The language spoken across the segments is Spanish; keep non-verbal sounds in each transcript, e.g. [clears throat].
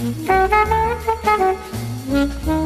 Thank you.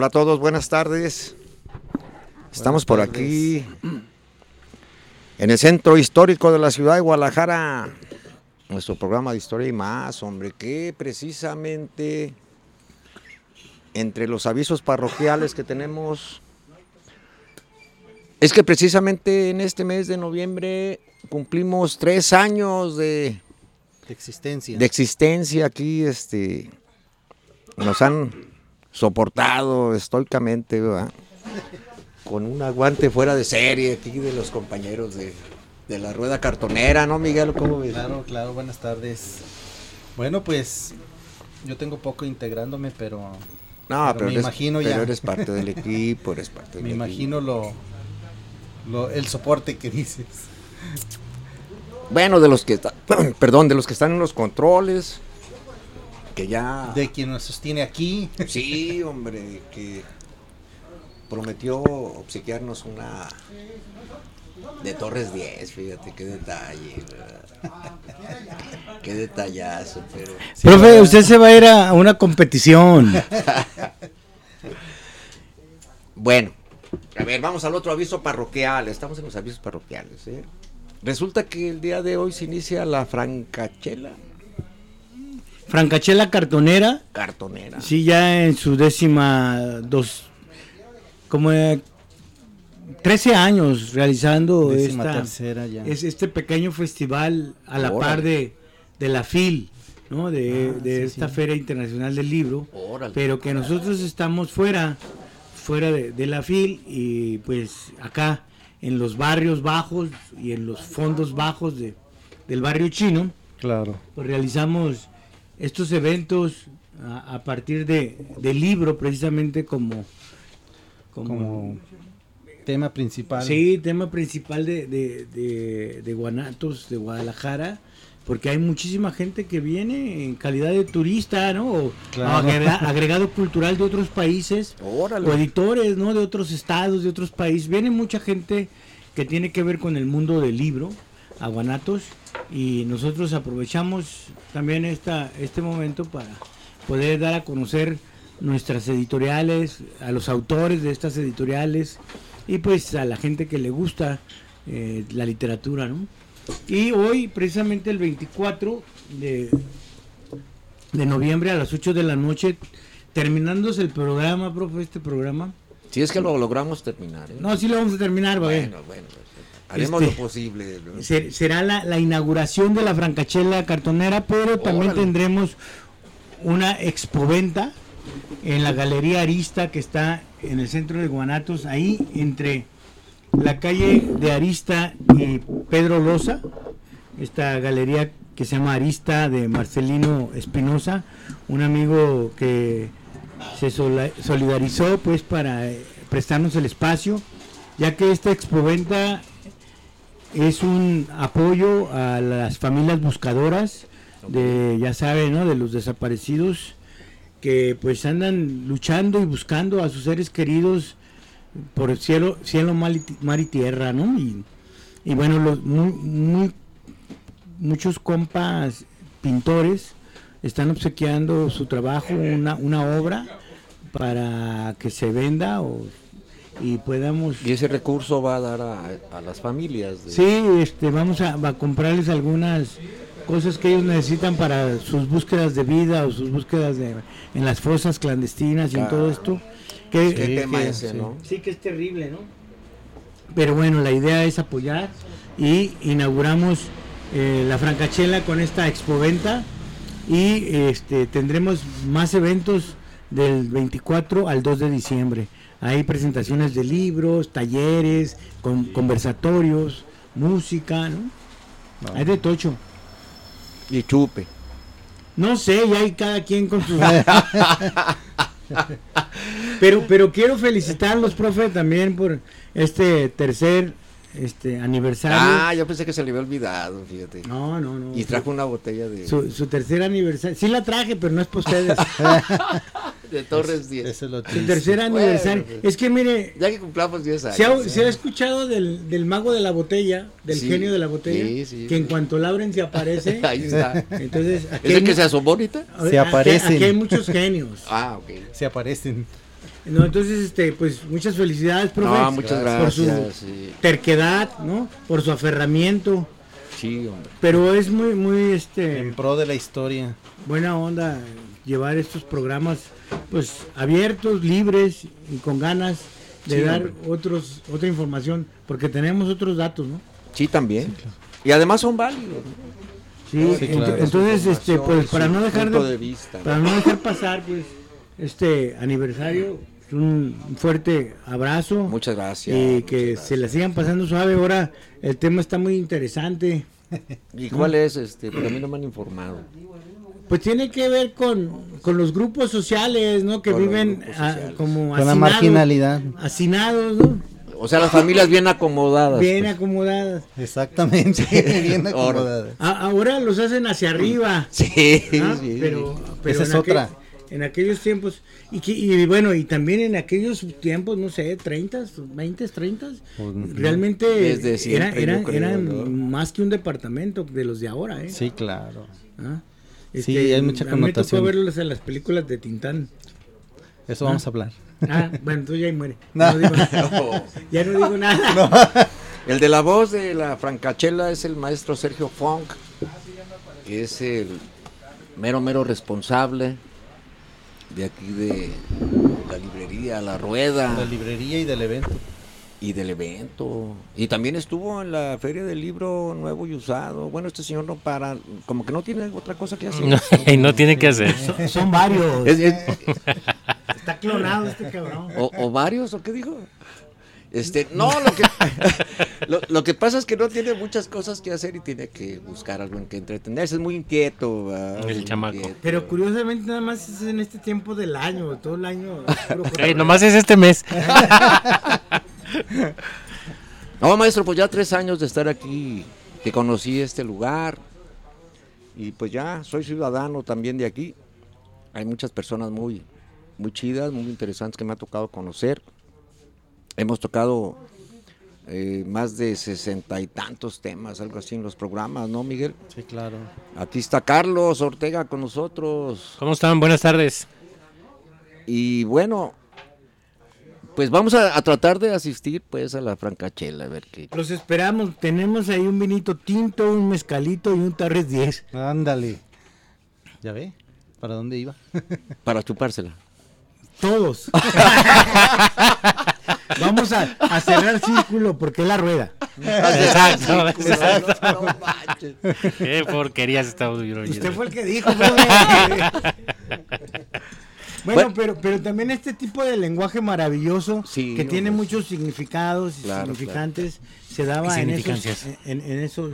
Hola a todos, buenas tardes. Estamos por aquí en el centro histórico de la ciudad de Guadalajara, nuestro programa de historia y más, hombre, que precisamente entre los avisos parroquiales que tenemos, es que precisamente en este mes de noviembre cumplimos tres años de, de existencia. De existencia aquí, este, nos han soportado estoicamente, ¿verdad? con un aguante fuera de serie aquí de los compañeros de, de la rueda cartonera, ¿no, Miguel? ¿Cómo ves? Claro, claro, buenas tardes. Bueno, pues yo tengo poco integrándome, pero, no, pero, me eres, imagino pero ya. eres parte del [laughs] equipo, eres parte del me equipo. imagino lo, lo, el soporte que dices. Bueno, de los que está- [clears throat] perdón, de los que están en los controles, que ya De quien nos sostiene aquí. sí, hombre, que prometió obsequiarnos una de Torres 10, fíjate qué detalle, qué detallazo, pero Profe, usted se va a ir a una competición. [laughs] Bueno, a ver, vamos al otro aviso parroquial. Estamos en los avisos parroquiales. ¿eh? Resulta que el día de hoy se inicia la francachela Francachela Cartonera, cartonera. sí, ya en su décima dos, como eh, 13 años realizando esta, tercera ya. es este pequeño festival a la Órale. par de, de la FIL, ¿no? de, Ah, de sí, esta sí. Feria Internacional del Libro, Órale. pero que nosotros estamos fuera, fuera de, de la FIL y pues acá en los barrios bajos y en los fondos bajos de, del barrio chino, Claro. pues realizamos estos eventos a, a partir de, del libro precisamente como, como, Como tema principal. sí, tema principal de, de, de- de Guanatos, de Guadalajara, porque hay muchísima gente que viene en calidad de turista, ¿no? O, Claro. [laughs] agregado cultural de otros países, Órale. o editores, ¿no? De otros estados, de otros países. Viene mucha gente que tiene que ver con el mundo del libro, a Guanatos, y nosotros aprovechamos también esta, este momento para poder dar a conocer nuestras editoriales, a los autores de estas editoriales y pues a la gente que le gusta eh, la literatura, ¿no? Y hoy, precisamente el 24 de, de noviembre a las 8 de la noche, terminándose el programa, profe, este programa. Si es que lo logramos terminar. ¿eh? No, sí lo vamos a terminar, va bueno, bueno. Haremos Este- lo posible. ¿no? Se- será la, la inauguración de la francachela cartonera, pero también Órale. tendremos una expoventa en la Galería Arista que está en el centro de Guanatos, ahí entre la calle de Arista y Pedro Loza, esta galería que se llama Arista de Marcelino Espinosa, un amigo que se solidarizó pues para prestarnos el espacio, ya que esta expoventa es un apoyo a las familias buscadoras de ya saben no de los desaparecidos que pues andan luchando y buscando a sus seres queridos por el cielo cielo mar y, ti- mar y tierra no y, y bueno los muy, muy- muchos compas pintores están obsequiando su trabajo una, una obra para que se venda o, y podamos Y ese recurso va a dar a, a las familias. de- Sí, este, vamos a, a comprarles algunas cosas que ellos necesitan para sus búsquedas de vida o sus búsquedas de, en las fosas clandestinas y en todo esto. Que, ¿Qué Sí, tema que- ese, sí. no? sí que es terrible, ¿no? Pero bueno, la idea es apoyar y inauguramos eh, la Francachela con esta expoventa y este, tendremos más eventos del 24 al 2 de diciembre. Hay presentaciones de libros, talleres, con, conversatorios, música, ¿no? No. Hay de tocho. Y chupe. No sé, ya hay cada quien con su... [laughs] pero, pero quiero felicitarlos, profe, también por este tercer este aniversario. Ah, yo pensé que se le había olvidado, fíjate. No, no, no. Y trajo una botella de, su, su tercer aniversario. Sí la traje, pero no es para ustedes. [laughs] de Torres 10. Eso es lo su tercer Bueno, aniversario. pues. Es que mire, Ya que cumplamos 10 años. ¿se ha, ¿eh? se ha escuchado del, del mago de la botella, del Sí, genio de la botella? sí, sí. que en cuanto la abren se aparece. [laughs] Ahí está. Entonces, aquí ¿Es hay el que se asomó ahorita? aquí- Se aparecen. Aquí hay muchos genios. Ah, ok. Se aparecen. No, entonces, este, pues muchas felicidades, profe. No, muchas Por su gracias. sí. terquedad, ¿no? Por su aferramiento. Sí, hombre. Pero es muy, muy, este, En pro de la historia. buena onda llevar estos programas, pues, abiertos, libres y con ganas de Sí, dar hombre. otros, otra información, porque tenemos otros datos, ¿no? Sí, también. Y además son válidos. ¿no? Sí, Sí, ent- claro. entonces, este, pues, para no dejar de, de vista. ¿no? para no dejar pasar, pues, este aniversario, un fuerte abrazo. Muchas gracias. y que gracias. se la sigan pasando suave. Ahora el tema está muy interesante. ¿Y cuál es este? Porque a mí no me han informado. Pues tiene que ver con, con los grupos sociales, ¿no? Que Con viven grupos ah, como Con la marginalidad. hacinados, ¿no? O sea, las familias bien acomodadas. Bien pues. acomodadas. Exactamente. [laughs] Bien acomodada. A- ahora los hacen hacia arriba. Sí, ¿ah? sí. Pero, pero Esa es otra. En aquellos tiempos, y, que- y bueno, y también en aquellos tiempos, no sé, 30, 20, 30, realmente Desde era- eran, yo creo, eran ¿no? más que un departamento de los de ahora, ¿eh? Sí, claro. ¿Ah? Sí, hay mucha a mí me tocó connotación. verlos en las películas de Tintán. Eso vamos a hablar. Ah, bueno, entonces ya ahí muere. [laughs] No. No digo nada. Ya no digo nada. [laughs] [laughs] El de la voz de la francachela es el maestro Sergio Funk, que es el mero, mero responsable de aquí de la librería La Rueda La librería y del evento. y del evento. Y también estuvo en la Feria del Libro Nuevo y Usado. Bueno, este señor no para, como que no tiene otra cosa que hacer. [laughs] No, y no tiene que hacer. [laughs] Son, son varios. Es- es- Está clonado este cabrón. o, o varios, ¿o qué dijo? Este, [laughs] no, lo que, [laughs] lo, lo que pasa es que no tiene muchas cosas que hacer y tiene que buscar algo en que entretenerse. Es muy inquieto. ¿verdad? El Muy chamaco. inquieto. Pero curiosamente nada más es en este tiempo del año, todo el año. [laughs] es puro Ey, cotorreo. nomás es este mes. No, maestro, pues ya tres años de estar aquí, que conocí este lugar y pues ya soy ciudadano también de aquí. Hay muchas personas muy, muy chidas, muy interesantes que me ha tocado conocer. Hemos tocado eh, más de sesenta y tantos temas, algo así en los programas, ¿no, Miguel? Sí, claro. Aquí está Carlos Ortega con nosotros. ¿Cómo están? Buenas tardes. Y bueno, pues vamos a, a tratar de asistir pues a la francachela, a ver qué. Los esperamos. Tenemos ahí un vinito tinto, un mezcalito y un tarres 10. Ándale. ¿Ya ve? ¿Para dónde iba? Para chupársela. Todos. [laughs] Vamos a, a cerrar círculo porque es la rueda. Exacto. No, no manches. Qué porquerías estamos viendo. Usted fue el que dijo. Bueno, Bueno. pero, pero también este tipo de lenguaje maravilloso Sí, que tiene muchos significados y Claro, significantes se daba Y en esos, significancias. en, en esos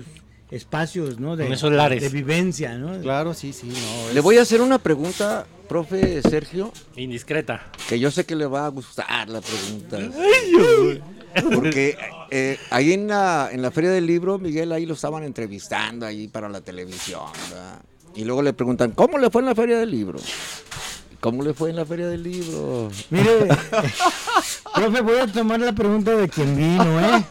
espacios, ¿no? De, esos lares. de vivencia, ¿no? Claro, sí, sí. No, Le voy a hacer una pregunta, profe Sergio, Indiscreta. que yo sé que le va a gustar la pregunta. [laughs] Porque eh, ahí en la, en la Feria del Libro, Miguel, ahí lo estaban entrevistando ahí para la televisión. ¿verdad? Y luego le preguntan, ¿cómo le fue en la Feria del Libro? ¿Cómo le fue en la Feria del Libro? Mire, [laughs] profe, voy a tomar la pregunta de quien vino, ¿eh?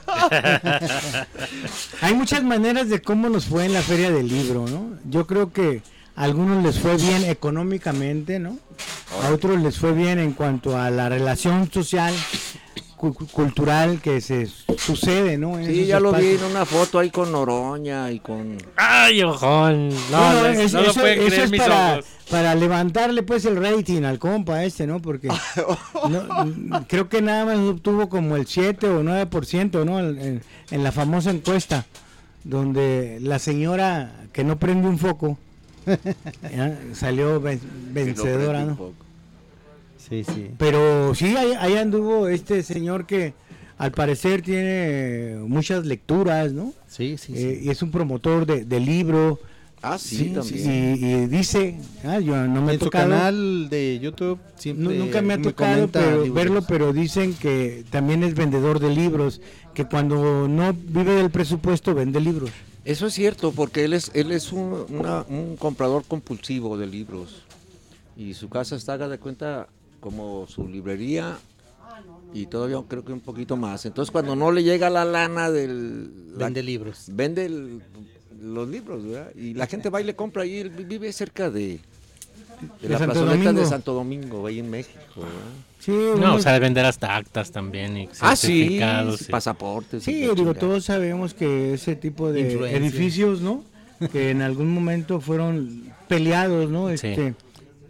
Hay muchas maneras de cómo nos fue en la feria del libro, ¿no? Yo creo que a algunos les fue bien económicamente, ¿no? A otros les fue bien en cuanto a la relación social, cultural que se sucede, ¿no? En Sí, ya lo vi en una foto ahí con Noroña y con... ¡Ay, ojón! No, Bueno, es- lo eso, pueden eso creer es mis para, ojos. para levantarle pues el rating al compa este, ¿no? Porque [laughs] no, creo que nada más obtuvo como el 7 o 9%, ¿no? En, en- en la famosa encuesta, donde la señora que no prende un foco [laughs] salió ven- vencedora, Un ¿no? Sí, sí. Pero sí, ahí, ahí anduvo este señor que al parecer tiene muchas lecturas, ¿no? Sí, sí, sí. Eh, y es un promotor de, de libro. Ah, sí, Sí, también. y, y dice, ah, yo no me en he su tocado, canal de YouTube siempre nu- nunca me ha tocado pero, verlo, pero dicen que también es vendedor de libros, que cuando no vive del presupuesto vende libros. Eso es cierto, porque él es, él es un, una- un comprador compulsivo de libros. Y su casa está, haga de cuenta, como su librería y todavía creo que un poquito más. Entonces, cuando no le llega la lana del... la- Vende libros. vende el- los libros, ¿verdad? Y la gente va y le compra ahí. Él vive cerca de, De De la Santo plazoleta de Domingo. Santo Domingo, ahí en México. ¿verdad? Sí, No, o sea, de vender hasta actas también y Ah, sí, y- pasaportes. Sí, digo, chingada. todos sabemos que ese tipo de Influencia. edificios, ¿no? Que en algún momento fueron peleados, ¿no? Sí. Este,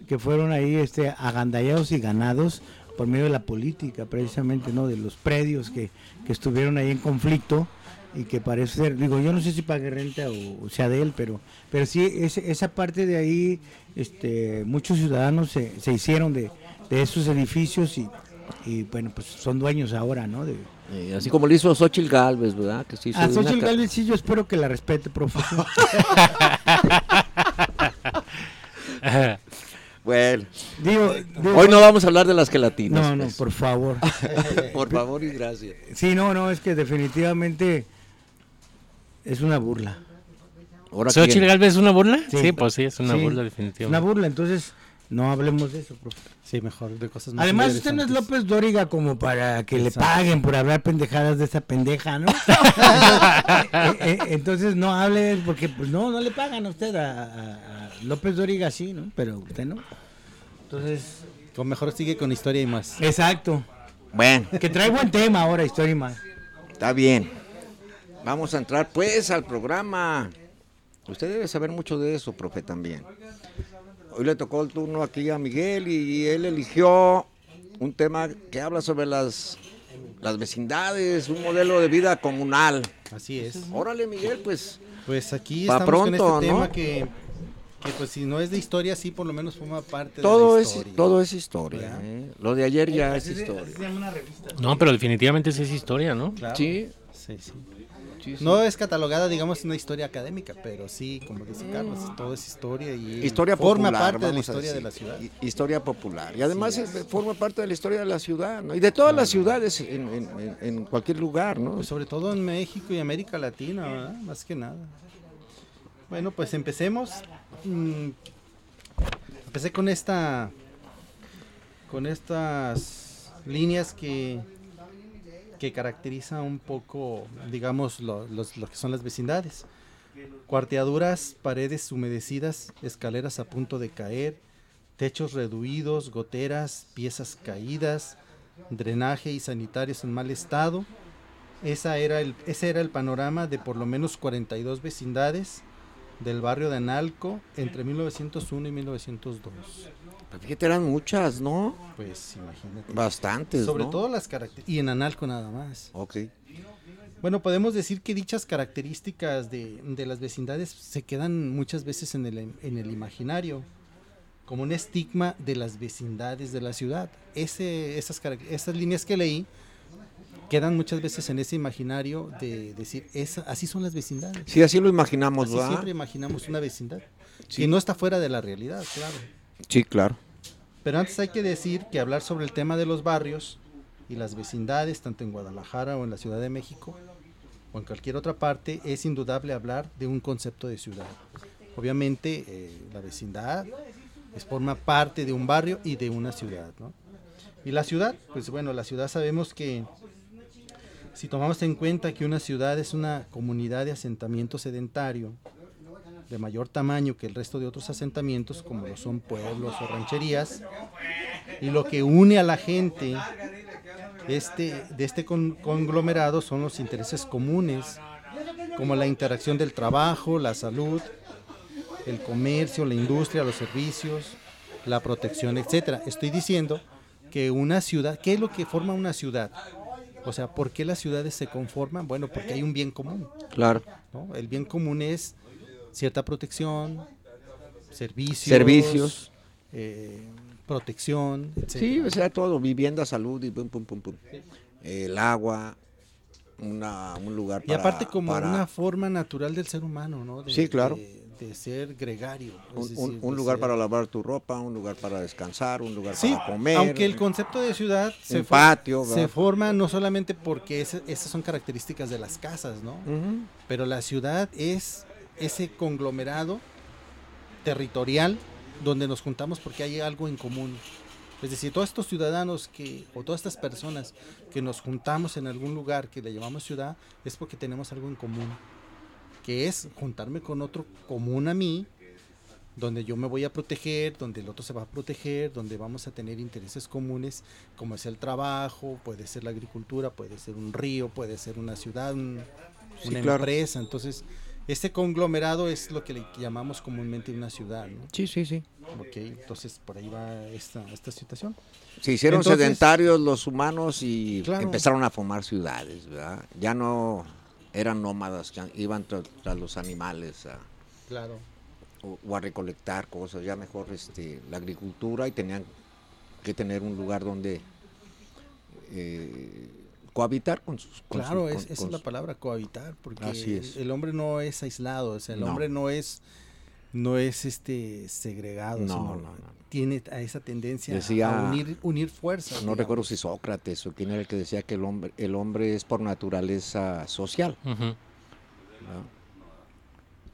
que fueron ahí este, agandallados y ganados por medio de la política, precisamente, ¿no? De los predios que, que estuvieron ahí en conflicto y que parece ser, digo, yo no sé si pague renta o, o sea de él, pero, pero sí, ese- esa parte de ahí, este, muchos ciudadanos se, se hicieron de, de esos edificios y, y, bueno, pues son dueños ahora, ¿no? De, Eh, así como lo hizo Xochitl Galvez, ¿verdad? Que hizo a una Gálvez sí, yo espero que la respete, profesor. [laughs] [laughs] Bueno, digo, digo- hoy no vamos a hablar de las gelatinas. no, no, pues. por favor. [laughs] Por favor y gracias. Sí, no, no, es que definitivamente es una burla. ¿Xochitl? Galvez es una burla? Sí. Sí, pues sí, es una Sí, burla Es una definitivamente. burla, entonces no hablemos de eso, profe. Sí, mejor de cosas más Además, usted no es. López Dóriga como para que le paguen por hablar pendejadas de esa pendeja, ¿no? [laughs] [laughs] Eh, eh, Entonces no hable, porque pues no, no le pagan a usted a, a- a López Dóriga sí, ¿no? Pero usted no. Entonces, O mejor sigue con historia y más. exacto. Bueno, Que trae buen tema ahora, historia y más. está bien. Vamos a entrar pues al programa. Usted debe saber mucho de eso, profe, también. Hoy le tocó el turno aquí a Miguel y él eligió un tema que habla sobre las, las vecindades, un modelo de vida comunal. Así es. Órale, Miguel, pues Pues aquí estamos pronto, con este ¿no? tema que, que, pues si no es de historia, sí por lo menos forma parte todo de la es, historia. todo es historia. ¿eh? Lo de ayer ya es historia. No, pero definitivamente sí es historia, ¿no? Claro. Sí, Sí, sí. sí, sí. No es catalogada, digamos, una historia académica, pero sí, como dice Carlos, todo es historia y historia forma popular, parte de la historia de la ciudad. Hi- Historia popular. Y además es- forma parte de la historia de la ciudad, ¿no? Y de todas las ciudades en, en- en- en cualquier lugar, ¿no? Pues sobre todo en México y América Latina, ¿verdad? Más que nada. Bueno, pues empecemos. Mm, empecé con esta. Con estas líneas que. que caracteriza un poco, digamos, lo, los- lo que son las vecindades. Cuarteaduras, paredes humedecidas, escaleras a punto de caer, techos reduidos, goteras, piezas caídas, drenaje y sanitarios en mal estado, esa era el, ese era el panorama de por lo menos 42 vecindades del barrio de Analco entre 1901 y 1902. Pero Fíjate, eran muchas, ¿no? Pues imagínate. Bastantes, Sobre ¿no? todo las características. Y en Analco nada más. Ok. Bueno, podemos decir que dichas características de, de las vecindades se quedan muchas veces en el, en el imaginario, como un estigma de las vecindades de la ciudad. Ese, esas, esas líneas que leí quedan muchas veces en ese imaginario de decir, esa, así son las vecindades. Sí, así lo imaginamos, Así ¿verdad? siempre imaginamos una vecindad. Sí. Y no está fuera de la realidad, claro. Sí, claro. Pero antes hay que decir que hablar sobre el tema de los barrios y las vecindades, tanto en Guadalajara o en la Ciudad de México o en cualquier otra parte, es indudable hablar de un concepto de ciudad. Obviamente eh, la vecindad es, forma parte de un barrio y de una ciudad. ¿no? Y la ciudad, pues bueno, la ciudad sabemos que si tomamos en cuenta que una ciudad es una comunidad de asentamiento sedentario, de mayor tamaño que el resto de otros asentamientos, como lo son pueblos o rancherías, y lo que une a la gente este, de este con- conglomerado son los intereses comunes, como la interacción del trabajo, la salud, el comercio, la industria, los servicios, la protección, etcétera. Estoy diciendo que una ciudad, ¿qué es lo que forma una ciudad? O sea, ¿por qué las ciudades se conforman? Bueno, porque hay un bien común. Claro. ¿no? El bien común es cierta protección, servicios, Servicios. eh, protección, etc. Sí, o sea, todo. Vivienda, salud y pum, pum, pum, pum. El agua, una, un lugar y para... aparte como para una forma natural del ser humano, ¿no? De, Sí, claro. De, de ser gregario. es un, decir, un- un lugar ser- para lavar tu ropa, un lugar para descansar, un lugar Sí, para comer. aunque el concepto de ciudad se, for- patio, se forma no solamente porque ese- esas son características de las casas, ¿no? Ujú. Pero la ciudad es ese conglomerado territorial donde nos juntamos porque hay algo en común. Es decir, todos estos ciudadanos que, o todas estas personas que nos juntamos en algún lugar que le llamamos ciudad, es porque tenemos algo en común. Que es juntarme con otro común a mí donde yo me voy a proteger, donde el otro se va a proteger, donde vamos a tener intereses comunes, como es el trabajo, puede ser la agricultura, puede ser un río, puede ser una ciudad, un- Sí, una claro. empresa. Entonces, este conglomerado es lo que le llamamos comúnmente una ciudad, ¿no? Sí, sí, sí. Ok, entonces por ahí va esta, esta situación. Se hicieron Entonces- sedentarios los humanos y Claro. empezaron a formar ciudades, ¿verdad? Ya no eran nómadas, ya iban tras, tras los animales a- Claro. o, o a recolectar cosas, ya mejor este, la agricultura y tenían que tener un lugar donde eh, cohabitar con sus... con Claro, su- es, con- esa con es la su- palabra, cohabitar, porque Así es. el hombre no es aislado, o sea, el No. hombre no es no es este segregado, No, sino no, no. tiene a esa tendencia a- Decía- a unir, unir fuerzas. No digamos. recuerdo si Sócrates o quién era el que decía que el hombre, el hombre es por naturaleza social.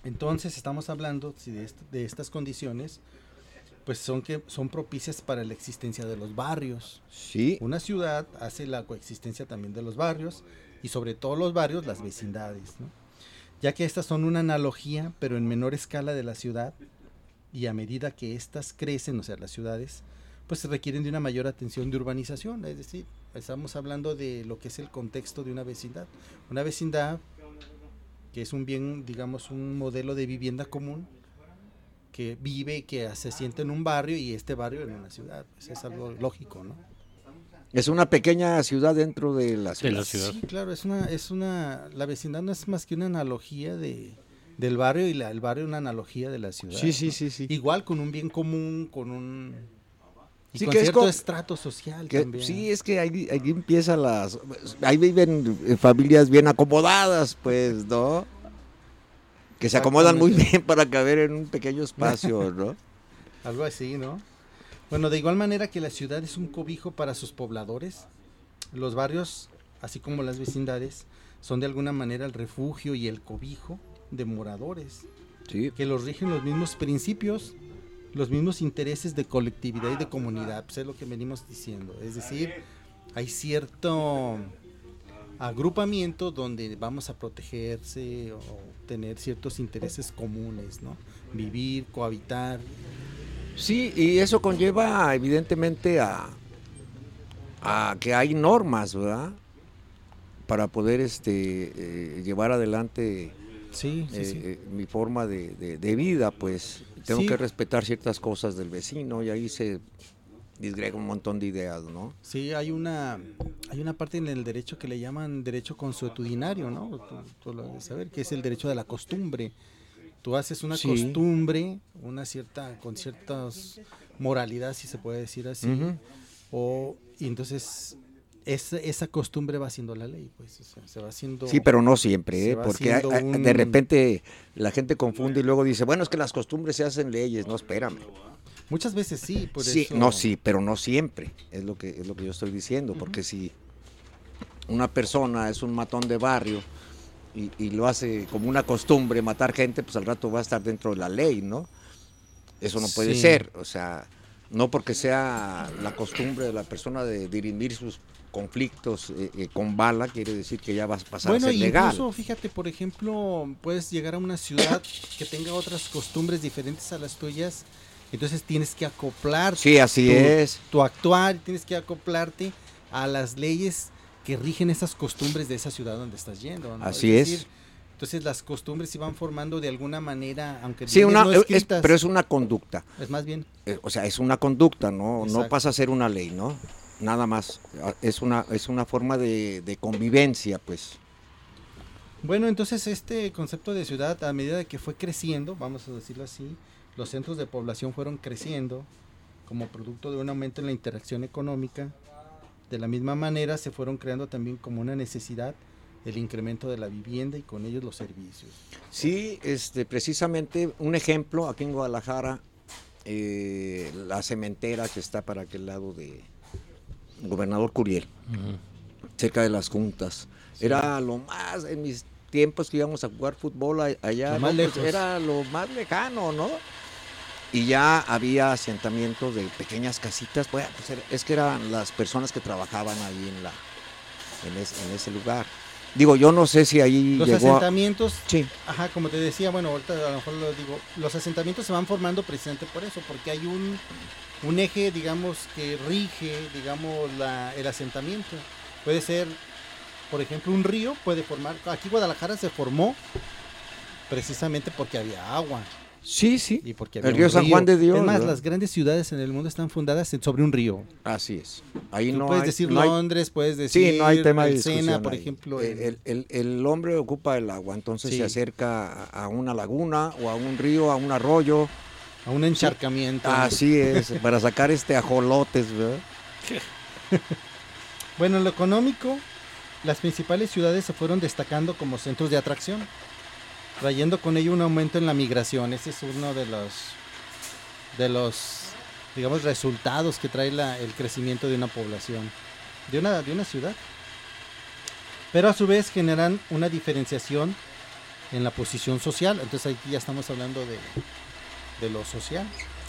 Entonces estamos hablando si de, est- de estas condiciones, pues son que son propicias para la existencia de los barrios. Sí, Una ciudad hace la coexistencia también de los barrios y sobre todo los barrios las vecindades, ¿no? Ya que estas son una analogía pero en menor escala de la ciudad y a medida que éstas crecen, o sea, las ciudades, pues se requieren de una mayor atención de urbanización, es decir, estamos hablando de lo que es el contexto de una vecindad. Una vecindad que es un bien, digamos, un modelo de vivienda común que vive, que se siente en un barrio y este barrio en una ciudad. Pues es algo lógico, ¿no? Es una pequeña ciudad dentro de la De ciudad. la ciudad. Sí, claro, es una, es una, la vecindad no es más que una analogía de, del barrio y la, el barrio una analogía de la ciudad. Sí, sí, ¿no? sí, sí. Igual con un bien común, con un y Sí, con que es cierto estrato social Que- también. sí, es que ahí, ahí empieza las... Ahí viven eh, familias bien acomodadas, pues, ¿no? Que se acomodan muy bien para caber en un pequeño espacio, ¿no? [laughs] Algo así, ¿no? Bueno, de igual manera que la ciudad es un cobijo para sus pobladores, los barrios, así como las vecindades, son de alguna manera el refugio y el cobijo de moradores, Sí. que los rigen los mismos principios, los mismos intereses de colectividad y de comunidad, pues es lo que venimos diciendo. Es decir, hay cierto agrupamiento donde vamos a protegerse o tener ciertos intereses comunes, ¿no? Vivir, cohabitar, Sí, y eso conlleva evidentemente a, a que hay normas, ¿verdad? Para poder este, eh, llevar adelante Sí, sí, eh, sí. eh, mi forma de, de- de vida, pues tengo que respetar ciertas cosas del vecino y ahí se disgrega un montón de ideas, ¿no? Sí, hay una, hay una parte en el derecho que le llaman derecho consuetudinario, ¿no? Tú, tú lo debes saber, que es el derecho de la costumbre. Tú haces una Sí. costumbre, una cierta, con ciertas moralidades, si se puede decir así, o, y entonces esa, esa costumbre va siendo la ley, pues, o sea, se va haciendo... Sí, pero no siempre, ¿eh? porque hay- haciendo hay- un- de repente la gente confunde y luego dice, bueno, es que las costumbres se hacen leyes, no, espérame. Muchas veces sí, por sí, eso... no, sí, pero no siempre, es lo que, es lo que yo estoy diciendo, porque si una persona es un matón de barrio y, y lo hace como una costumbre matar gente, pues al rato va a estar dentro de la ley, ¿no? Eso no puede Sí. ser, o sea, no porque sea la costumbre de la persona de dirimir sus conflictos eh, eh, con bala, quiere decir que ya va a pasar Bueno, a ser legal. incluso fíjate, por ejemplo, puedes llegar a una ciudad que tenga otras costumbres diferentes a las tuyas, entonces tienes que acoplar Sí, así tu, es. tu actuar, tienes que acoplarte a las leyes que rigen esas costumbres de esa ciudad donde estás yendo. ¿no? Así es. entonces las costumbres se van formando de alguna manera, aunque Sí, una, no es- escritas, pero es una conducta. es más bien Eh, o sea, es una conducta, no, no pasa a ser una ley, ¿no? Nada más. Ah, Es una, es una forma de, de convivencia, pues. Bueno, entonces este concepto de ciudad, a medida que fue creciendo, vamos a decirlo así, los centros de población fueron creciendo como producto de un aumento en la interacción económica. De la misma manera se fueron creando también como una necesidad el incremento de la vivienda y con ellos los servicios. Sí, este, precisamente un ejemplo, aquí en Guadalajara, eh, la cementera que está para aquel lado de Gobernador Curiel, cerca de las juntas. Era lo más, en mis tiempos que íbamos a jugar fútbol allá, Lo ¿no? más Pues lejos. era lo más lejano, ¿no? Y ya había asentamientos de pequeñas casitas, pues, pues, era- es que eran las personas que trabajaban ahí en, la, en, es- en ese lugar. Digo, yo no sé si ahí Los llegó a... asentamientos, Sí, ajá, como te decía, bueno, ahorita a lo mejor lo digo, los asentamientos se van formando precisamente por eso, porque hay un, un eje, digamos, que rige, digamos, la, el asentamiento. Puede ser, por ejemplo, un río, puede formar, aquí Guadalajara se formó precisamente porque había agua sí, sí. y porque El río San Juan de Dios, Es más, ¿verdad? las grandes ciudades en el mundo están fundadas en- sobre un río. Así es. Ahí Tú no puedes hay- decir no hay- Londres, puedes decir Sí, no hay tema de Sena, por ahí. ejemplo. El, el- el- el- el hombre ocupa el agua, entonces Sí. se acerca a a una laguna o a un río, a un arroyo. a un encharcamiento. Así es, para sacar este ajolotes, ¿verdad? [laughs] Bueno, en lo económico, las principales ciudades se fueron destacando como centros de atracción, trayendo con ello un aumento en la migración. Ese es uno de los, de los, digamos, resultados que trae la- el crecimiento de una población, de una, de una ciudad. Pero a su vez generan una diferenciación en la posición social. Entonces aquí ya estamos hablando de, de lo social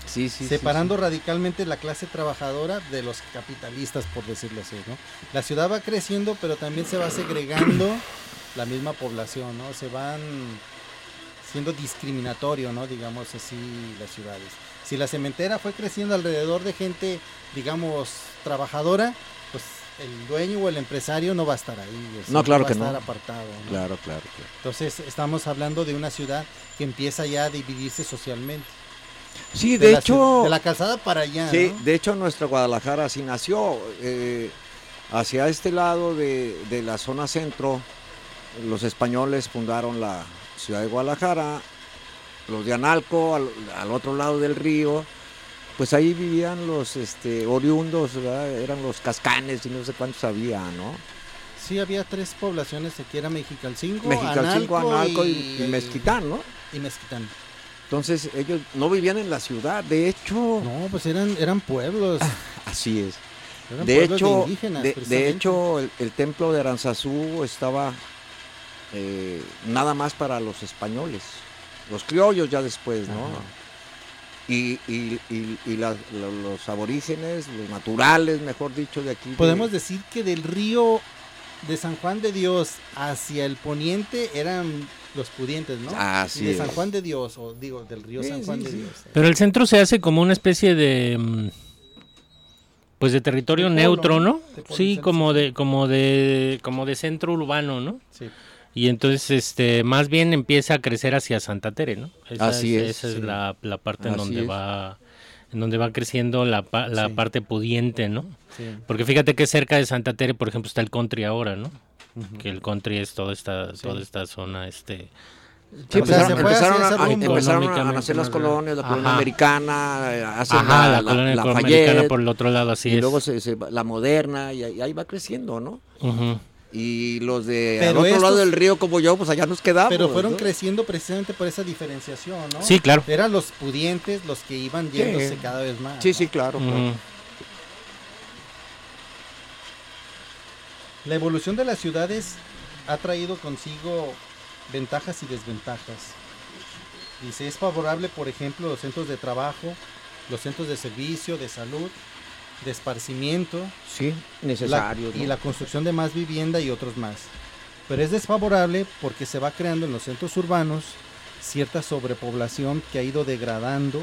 Sí, sí. separando radicalmente la clase trabajadora de los capitalistas, por decirlo así, ¿no? La ciudad va creciendo, pero también se va segregando la misma población, ¿no? Se van siendo discriminatorio, ¿no? Digamos así, las ciudades. Si la cementera fue creciendo alrededor de gente, digamos, trabajadora, pues el dueño o el empresario no va a estar ahí. o sea, No, claro va que a estar no. apartado, ¿no? Claro, claro, claro. Entonces estamos hablando de una ciudad que empieza ya a dividirse socialmente. Sí, de, hecho, de la calzada para allá. sí, ¿no? de hecho nuestra Guadalajara así nació. eh, hacia este lado de, de la zona centro, los españoles fundaron la ciudad de Guadalajara, los de Analco al, al otro lado del río, pues ahí vivían los este, oriundos, ¿verdad? eran los cascanes y no sé cuántos había, ¿no? Sí, había tres poblaciones, aquí era Mexicalcingo, Mexicalcingo, Analco y, y el- Mezquitán, ¿no? y Mezquitán. Entonces ellos no vivían en la ciudad, de hecho, No, pues eran, eran pueblos. [laughs] así es. eran De pueblos hecho, indígenas, de, hecho el, el templo de Aranzazú estaba eh, nada más para los españoles, los criollos ya después, ¿no? Ajá. Y, y- y- y la- lo- los aborígenes, los naturales, mejor dicho, de aquí. de- Podemos decir que del río de San Juan de Dios hacia el poniente eran los pudientes, ¿no? Así de es. San Juan de Dios, o digo, del río Sí, San Juan sí, de sí. Dios. Pero el centro se hace como una especie de mm, pues de territorio De polo, neutro, ¿no? de Sí, como de como de como de centro urbano, ¿no? Sí. Y entonces este más bien empieza a crecer hacia Santa Tere, ¿no? Esa Así es, Esa es sí. la, la parte en Así donde es. va en donde va creciendo la, pa- la Sí. parte pudiente, ¿no? sí. Porque fíjate que cerca de Santa Tere, por ejemplo, está el country ahora, ¿no? Que el country es toda esta toda esta zona este Sí, sea, empezaron, empezaron a, empezaron a nacer las colonias, la colonia americana, eh, hacen Ajá, la, la, colonia la americana por el otro lado, así y es. luego se- se va- la moderna, y, ahí- ahí va creciendo, ¿no? Ujú. Y los de Pero al otro estos- lado del río como yo, pues allá nos quedamos. Pero fueron ¿no? creciendo precisamente por esa diferenciación, ¿no? Sí, claro. Eran los pudientes los que iban yéndose Sí. cada vez más. Sí, ¿no? sí, claro. claro. La evolución de las ciudades ha traído consigo ventajas y desventajas. Dice, es favorable, por ejemplo, los centros de trabajo, los centros de servicio, de salud, de esparcimiento Sí, la- necesario. y la construcción de más vivienda y otros más. Pero es desfavorable porque se va creando en los centros urbanos cierta sobrepoblación que ha ido degradando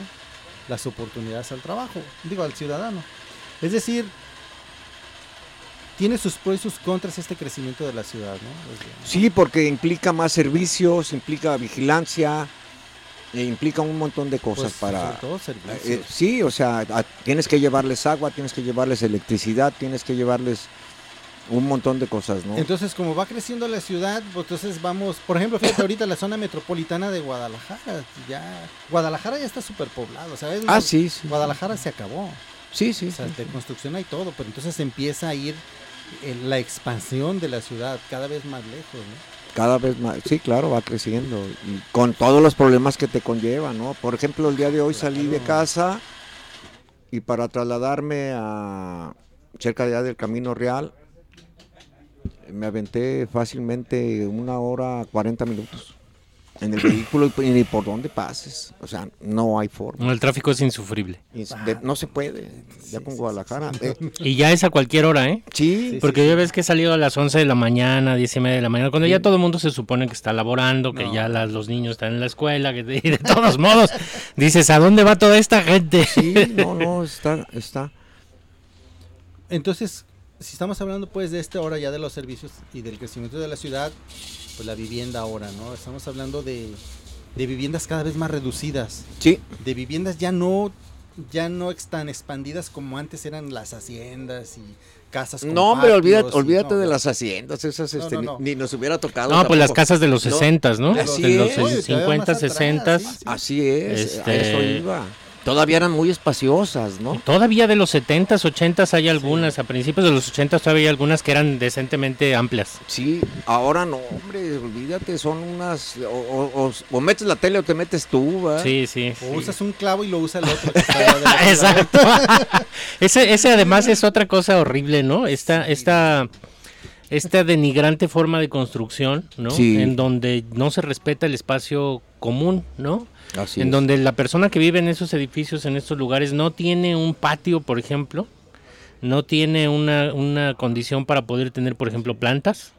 las oportunidades al trabajo, digo, al ciudadano. Es decir, tiene sus pros y sus contras este crecimiento de la ciudad, ¿no? Sí, porque implica más servicios, implica vigilancia, e implica un montón de cosas pues, para... sobre todo servicios. Eh, sí, o sea, a- tienes que llevarles agua, tienes que llevarles electricidad, tienes que llevarles un montón de cosas, ¿no? Entonces, como va creciendo la ciudad, pues entonces vamos, por ejemplo, fíjate ahorita la zona metropolitana de Guadalajara, ya Guadalajara ya está superpoblado, ¿sabes? ah, sí, sí. Guadalajara se acabó. Sí, sí. O sea, sí. de construcción hay todo, pero entonces empieza a ir eh, la expansión de la ciudad cada vez más lejos, ¿no? Cada vez más, sí, claro, va creciendo. Y con todos los problemas que te conlleva, ¿no? Por ejemplo, el día de hoy salí de casa y para trasladarme a cerca de allá del Camino Real, me aventé fácilmente una hora 40 minutos. En el vehículo y ni por dónde pases. O sea, no hay forma. No, el tráfico es insufrible. Y es- de- no se puede, ya con Guadalajara. eh, [laughs] Y ya es a cualquier hora, ¿eh? sí, Porque ya ves que he salido a las 11 de la mañana, 10 y media de la mañana, cuando ya todo el mundo se supone que está laborando, que ya las- los niños están en la escuela, que y de todos modos [laughs] dices, ¿a dónde va toda esta gente? sí, no, [laughs] no, está, está. Entonces, si estamos hablando pues de esta hora ya de los servicios y del crecimiento de la ciudad, pues la vivienda ahora, ¿no? Estamos hablando de, de viviendas cada vez más reducidas, Sí, de viviendas ya no ya no tan expandidas como antes eran las haciendas y casas con no, hombre, olvídate, olvídate no, de las haciendas, esas No, este, no, ni- no. Ni, nos hubiera tocado. No, pues las casas de los No, 60, ¿no? así de los es. Oye, todavía más 50, atrás, 60. sí, sí. Así es, a Este- eso iba. Todavía eran muy espaciosas, ¿no? Todavía de los 70s, 80s hay algunas, a principios de los 80s todavía hay algunas que eran decentemente amplias. Sí, ahora no, hombre, olvídate, son unas. O, o- o- o metes la tele o te metes tú, ¿va? Sí, sí. O sí. usas un clavo y lo usa el otro. [laughs] que. Exacto. [laughs] ese, ese además es otra cosa horrible, ¿no? Esta, esta, esta denigrante forma de construcción, ¿no? Sí. En donde no se respeta el espacio común, ¿no? Así en es. donde la persona que vive en esos edificios, en estos lugares, no tiene un patio, por ejemplo, no tiene una, una condición para poder tener, por ejemplo, plantas.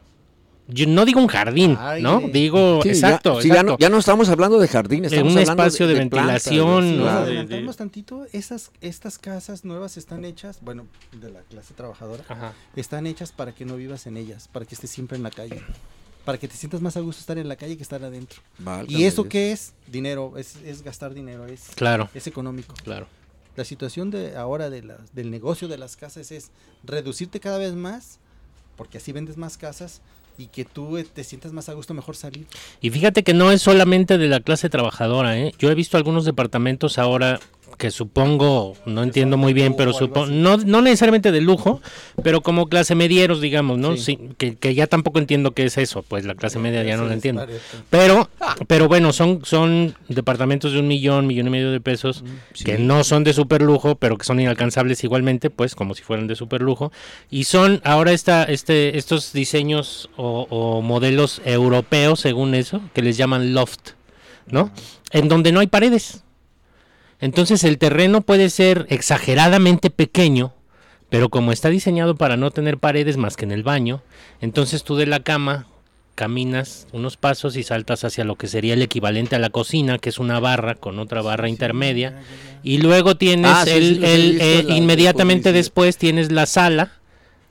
Yo no digo un jardín, Ay, ¿no? Digo, Sí, ya- exacto, sí, ya, exacto. no, ya no estamos hablando de jardín, De estamos un hablando espacio de ventilación, de- adelantamos tantito, esas, estas casas nuevas están hechas, bueno, de la clase trabajadora, Ajá. están hechas para que no vivas en ellas, para que estés siempre en la calle, para que te sientas más a gusto estar en la calle que estar adentro. Válgame ¿Y eso Dios. qué es? Dinero, es, es gastar dinero, es, Claro, es económico. claro. La situación de ahora de las- del negocio de las casas es reducirte cada vez más, porque así vendes más casas y que tú eh, te sientas más a gusto, mejor salir. Y fíjate que no es solamente de la clase trabajadora, ¿eh? Yo he visto algunos departamentos ahora que supongo, no entiendo muy bien, pero supongo, no, no necesariamente de lujo, pero como clase medieros, digamos, ¿no? Sí. Sí, que, que ya tampoco entiendo qué es eso, pues la clase media ya no la entiendo. Pero, pero bueno, son, son departamentos de un millón, millón y medio de pesos, que no son de super lujo, pero que son inalcanzables igualmente, pues como si fueran de super lujo. Y son ahora esta, este, estos diseños o, o modelos europeos, según eso, que les llaman loft, ¿no? En donde no hay paredes. Entonces el terreno puede ser exageradamente pequeño, pero como está diseñado para no tener paredes más que en el baño, entonces tú de la cama caminas unos pasos y saltas hacia lo que sería el equivalente a la cocina, que es una barra con otra barra intermedia, y luego tienes Ah, sí, sí, el, el, eh, inmediatamente después tienes la sala,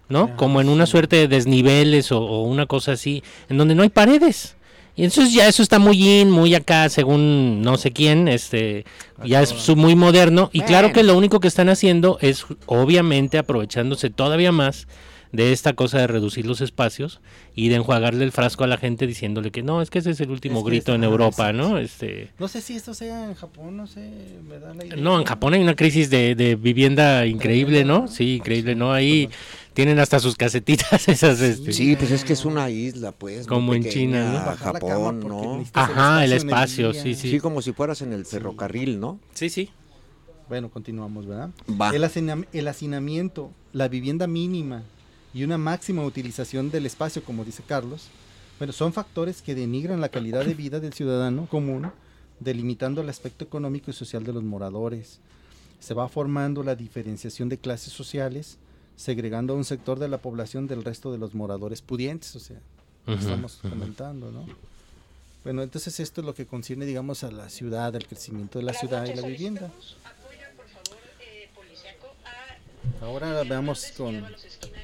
¿no? Ah, Como en una suerte de desniveles o, o una cosa así, en donde no hay paredes. Y entonces ya eso está muy in, muy acá, según no sé quién, este, ya es su- muy moderno. Y claro que lo único que están haciendo es, obviamente, aprovechándose todavía más de esta cosa de reducir los espacios y de enjuagarle el frasco a la gente diciéndole que no, es que ese es el último Es que grito en Europa. ¿no? Este, No sé si esto sea en Japón, no sé, me da la idea. no, en Japón hay una crisis de, de vivienda increíble, ¿no? Sí, increíble, ¿no? Ahí tienen hasta sus casetitas [laughs] esas, este, Sí, pues es que es una isla, pues. Como en China, ¿no? Bajar la cama Japón, ¿no? Ajá, el espacio, día. sí, sí. Sí, como si fueras en el ferrocarril, ¿no? Sí, sí. Bueno, continuamos, ¿verdad? Va. El, hacina- el hacinamiento, la vivienda mínima y una máxima utilización del espacio, como dice Carlos, bueno, son factores que denigran la calidad de vida del ciudadano común, delimitando el aspecto económico y social de los moradores. Se va formando la diferenciación de clases sociales, segregando a un sector de la población del resto de los moradores pudientes, o sea, Ujú, estamos ujú. comentando, ¿no? Bueno, entonces esto es lo que concierne, digamos, a la ciudad, al crecimiento de la ciudad y la vivienda. Ahora veamos con,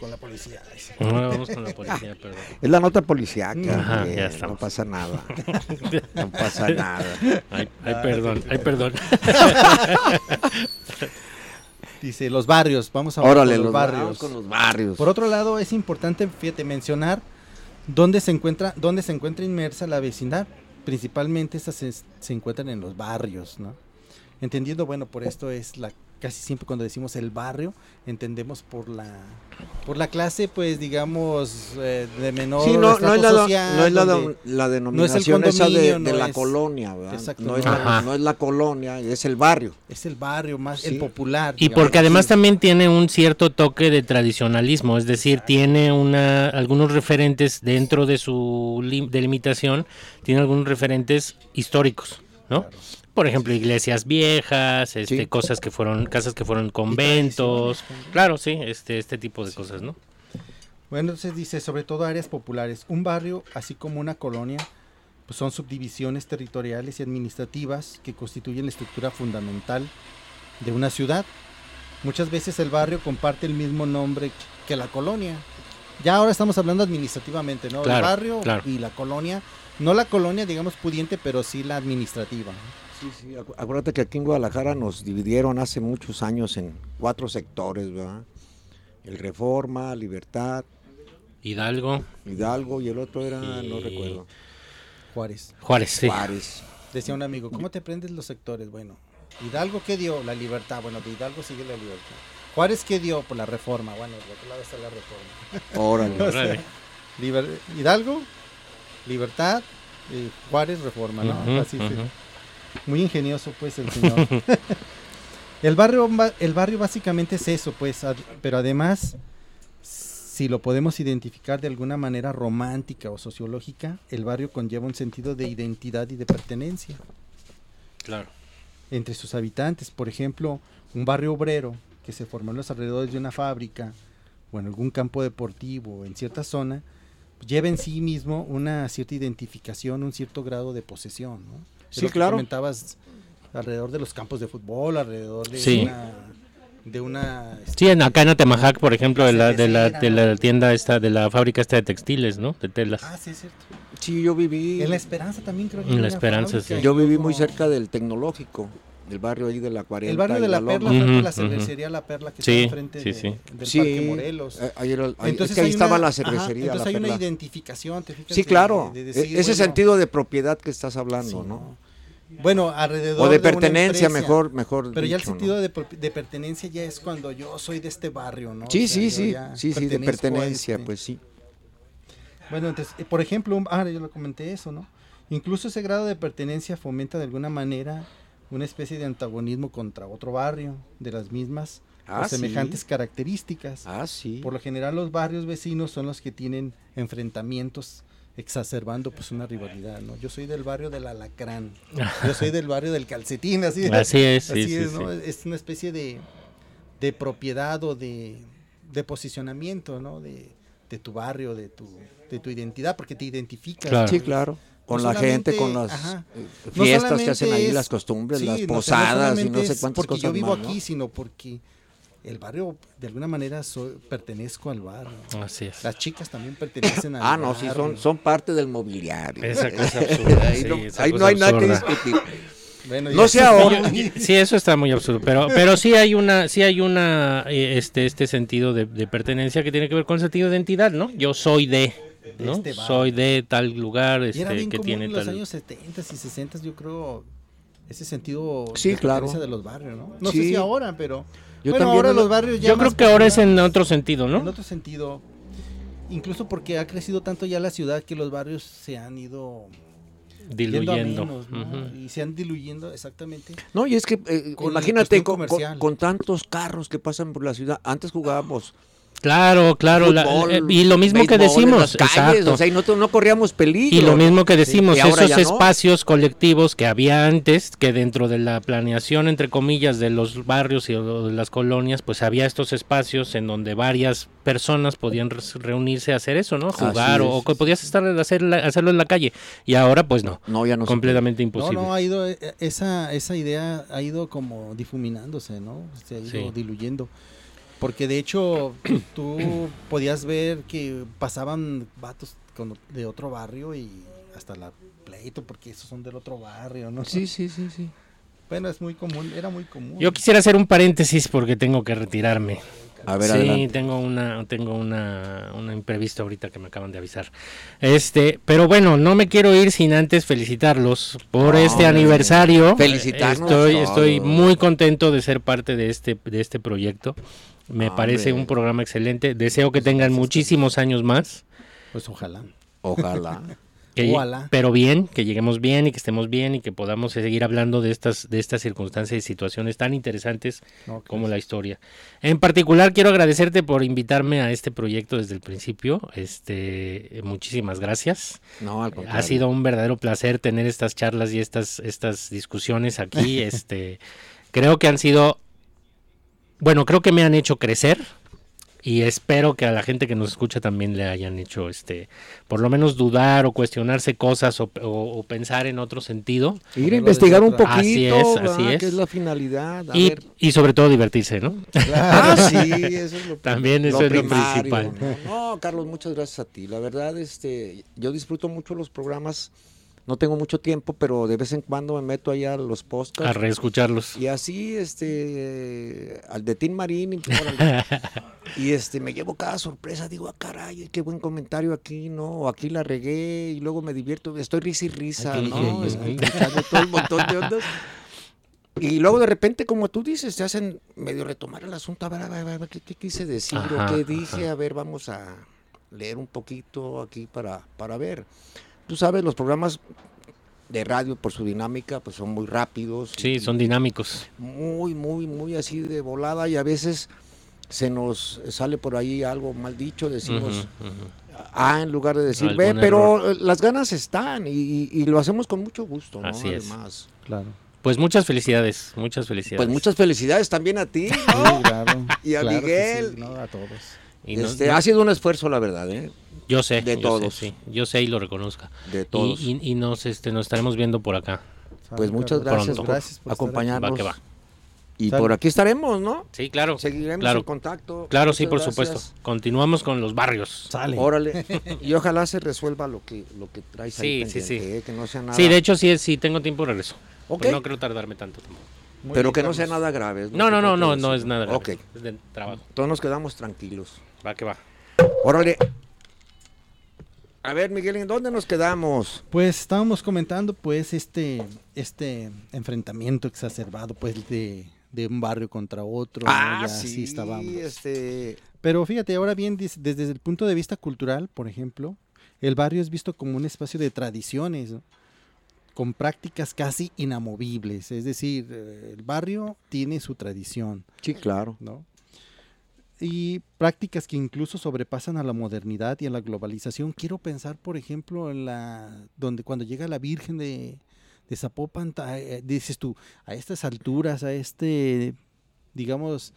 con la policía. Ahora vamos con la policía, perdón. Es la nota policíaca. Ajá, ya no pasa nada. [laughs] No pasa nada. Ay, ay, perdón, ay, perdón. [laughs] Dice, los barrios, vamos a hablar Órale, con los los barrios. barrios. con los barrios. Por otro lado, es importante, fíjate, mencionar dónde se encuentra, dónde se encuentra inmersa la vecindad. Principalmente estas se, se encuentran en los barrios, ¿no? Entendiendo, bueno, por esto es la casi siempre cuando decimos el barrio, entendemos por la por la clase, pues digamos, eh, de menor Sí, no, no es, la, social, no es la, donde- la denominación esa de, condominio, de no la es- colonia, ¿verdad? Exacto, no, es la, no es la colonia, es el barrio. es el barrio más Sí. el popular. Y digamos. porque además también tiene un cierto toque de tradicionalismo, es decir, tiene una algunos referentes dentro de su lim- delimitación, tiene algunos referentes históricos, ¿no? Por ejemplo, iglesias viejas, este, Sí. cosas que fueron, casas que fueron conventos, claro, sí, este, este tipo de cosas, ¿no? Bueno, entonces dice, sobre todo áreas populares. Un barrio, así como una colonia, pues son subdivisiones territoriales y administrativas que constituyen la estructura fundamental de una ciudad. Muchas veces el barrio comparte el mismo nombre que la colonia. Ya ahora estamos hablando administrativamente, ¿no? Claro, el barrio claro. y la colonia. No la colonia, digamos, pudiente, pero sí la administrativa. ¿no? Sí, sí, acu- acuérdate que aquí en Guadalajara nos dividieron hace muchos años en cuatro sectores, ¿verdad? El Reforma, Libertad, Hidalgo, Hidalgo y el otro era, no recuerdo, Juárez. Juárez, sí. Juárez. Decía un amigo, ¿cómo te aprendes los sectores? Bueno, Hidalgo, ¿qué dio? La libertad. Bueno, de Hidalgo sigue la libertad. Juárez, ¿qué dio? Por la reforma. Bueno, del otro lado está la reforma. [laughs] [laughs] Órale. Liber- Hidalgo, libertad, eh, Juárez, reforma, ¿no? Ujú, Así ujú. Muy ingenioso, pues, el señor. [laughs] el, barrio, ba- el barrio básicamente es eso, pues, ad- pero además, si lo podemos identificar de alguna manera romántica o sociológica, el barrio conlleva un sentido de identidad y de pertenencia. Claro. entre sus habitantes. Por ejemplo, un barrio obrero que se formó en los alrededores de una fábrica o en algún campo deportivo o en cierta zona, lleva en sí mismo una cierta identificación, un cierto grado de posesión. ¿no? Sí, lo que claro. Comentabas alrededor de los campos de fútbol, alrededor de Sí. una... De una este, Sí, en, acá en Atemajac, por ejemplo, de la, de la, de la tienda esta, de la fábrica esta de textiles, ¿no? De telas. Ah, sí, es cierto. Sí, yo viví, En La Esperanza también creo que En La una Esperanza, sí. yo viví muy cerca del tecnológico, el barrio ahí de la 40. El barrio de la Loma. Perla, frente a la cervecería La Perla que Sí, está enfrente sí, de- sí. del Sí, Parque Morelos. eh, ahí, era- ahí- Entonces es que ahí hay estaba una- la ajá, cervecería. entonces la hay una Perla. identificación, ¿te fijas? Sí, De- claro. de e- decir, ese bueno, sentido de propiedad que estás hablando, sí, ¿no? Bueno, alrededor O de pertenencia, mejor, mejor. Pero ya el dicho, ¿no? sentido de, pertenencia ya es cuando yo soy de este barrio, ¿no? Sí, O sea, sí, sí, sí, sí, de pertenencia, este. pues sí. Bueno, entonces, eh, por ejemplo, un- ah, yo lo comenté eso, ¿no? Incluso ese grado de pertenencia fomenta de alguna manera una especie de antagonismo contra otro barrio de las mismas Ah, o semejantes sí. características. Ah, sí. Por lo general los barrios vecinos son los que tienen enfrentamientos exacerbando pues una rivalidad, ¿no? Yo soy del barrio del alacrán, [laughs] yo soy del barrio del calcetín, así, Así es, sí, así sí, es, ¿no? sí. Es una especie de, de propiedad o de, de posicionamiento, ¿no? De, de tu barrio, de tu, de tu identidad, porque te identificas. Claro. Sí, claro. Con No la gente, con las ajá. No fiestas que hacen ahí, las es- costumbres, sí, las posadas y no sé cuántas porque cosas yo vivo más, ¿no? aquí, sino porque el barrio, de alguna manera, soy- pertenezco al barrio. Así es. Las chicas también pertenecen al Ah, no, sí, son, barrio. son parte del mobiliario. Esa cosa [laughs] absurda, ahí sí, no, esa ahí cosa no hay nada que discutir. Bueno, No sé ahora. Sí, eso está muy absurdo, pero pero sí hay una sí hay una eh, este este sentido de, de pertenencia que tiene que ver con el sentido de identidad, ¿no? Yo soy de, ¿no? este barrio. soy de tal lugar, Y este era bien que común tiene en los tal años 70 y 60, yo creo, ese sentido Sí, de claro. pertenencia de los barrios, ¿no? No sé si ahora, pero Yo bueno, también ahora no- los barrios ya Yo creo que ahora es en otro sentido, en ¿no? otro sentido, incluso porque ha crecido tanto ya la ciudad que los barrios se han ido Diluyendo. menos, ¿no? Ujú. Y se han diluyendo exactamente. No, y es que eh, Con imagínate con tantos carros que pasan por la ciudad. Antes jugábamos Claro, claro, la- fútbol, eh, y lo mismo que decimos, las calles, exacto. o sea, y no, no corríamos peligro. Y lo mismo que decimos, esos no. espacios colectivos que había antes, que dentro de la planeación, entre comillas, de los barrios y de las colonias, pues había estos espacios en donde varias personas podían reunirse a hacer eso, ¿no? Jugar o, es. o que podías estar hacer la- hacerlo en la calle. Y ahora, pues no, No, ya no completamente No, imposible. no, ha ido, eh, esa, esa idea ha ido como difuminándose, ¿no? Se ha ido Sí. diluyendo. Porque de hecho [clears throat] tú podías ver que pasaban vatos con- de otro barrio y hasta la pleito, porque esos son del otro barrio, ¿no? Sí, sí, sí, sí. Bueno, es muy común, era muy común. Yo quisiera hacer un paréntesis porque tengo que retirarme. A ver, sí, adelante. tengo una, tengo una, una imprevista ahorita que me acaban de avisar. Este, pero bueno, no me quiero ir sin antes felicitarlos por No, este hombre. aniversario. Felicitarnos Estoy, todos. estoy muy contento de ser parte de este, de este proyecto. Me Hombre. parece un programa excelente. Deseo que tengan muchísimos años más. Pues ojalá. Ojalá. [laughs] que- Ojalá. pero bien, que lleguemos bien y que estemos bien y que podamos seguir hablando de estas, de estas circunstancias y situaciones tan interesantes como la historia. En particular quiero agradecerte por invitarme a este proyecto desde el principio. Este, muchísimas gracias. No, al contrario. Ha sido un verdadero placer tener estas charlas y estas, estas discusiones aquí. [laughs] este, creo que han sido, bueno, creo que me han hecho crecer y espero que a la gente que nos escucha también le hayan hecho, este, por lo menos dudar o cuestionarse cosas o, o- o pensar en otro sentido. Ir a investigar un poquito, Así es, ¿verdad? así es. que es la finalidad. A Y, ver. y sobre todo divertirse, ¿no? Ah, [laughs] sí, eso es lo También eso es lo principal. No, No, Carlos, muchas gracias a ti. La verdad, este, yo disfruto mucho los programas. No tengo mucho tiempo, pero de vez en cuando me meto allá a los A podcasts. reescucharlos. Y así, este, al de Tim Marín, [laughs] y, este, me llevo cada sorpresa, digo, ah, caray, qué buen comentario aquí, ¿no? O aquí la regué, y luego me divierto, estoy risa y risa, Ay, qué ¿no? dije yo. Escuchando todo el montón de ondas. Y luego de repente, como tú dices, te hacen medio retomar el asunto, a ver, a ver, a ver, ¿qué, qué quise decir? Ajá, o qué dije, ajá. a ver, vamos a leer un poquito aquí para, para ver. Tú sabes, los programas de radio por su dinámica, pues son muy rápidos. Sí, y- son dinámicos. muy, muy, muy así de volada y a veces se nos sale por ahí algo mal dicho, decimos Ujú, ujú. A en lugar de decir Algún B, pero error. eh, las ganas están y, y- y lo hacemos con mucho gusto, ¿no? Así es. Además. Claro. Pues muchas felicidades, muchas felicidades. Pues muchas felicidades también a ti, Sí, ¿no? claro. [laughs] Y a Claro Miguel. sí, no, a todos. Y no- Este, no- ha sido un esfuerzo, la verdad, ¿eh? yo sé, de yo todos. sé, sí, yo sé y lo reconozca. De todos. y- y nos, este, nos estaremos viendo por acá. Pues muchas gracias por Gracias por estar acompañarnos. Va que va. Y Sale. por aquí estaremos, ¿no? Sí, claro. Seguiremos claro. en contacto. Claro, sí, por supuesto. Continuamos con los barrios. Sale. Órale. [laughs] Y ojalá se resuelva lo que, lo que traes ahí Sí, sí, sí. pendiente, ¿eh? Que no sea nada. Sí, de hecho, sí, sí, tengo tiempo, regreso. Ok. Pero no creo tardarme tanto tiempo. Muy Pero bien, que no sea nada grave. No, no, no, no, de no es nada grave. Ok. Es de trabajo. Todos nos quedamos tranquilos. Va que va. Órale. A ver, Miguel, ¿en dónde nos quedamos? Pues estábamos comentando pues este este enfrentamiento exacerbado pues de, de un barrio contra otro. ¿no? ah, Ya sí, así estábamos. este... Pero fíjate, ahora bien, desde el punto de vista cultural, por ejemplo, el barrio es visto como un espacio de tradiciones, ¿no? con prácticas casi inamovibles. Es decir, eh, el barrio tiene su tradición, Sí, claro. ¿no? Y prácticas que incluso sobrepasan a la modernidad y a la globalización. Quiero pensar, por ejemplo, en la donde cuando llega la Virgen de, de Zapopan, eh, dices tú, a estas alturas, a este, digamos,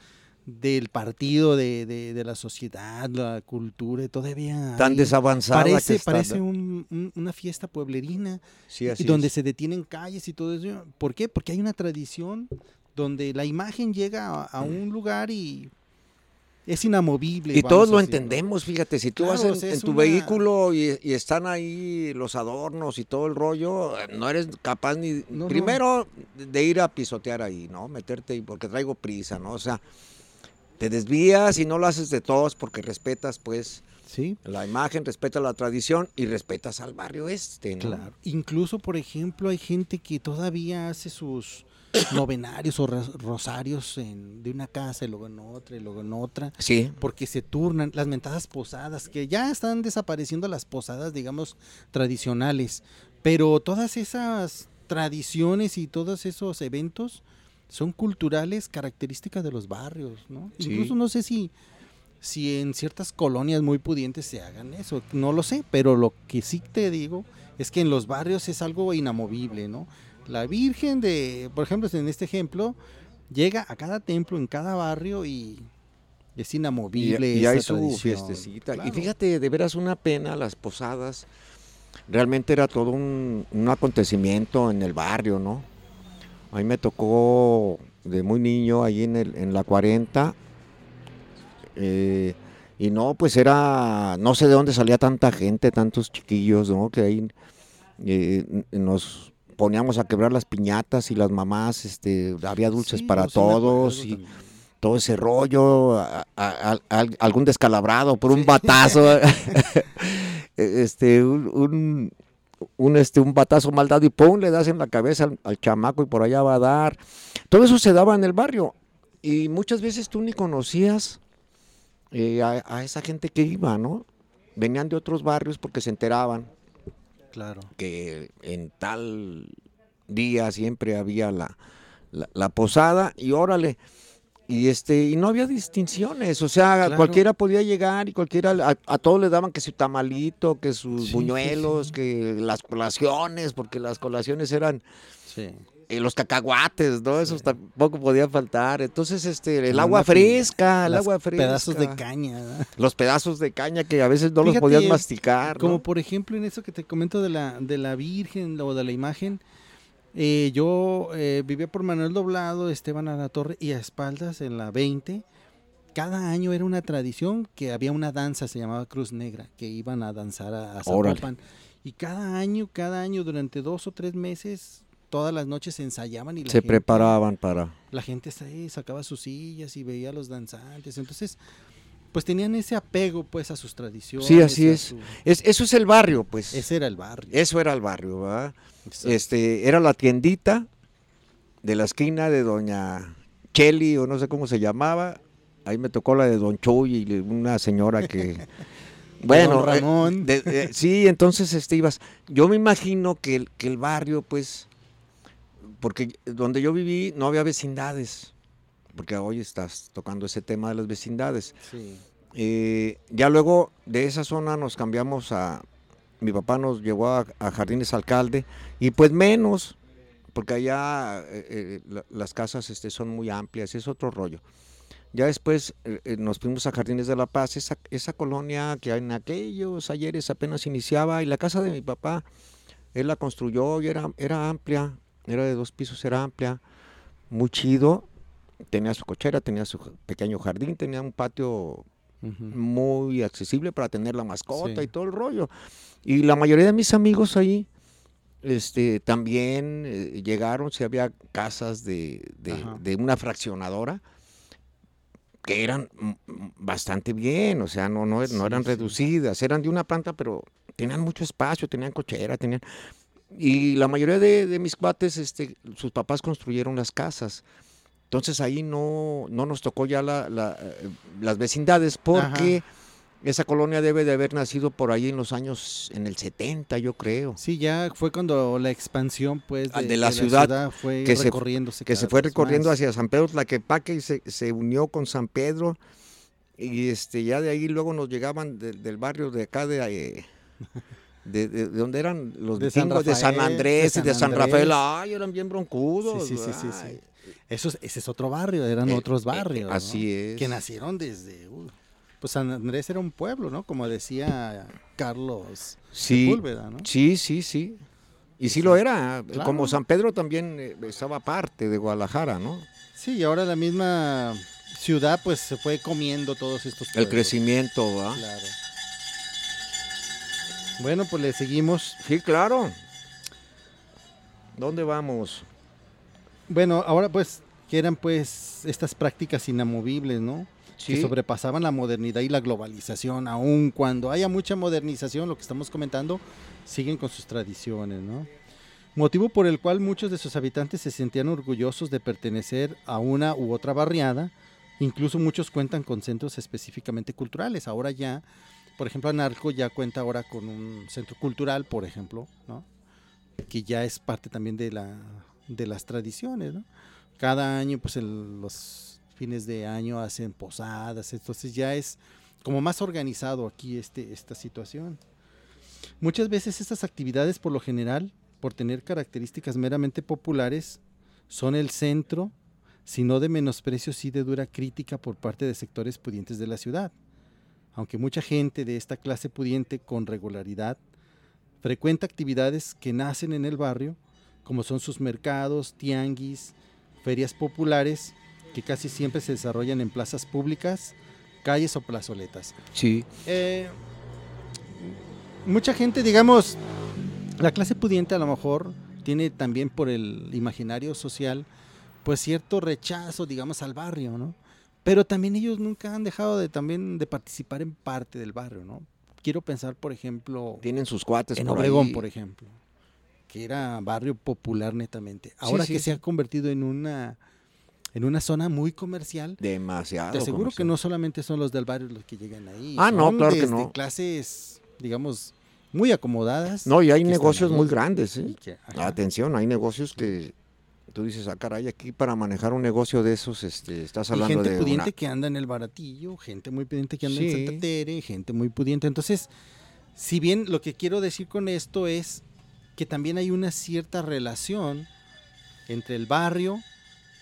del partido de, de- de la sociedad, la cultura, todavía Tan hay- desavanzada parece, que parece un- un- una fiesta pueblerina Sí, así donde es. se detienen calles y todo eso. ¿Por qué? Porque hay una tradición donde la imagen llega a, a un lugar y es inamovible. Y todos lo entendemos, fíjate, si tú Claro, vas en, o sea, en es tu una- vehículo y, y están ahí los adornos y todo el rollo, no eres capaz ni No, no. primero de ir a pisotear ahí, ¿no? Meterte ahí porque traigo prisa, ¿no? O sea, te desvías y no lo haces de todos porque respetas pues Sí, la imagen, respetas la tradición y respetas al barrio este, ¿no? claro. Incluso, por ejemplo, hay gente que todavía hace sus [coughs] novenarios o ros- rosarios en- de una casa y luego en otra y luego en otra. Sí, porque se turnan las mentadas posadas, que ya están desapareciendo las posadas, digamos, tradicionales, pero todas esas tradiciones y todos esos eventos son culturales características de los barrios, ¿no? Sí. Incluso no sé si, si en ciertas colonias muy pudientes se hagan eso, no lo sé, pero lo que sí te digo es que en los barrios es algo inamovible, ¿no? La Virgen de, por ejemplo, en este ejemplo, llega a cada templo en cada barrio y es y, inamovible. y hay esa su tradición. fiestecita. Y fíjate, de veras una pena las posadas. Realmente era todo un, un acontecimiento en el barrio, ¿no? A mí me tocó de muy niño ahí en, el, en la 40. eh, y no, pues era, no sé de dónde salía tanta gente, tantos chiquillos, ¿no? Que ahí eh, nos poníamos a quebrar las piñatas y las mamás, este, había dulces Sí, para todos y también. todo ese rollo, a- a- a- a- algún descalabrado por un batazo, [laughs] [laughs] este, un, un, un, este, un batazo mal dado y pum, le das en la cabeza al, al chamaco y por allá va a dar. Todo eso se daba en el barrio y muchas veces tú ni conocías eh, a, a esa gente que iba, ¿no? Venían de otros barrios porque se enteraban Claro. que en tal día siempre había la, la, la posada y órale. Y este, y no había distinciones, o sea, Claro. cualquiera podía llegar y cualquiera, a, a todos les daban que su tamalito, que sus Sí, sí, buñuelos, sí. que las colaciones, porque las colaciones eran Sí. Eh, los cacahuates, ¿no? Esos tampoco podían faltar. Entonces, este, el agua fresca, el agua fresca. Pedazos de caña. Los pedazos de caña que a veces no los podías masticar. ¿no? Como por ejemplo en eso que te comento de la, de la Virgen o de la imagen, eh, yo eh, vivía por Manuel Doblado, Esteban a la Torre y a espaldas en la 20. Cada año era una tradición que había una danza, se llamaba Cruz Negra, que iban a danzar a, a. Zapopan. Y cada año, cada año, durante dos o tres meses, todas las noches se ensayaban y la Se gente- preparaban para... la gente ahí sacaba sus sillas y veía a los danzantes. Entonces, pues tenían ese apego pues a sus tradiciones. Sí, así es. su- Es, eso es el barrio, pues. Ese era el barrio. Eso era el barrio, ¿verdad? Exacto. Este, era la tiendita de la esquina de doña Cheli, o no sé cómo se llamaba. Ahí me tocó la de don Chuy y una señora que... [laughs] [laughs] Bueno, Don Ramón. eh, de- eh, sí, entonces este ibas. Yo me imagino que el, que el barrio, pues, porque donde yo viví no había vecindades, porque hoy estás tocando ese tema de las vecindades. Sí. Eh, ya luego de esa zona nos cambiamos a, mi papá nos llevó a, a Jardines Alcalde y pues menos, porque allá eh, eh, la- las casas este, son muy amplias, es otro rollo. Ya después eh, nos fuimos a Jardines de la Paz, esa, esa colonia que en aquellos ayeres apenas iniciaba y la casa de mi papá, él la construyó y era, era amplia, era de dos pisos, era amplia, muy chido. Tenía su cochera, tenía su pequeño jardín, tenía un patio muy accesible para tener la mascota Sí. y todo el rollo. Y la mayoría de mis amigos ahí este, también eh, llegaron, si había casas de, de- una fraccionadora que eran bastante bien, o sea, no, no, Sí, no eran sí. reducidas, eran de una planta, pero tenían mucho espacio, tenían cochera, tenían... Y la mayoría de, de mis cuates, este, sus papás construyeron las casas. Entonces ahí no, no nos tocó ya la- la, eh, las vecindades porque esa colonia debe de haber nacido por ahí en los años, en el 70 yo creo. Sí, ya fue cuando la expansión pues Ah, de la ciudad, fue que se- recorriéndose Que se fue recorriendo más. hacia San Pedro Tlaquepaque y se, se unió con San Pedro. Y este ya de ahí luego nos llegaban de- del barrio de acá de, eh, [laughs] de, de- de donde eran los De San de San de Andrés y de San Andrés. Rafael. Ay, eran bien broncudos. Sí, sí, sí, sí, sí. ay. Eso es- ese es otro barrio, eran Eh, otros eh, barrios. ¿no? así es. Que nacieron desde... uh, pues San Andrés era un pueblo, ¿no? Como decía Carlos Sí, Sepúlveda, ¿no? sí, sí, sí. Y sí lo era. Claro. Como San Pedro también eh, estaba aparte de Guadalajara, ¿no? Sí, y ahora la misma ciudad pues se fue comiendo todos estos El pueblos. crecimiento, ¿va? Claro. Bueno, pues le seguimos. Sí, claro. ¿Dónde vamos? Bueno, ahora pues que eran pues estas prácticas inamovibles, ¿no? Que Sí. sobrepasaban la modernidad y la globalización, aun cuando haya mucha modernización, lo que estamos comentando, siguen con sus tradiciones, ¿no? Motivo por el cual muchos de sus habitantes se sentían orgullosos de pertenecer a una u otra barriada, incluso muchos cuentan con centros específicamente culturales. Ahora ya, por ejemplo, Anarco ya cuenta ahora con un centro cultural, por ejemplo. Que ya es parte también de la de las tradiciones. Cada año, pues en los fines de año hacen posadas, entonces ya es como más organizado aquí este, esta situación. Muchas veces estas actividades, por lo general, por tener características meramente populares, son el centro, si no de menosprecio, sí de dura crítica por parte de sectores pudientes de la ciudad. Aunque mucha gente de esta clase pudiente con regularidad frecuenta actividades que nacen en el barrio, como son sus mercados, tianguis, ferias populares, que casi siempre se desarrollan en plazas públicas, calles o plazoletas. Sí. Eh, mucha gente, digamos, la clase pudiente a lo mejor tiene también por el imaginario social, pues cierto rechazo, digamos, al barrio, ¿no? Pero también ellos nunca han dejado de también de participar en parte del barrio, ¿no? Quiero pensar, por ejemplo, Tienen sus cuates en por Obregón, ahí. por ejemplo, que era barrio popular netamente. Ahora sí, que se ha convertido en una en una zona muy comercial, Demasiado. te aseguro que no solamente son los del barrio los que llegan ahí. Ah, no, claro que desde no. clases, digamos, muy acomodadas. No, y hay que negocios muy grandes, ¿eh? que-. Atención, hay negocios que tú dices, ah, caray, aquí para manejar un negocio de esos, este, estás Y hablando gente de pudiente una... que anda en el baratillo, gente muy pudiente que anda Sí. en Santa Tere, gente muy pudiente. Entonces, si bien lo que quiero decir con esto es que también hay una cierta relación entre el barrio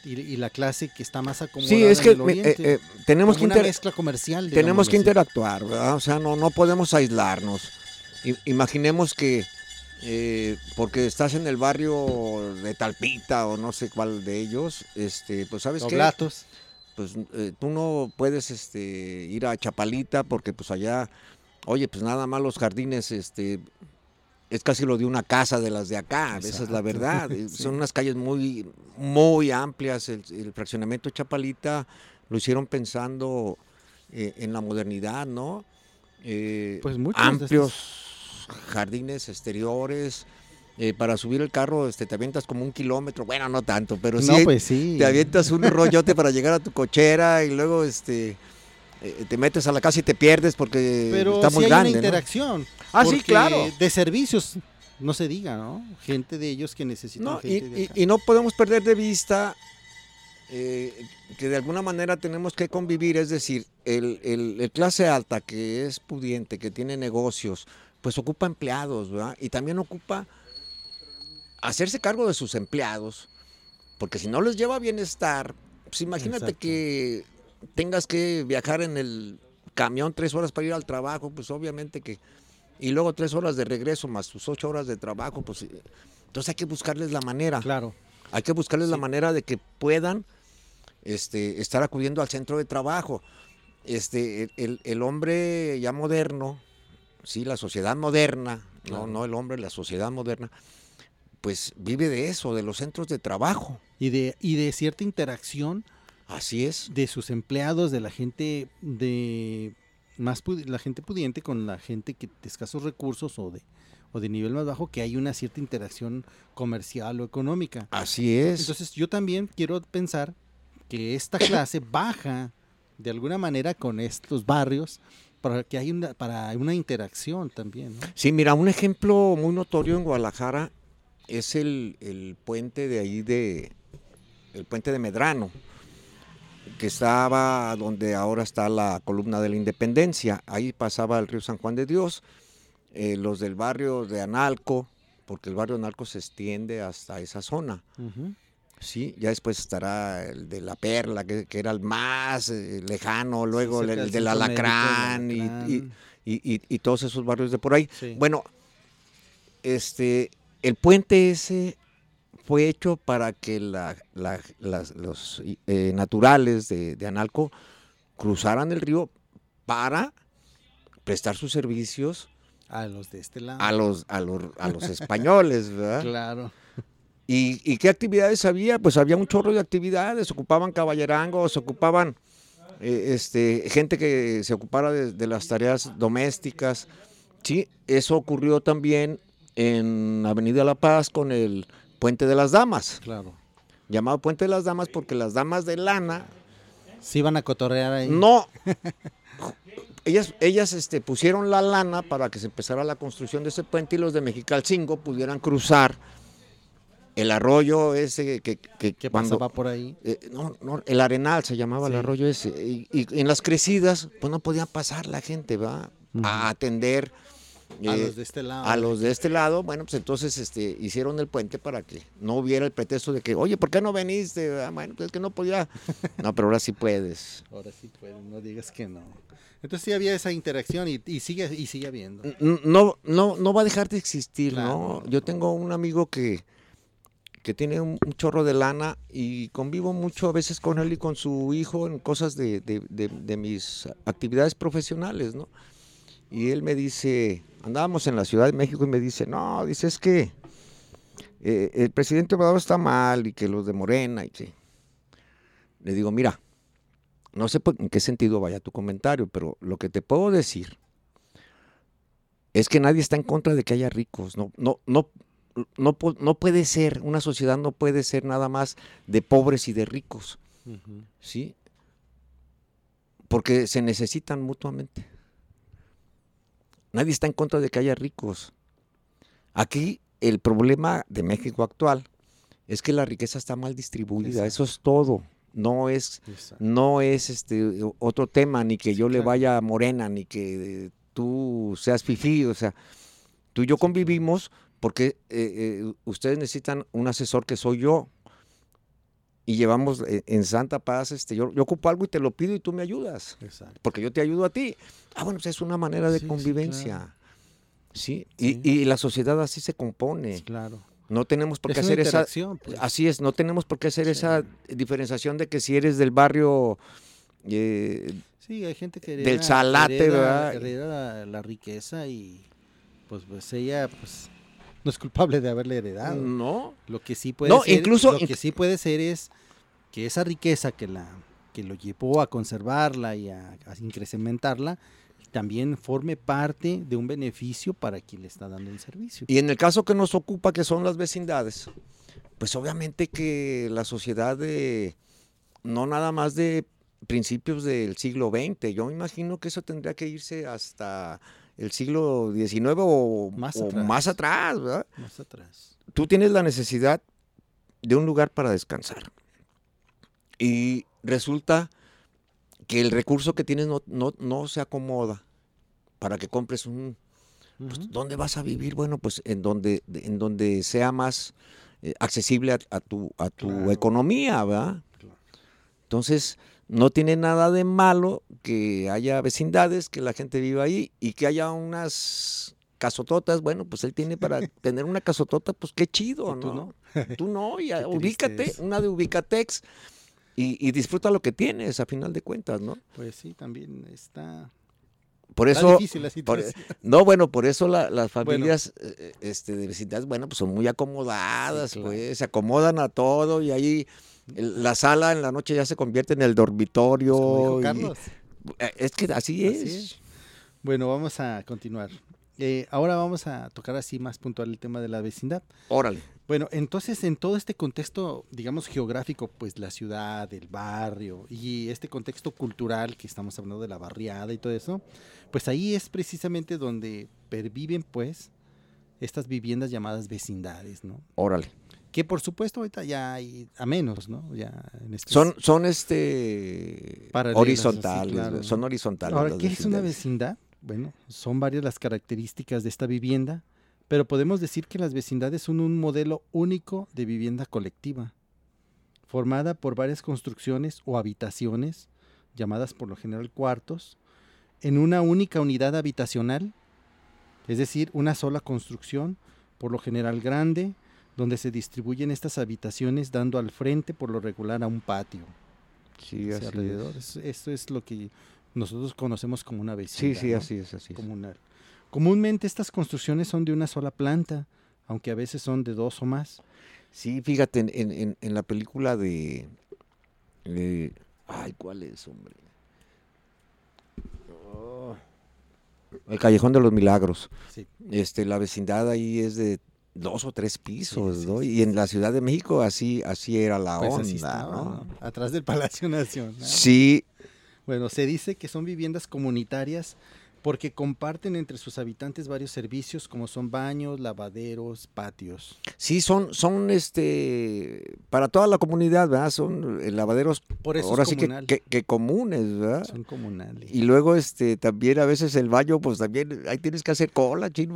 y, y la clase que está más acomodada Sí, es en que el me- oriente. eh, eh, tenemos que una mezcla comercial. tenemos que así. interactuar, ¿verdad? O sea, no, no podemos aislarnos. I- imaginemos que eh, porque estás en el barrio de Talpita o no sé cuál de ellos, este, pues sabes Oblatos. pues eh, tú no puedes este, ir a Chapalita porque pues allá, oye, pues nada más los jardines, este, es casi lo de una casa de las de acá, esa es la verdad. [laughs] eh, Sí. Son unas calles muy, muy amplias. El, el fraccionamiento Chapalita lo hicieron pensando eh, en la modernidad, ¿no? Eh, Pues muchos de jardines exteriores. eh, para subir el carro este, te avientas como un kilómetro, bueno, no tanto, pero sí, no, pues sí. te avientas un rollote para llegar a tu cochera y luego este eh, te metes a la casa y te pierdes porque Pero está muy hay grande. una ¿no? interacción. Ah, sí, claro. De servicios, no se diga, ¿no? Gente de ellos que necesitan No, y, no podemos perder de vista eh, que de alguna manera tenemos que convivir, es decir, el, el- el clase alta que es pudiente, que tiene negocios, pues ocupa empleados, ¿verdad? Y también ocupa hacerse cargo de sus empleados, porque si no les lleva bienestar, pues imagínate Exacto. que tengas que viajar en el camión tres horas para ir al trabajo, pues obviamente que... Y luego tres horas de regreso más tus ocho horas de trabajo, pues... Entonces hay que buscarles la manera. Claro. Hay que buscarles la manera de que puedan este, estar acudiendo al centro de trabajo. Este, el- el hombre ya moderno, sí, la sociedad moderna, Claro. no, no el hombre, la sociedad moderna, pues vive de eso, de los centros de trabajo. Y de, y de cierta interacción Así es. de sus empleados, de la gente de más la gente pudiente con la gente que de escasos recursos o de o de nivel más bajo que hay una cierta interacción comercial o económica. Así es. Entonces yo también quiero pensar que esta clase baja de alguna manera con estos barrios para que hay una para una interacción también, ¿no? Sí, mira, un ejemplo muy notorio en Guadalajara es el, el puente de ahí de, el puente de Medrano, que estaba donde ahora está la columna de la Independencia. Ahí pasaba el río San Juan de Dios, eh, los del barrio de Analco, porque el barrio de Analco se extiende hasta esa zona. Sí, ya después estará el de la Perla, que, que era el más eh, lejano, luego el, del Alacrán, y- Alacrán. y- y, y- y todos esos barrios de por ahí. Sí. Bueno, este, el puente ese fue hecho para que la- la- las- los eh, naturales de, de Analco cruzaran el río para prestar sus servicios a los de este lado. a los, a los, a los españoles, ¿verdad? [laughs] Claro. ¿Y, y qué actividades había? Pues había un chorro de actividades, ocupaban caballerangos, ocupaban eh, este, gente que se ocupara de, de las tareas domésticas. Sí, eso ocurrió también en Avenida La Paz con el Puente de las Damas, Claro. llamado Puente de las Damas porque las damas de lana Sí iban a cotorrear ahí. no. [laughs] Ellas, ellas este, pusieron la lana para que se empezara la construcción de ese puente y los de Mexicalcingo pudieran cruzar el arroyo ese que, que, ¿Qué cuando, pasaba por ahí? eh, no, no, el Arenal se llamaba Sí. el arroyo ese. Y, y en las crecidas, pues no podía pasar la gente, ¿va? A atender a eh, los de este lado. a los de este lado. Bueno, pues entonces este, hicieron el puente para que no hubiera el pretexto de que, oye, ¿por qué no veniste? Ah, Bueno, pues es que no podía. [laughs] No, pero ahora sí puedes. Ahora sí pueden, no digas que no. Entonces sí había esa interacción y, y sigue y sigue habiendo. No, no, no va a dejar de existir, Claro. ¿no? Yo tengo un amigo que, que tiene un, chorro de lana y convivo mucho a veces con él y con su hijo en cosas de, de- de- mis actividades profesionales, ¿no? Y él me dice, andábamos en la Ciudad de México y me dice, no, dice, es que eh, el presidente Obrador está mal y que los de Morena y sí. Le digo, mira, no sé en qué sentido vaya tu comentario, pero lo que te puedo decir es que nadie está en contra de que haya ricos. No, no, no, no, no puede ser, una sociedad no puede ser nada más de pobres y de ricos. ¿Sí? Porque se necesitan mutuamente. Nadie está en contra de que haya ricos. Aquí el problema de México actual es que la riqueza está mal distribuida, eso es todo. No es, no es este otro tema, ni que yo le vaya a Morena, ni que tú seas fifí, o sea, tú y yo convivimos porque eh, eh, ustedes necesitan un asesor que soy yo. Y llevamos eh, en Santa Paz, este, yo, yo, ocupo algo y te lo pido y tú me ayudas. Porque yo te ayudo a ti. Ah, bueno, pues es una manera de convivencia. Sí, Y, la sociedad así se compone. Claro. No tenemos por qué hacer esa. Pues. Así es, no tenemos por qué hacer esa diferenciación de que si eres del barrio. sí, hay gente que del salate, ¿verdad? la, riqueza y pues, pues ella pues no es culpable de haberle heredado. No. Lo que sí puede ser, incluso, lo que sí puede ser es que esa riqueza que la que lo llevó a conservarla y a, incrementarla también forme parte de un beneficio para quien le está dando el servicio. Y en el caso que nos ocupa, que son las vecindades, pues obviamente que la sociedad de, no nada más de principios del siglo XX, yo me imagino que eso tendría que irse hasta el siglo XIX o más atrás, más atrás ¿verdad? Más atrás. Tú tienes la necesidad de un lugar para descansar. Y resulta que el recurso que tienes no, no, se acomoda para que compres un... Pues, ¿Dónde vas a vivir? Bueno, pues en donde, en donde sea más eh, accesible a, tu, a tu economía, ¿verdad? Entonces, no tiene nada de malo que haya vecindades, que la gente viva ahí y que haya unas casototas. Bueno, pues él tiene para [laughs] tener una casotota, pues qué chido, ¿no? Tú no, tú [laughs] no y ubícate, una de Ubicatex y, disfruta lo que tienes a final de cuentas, ¿no? Pues sí, también está. Por eso, difícil la [laughs] no, bueno, por eso las familias eh, este, de vecindades, bueno, pues son muy acomodadas, pues, se acomodan a todo y ahí la sala en la noche ya se convierte en el dormitorio. Eh, es que así es. Bueno, vamos a continuar. Eh, ahora vamos a tocar así más puntual el tema de la vecindad. Órale. Bueno, entonces en todo este contexto, digamos, geográfico, pues la ciudad, el barrio y este contexto cultural que estamos hablando de la barriada y todo eso, pues ahí es precisamente donde perviven, pues, estas viviendas llamadas vecindades, ¿no? Órale que por supuesto ahorita ya hay a menos, ¿no? Ya son son este horizontales, son horizontales. Ahora, ¿qué es una vecindad? Bueno, son varias las características de esta vivienda, pero podemos decir que las vecindades son un modelo único de vivienda colectiva, formada por varias construcciones o habitaciones, llamadas por lo general cuartos, en una única unidad habitacional, es decir, una sola construcción, por lo general grande, donde se distribuyen estas habitaciones dando al frente por lo regular a un patio. Sí, así alrededor. Esto es lo que nosotros conocemos como una vecindad. Sí, sí, así es, así Comunal. Comúnmente estas construcciones son de una sola planta, aunque a veces son de dos o más. Sí, fíjate, en, en, la película de, Ay, ¿cuál es, hombre? Oh, el Callejón de los Milagros. Sí. Este, la vecindad ahí es de dos o tres pisos, ¿no? y en la Ciudad de México así, así era la pues onda, ¿no? Atrás del Palacio Nacional. Sí. Bueno, se dice que son viviendas comunitarias porque comparten entre sus habitantes varios servicios como son baños, lavaderos, patios. Sí, son, son este para toda la comunidad, ¿verdad? Son eh, lavaderos Por eso ahora sí que, comunes, ¿verdad? Son comunales. Y luego este también a veces el baño, pues también ahí tienes que hacer cola, chin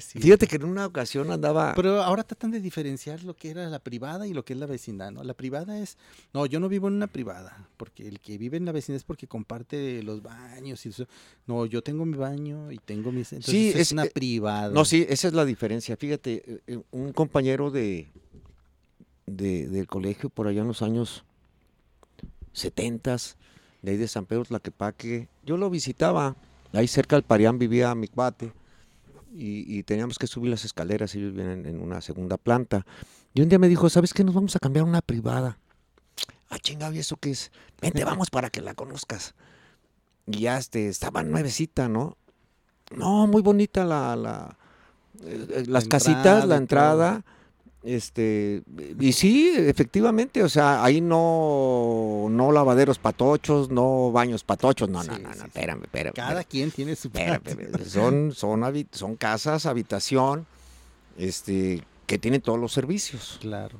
Fíjate que en una ocasión andaba. Pero ahora tratan de diferenciar lo que era la privada y lo que es la vecindad, ¿no? La privada es, no, yo no vivo en una privada, porque el que vive en la vecindad es porque comparte los baños y eso. No, yo tengo mi baño y tengo mis... Entonces sí, es, una eh, privada. No, sí, esa es la diferencia. Fíjate, eh, eh, un compañero de, de, del colegio por allá en los años 70, de ahí de San Pedro Tlaquepaque, yo lo visitaba, ahí cerca del Parián vivía mi cuate, y, y teníamos que subir las escaleras, ellos vienen en una segunda planta. Y un día me dijo, ¿sabes qué? Nos vamos a cambiar a una privada. Ah, chingado, ¿y eso qué es? Vente, vamos para que la conozcas. Y ya este, estaba nuevecita, ¿no? No, muy bonita la, la eh, las La casitas, entrada la entrada. Este, y sí, efectivamente, o sea, ahí no, no lavaderos patochos, no baños patochos, no, no, Sí, no, no, sí, espérame, espérame. Cada espérame. quien tiene su Espérame, Son, son, son casas, habitación, este, que tienen todos los servicios. Claro.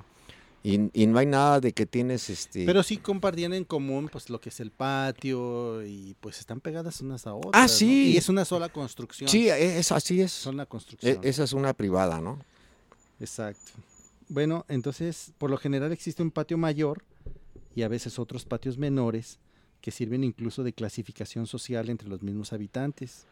Y, y no hay nada de que tienes, este... Pero sí compartían en común pues lo que es el patio y pues están pegadas unas a otras. Ah, ¿no? sí. Y es una sola construcción. sí, es, así es. Son la E- construcción. esa es una privada, ¿no? Exacto. Bueno, entonces, por lo general existe un patio mayor y a veces otros patios menores que sirven incluso de clasificación social entre los mismos habitantes.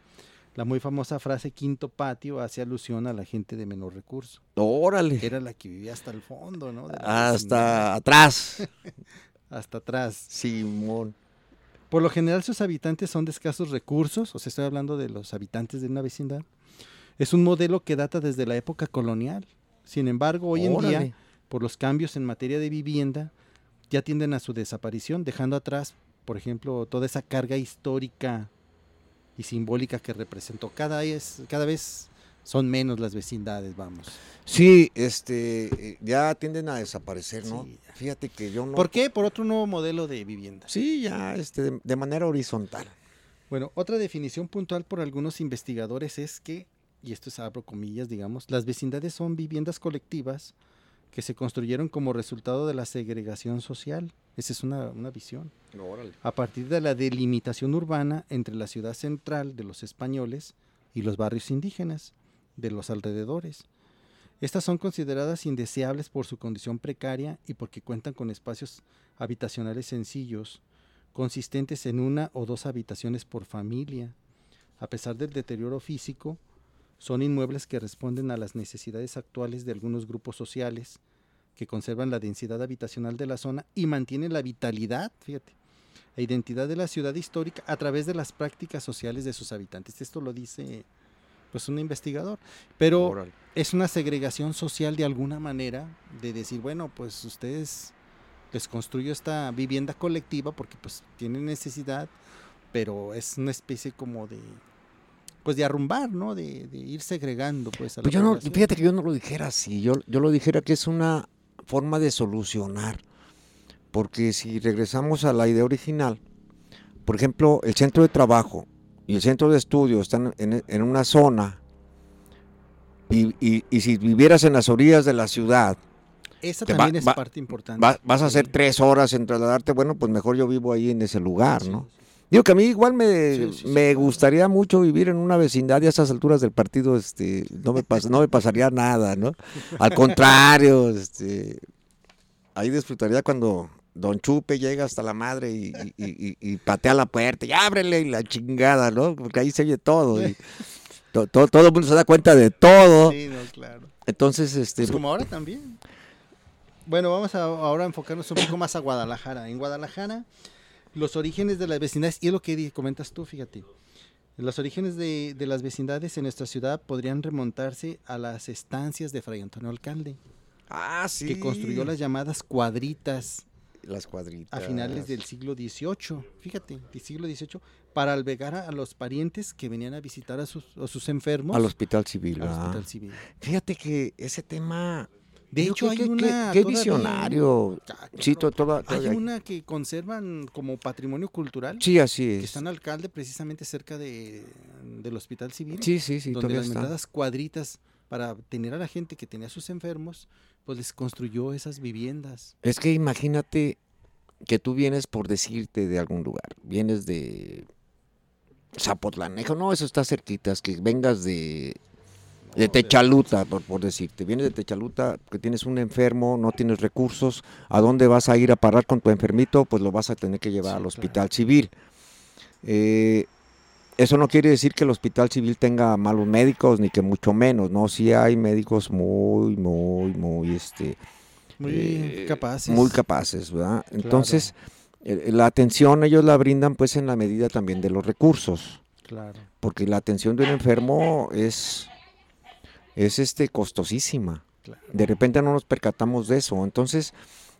La muy famosa frase quinto patio hace alusión a la gente de menor recurso. Órale. Era la que vivía hasta el fondo, ¿no? Hasta atrás. [laughs] hasta atrás. Simón. Por lo general sus habitantes son de escasos recursos, o sea, estoy hablando de los habitantes de una vecindad. Es un modelo que data desde la época colonial. Sin embargo, hoy en día por los cambios en materia de vivienda, ya tienden a su desaparición, dejando atrás, por ejemplo, toda esa carga histórica y simbólica que representó. Cada vez, cada vez son menos las vecindades, vamos. Sí, este, eh, ya tienden a desaparecer, ¿no? Sí. Fíjate que yo no... ¿Por qué? Por otro nuevo modelo de vivienda. Sí, ya, este, de manera horizontal. Bueno, otra definición puntual por algunos investigadores es que, y esto es abro comillas, digamos, las vecindades son viviendas colectivas que se construyeron como resultado de la segregación social. Esa es una, una visión. Órale. a partir de la delimitación urbana entre la ciudad central de los españoles y los barrios indígenas de los alrededores. Estas son consideradas indeseables por su condición precaria y porque cuentan con espacios habitacionales sencillos, consistentes en una o dos habitaciones por familia. A pesar del deterioro físico, son inmuebles que responden a las necesidades actuales de algunos grupos sociales que conservan la densidad habitacional de la zona y mantienen la vitalidad, fíjate, e identidad de la ciudad histórica a través de las prácticas sociales de sus habitantes. Esto lo dice pues un investigador, pero es una segregación social de alguna manera de decir, bueno, pues ustedes les construyo esta vivienda colectiva porque pues tienen necesidad, pero es una especie como de pues de arrumbar, ¿no? De, de ir segregando pues a la Pues yo no, fíjate que yo no lo dijera así, yo, yo lo dijera que es una forma de solucionar. Porque si regresamos a la idea original, por ejemplo, el centro de trabajo y el centro de estudio están en, en una zona, y, y- y si vivieras en las orillas de la ciudad, Esa va- también es va- parte importante. va- vas a hacer tres horas en trasladarte, bueno, pues mejor yo vivo ahí en ese lugar, Sí, ¿no? sí. Digo que a mí igual me, Sí, sí, sí, me gustaría mucho vivir en una vecindad y a estas alturas del partido este, no, me pas- no me pasaría nada, ¿no? Al contrario, este, ahí disfrutaría cuando Don Chupe llega hasta la madre y, y- y- y patea la puerta y ábrele y la chingada, ¿no? Porque ahí se oye todo. y to- to- todo el mundo se da cuenta de todo. Sí, no, claro. Entonces, este, Pues como ahora también. Bueno, vamos a ahora a enfocarnos un poco más a Guadalajara. En Guadalajara, los orígenes de las vecindades, y es lo que comentas tú, fíjate. Los orígenes de, de las vecindades en nuestra ciudad podrían remontarse a las estancias de Fray Antonio Alcalde, ah, sí. que construyó las llamadas cuadritas las cuadritas. a finales del siglo XVIII, fíjate, del siglo XVIII, para albergar a, a los parientes que venían a visitar a sus, a sus enfermos Al hospital civil, al hospital civil. Fíjate que ese tema. De hecho, qué- hay qué- una Qué, visionario. Ah, claro. to- toda- Hay hay- una que conservan como patrimonio cultural, Sí, así que es. está en alcalde precisamente cerca de, del hospital civil, Sí, sí, sí, donde las nombradas cuadritas para tener a la gente que tenía sus enfermos, pues les construyó esas viviendas. Es que imagínate que tú vienes por decirte de algún lugar. Vienes de Zapotlanejo. No, eso está cerquita. Es que vengas de, de Techaluta, por, por decirte. Vienes de Techaluta, que tienes un enfermo, no tienes recursos. ¿A dónde vas a ir a parar con tu enfermito? Pues lo vas a tener que llevar Sí, al claro. hospital civil. Eh, eso no quiere decir que el hospital civil tenga malos médicos, ni que mucho menos, ¿no? Sí hay médicos muy, muy, muy, este, Muy eh, capaces. muy capaces, ¿verdad? Entonces, eh, la atención ellos la brindan pues en la medida también de los recursos, Claro. porque la atención de un enfermo es es este costosísima. Claro. De repente no nos percatamos de eso. Entonces,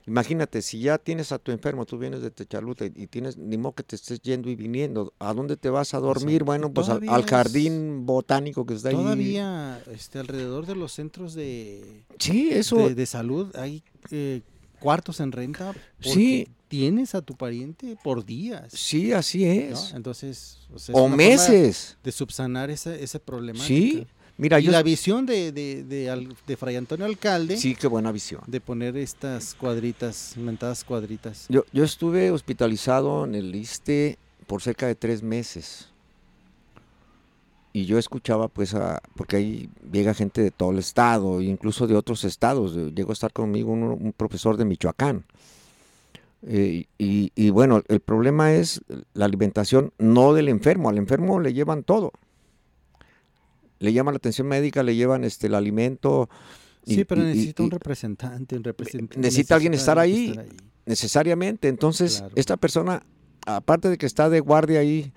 imagínate, si ya tienes a tu enfermo, tú vienes de Techaluta y, y tienes, ni modo que te estés yendo y viniendo, ¿a dónde te vas a dormir? Bueno, pues al, Todavía es- jardín botánico que está ahí. Todavía este, alrededor de los centros de, Sí, eso. de, de salud hay eh, cuartos en renta Sí. tienes a tu pariente por días. Sí, así ¿no? es. Entonces, o, sea, es O meses. de subsanar esa, ese problema. Sí. Mira, Y yo. la visión de, de, de, Fray Antonio Alcalde Sí, qué buena visión. de poner estas cuadritas, mentadas cuadritas. Yo, yo estuve hospitalizado en el ISTE por cerca de tres meses. Y yo escuchaba, pues, a, porque ahí llega gente de todo el estado, incluso de otros estados. Llegó a estar conmigo un, un profesor de Michoacán. Eh, y, y bueno, el problema es la alimentación, no del enfermo. Al enfermo le llevan todo. Le llaman la atención médica, le llevan este el alimento. y- Sí, pero y- y- necesita un representante, un representante. necesita alguien estar ahí. estar necesariamente. Entonces, Claro. esta persona, aparte de que está de guardia ahí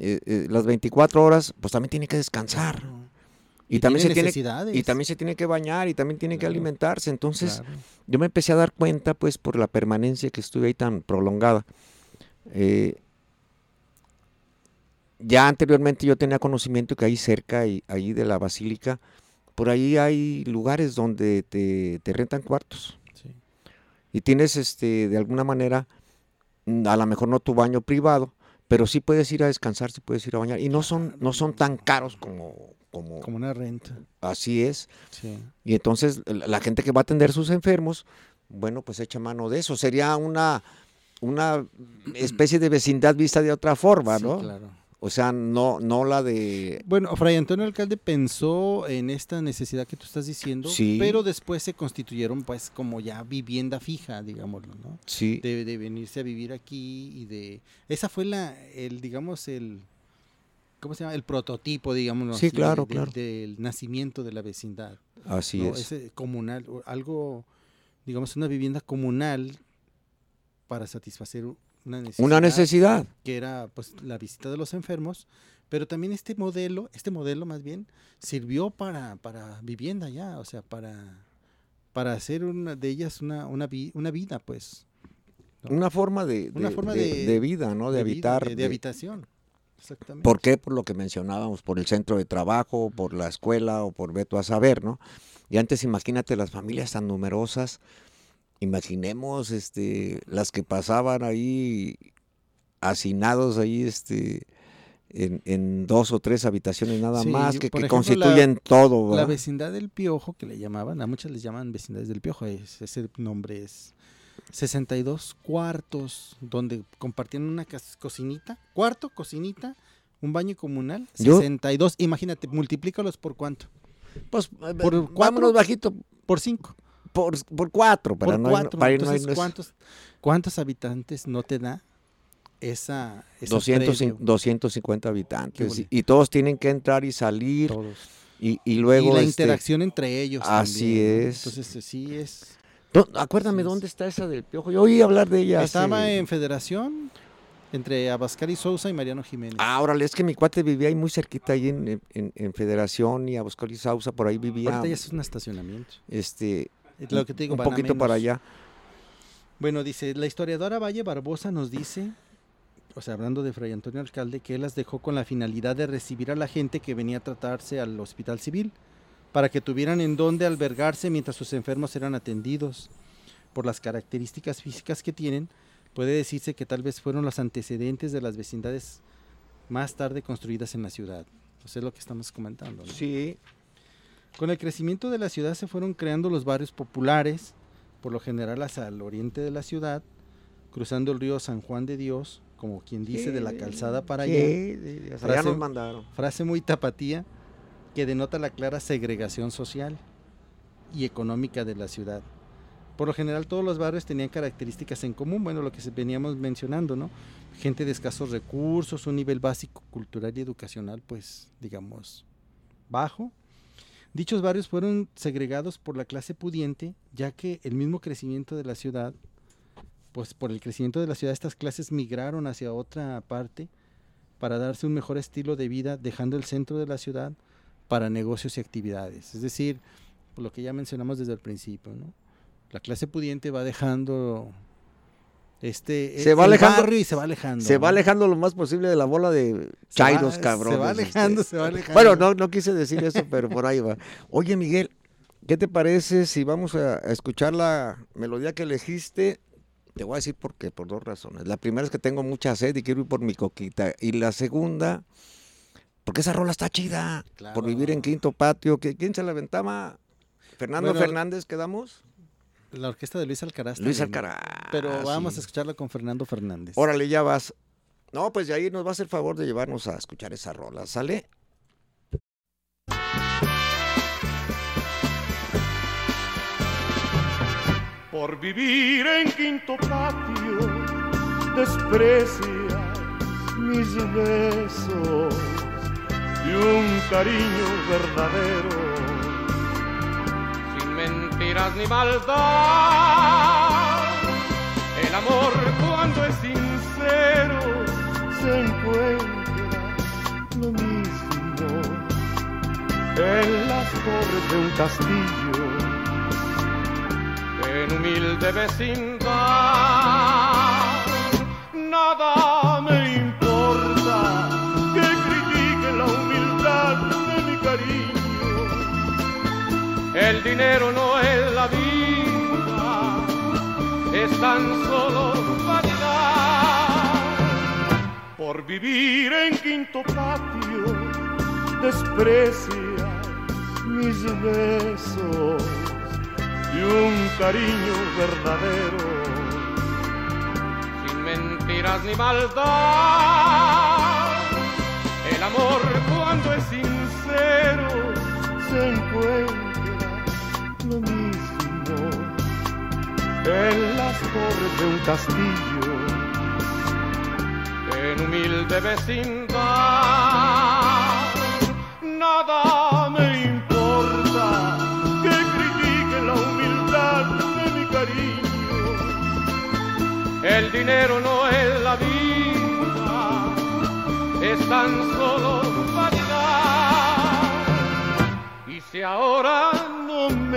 eh, eh, las 24 horas, pues también tiene que descansar. Claro. Y, también se tiene y también se tiene que bañar y también tiene que alimentarse. Entonces, yo me empecé a dar cuenta, pues, por la permanencia que estuve ahí tan prolongada. eh, ya anteriormente yo tenía conocimiento que ahí cerca, y, ahí de la basílica, por ahí hay lugares donde te, te rentan cuartos Sí. y tienes este de alguna manera mm, a lo mejor no tu baño privado pero sí puedes ir a descansar sí puedes ir a bañar y no son no son tan caros como como, Como una renta. así es Sí. y entonces la gente que va a atender sus enfermos bueno pues echa mano de eso sería una una especie de vecindad vista de otra forma Sí, no claro. O sea no no la de Bueno, Fray Antonio Alcalde pensó en esta necesidad que tú estás diciendo, Sí. pero después se constituyeron pues como ya vivienda fija, digámoslo, ¿no? sí De, de venirse a vivir aquí y de... Esa fue la, el, digamos, el... ¿Cómo se llama? El prototipo, digamos. Sí, claro, claro. Del nacimiento de la vecindad. así ¿no? es Ese comunal, algo, digamos, una vivienda comunal para satisfacer una necesidad. una necesidad que era pues la visita de los enfermos, pero también este modelo, este modelo más bien, sirvió para, para vivienda ya, o sea, para, para hacer una de ellas una, una, vi- una vida, pues. ¿no? una forma de, Una forma de- de- vida no de, habitar de, habitación. Exactamente. ¿Por qué? Por lo que mencionábamos, por el centro de trabajo, por la escuela o por veto a saber, ¿no? Y antes imagínate las familias tan numerosas, imaginemos este, las que pasaban ahí hacinados ahí este, en, en dos o tres habitaciones nada Sí, más, que, que ejemplo, la- constituyen todo. La vecindad del Piojo, que le llamaban, a muchas les llaman vecindades del Piojo, es- ese nombre es 62 cuartos, donde compartían una cocinita, cuarto, cocinita, un baño comunal, Yo- 62, imagínate, multiplícalos por cuánto, Pues, por vámonos cuatro, bajito, por cinco, por, por cuatro, para por no, cuatro, para entonces, ¿cuántos, ¿cuántos habitantes no te da esa, esa 200 previo? 250 habitantes y, y todos tienen que entrar y salir Todos. y, y luego y la este, interacción entre ellos. así es. Entonces, eh, sí es. ¿dó- acuérdame Sí, dónde está esa del piojo yo oí hablar de ella Estaba hace- en Federación entre Abascal y Sousa y Mariano Jiménez. ah órale es que mi cuate vivía ahí muy cerquita ahí en, en- en Federación y Abascal y Sausa por ahí vivía Ahorita ya es un estacionamiento. este Es Lo que te digo, un poquito para allá Bueno, dice, la historiadora Valle Barbosa nos dice, o sea, hablando de Fray Antonio Alcalde, que él las dejó con la finalidad de recibir a la gente que venía a tratarse al hospital civil, para que tuvieran en dónde albergarse mientras sus enfermos eran atendidos. Por las características físicas que tienen, puede decirse que tal vez fueron los antecedentes de las vecindades más tarde construidas en la ciudad. Pues es lo que estamos comentando. ¿no? sí Con el crecimiento de la ciudad se fueron creando los barrios populares, por lo general hacia el oriente de la ciudad, cruzando el río San Juan de Dios, como quien dice, de la calzada para allá. Frase- nos mandaron Frase muy tapatía que denota la clara segregación social y económica de la ciudad. Por lo general todos los barrios tenían características en común, bueno, lo que veníamos mencionando, ¿no? Gente de escasos recursos, un nivel básico cultural y educacional, pues, digamos, bajo. Dichos barrios fueron segregados por la clase pudiente, ya que el mismo crecimiento de la ciudad, pues por el crecimiento de la ciudad, estas clases migraron hacia otra parte para darse un mejor estilo de vida, dejando el centro de la ciudad para negocios y actividades. Es decir, por lo que ya mencionamos desde el principio, ¿no? La clase pudiente va dejando este Se va alejando- y se va alejando. Se va alejando lo más posible de la bola de Se chairos, se cabrones. va este. alejando, se va alejando. Bueno, no, no quise decir eso, pero por ahí va. Oye, Miguel, ¿qué te parece si vamos a, a escuchar la melodía que elegiste? Te voy a decir por qué, por dos razones. La primera es que tengo mucha sed y quiero ir por mi coquita. Y la segunda, porque esa rola está chida. Claro. Por vivir en quinto patio. ¿Qui- ¿Quién se la aventaba? Fernando Bueno, Fernández, ¿quedamos? La orquesta de Luis Alcaraz. Luis también, Alcaraz. Pero vamos sí. a escucharla con Fernando Fernández. Órale, ya vas. No, pues de ahí nos va a hacer favor de llevarnos a escuchar esa rola, ¿sale? Por vivir en quinto patio, desprecias mis besos y un cariño verdadero, mentiras ni maldad. El amor cuando es sincero se encuentra lo mismo en las torres de un castillo en humilde vecindad. Nada El dinero no es la vida, es tan solo vanidad. Por vivir en quinto patio, desprecias mis besos y un cariño verdadero, sin mentiras ni maldad. El amor cuando es sincero se encuentra en las torres de un castillo, en humilde vecindad. Nada me importa que critique la humildad de mi cariño. El dinero no es la vida, es tan solo vanidad. Y si ahora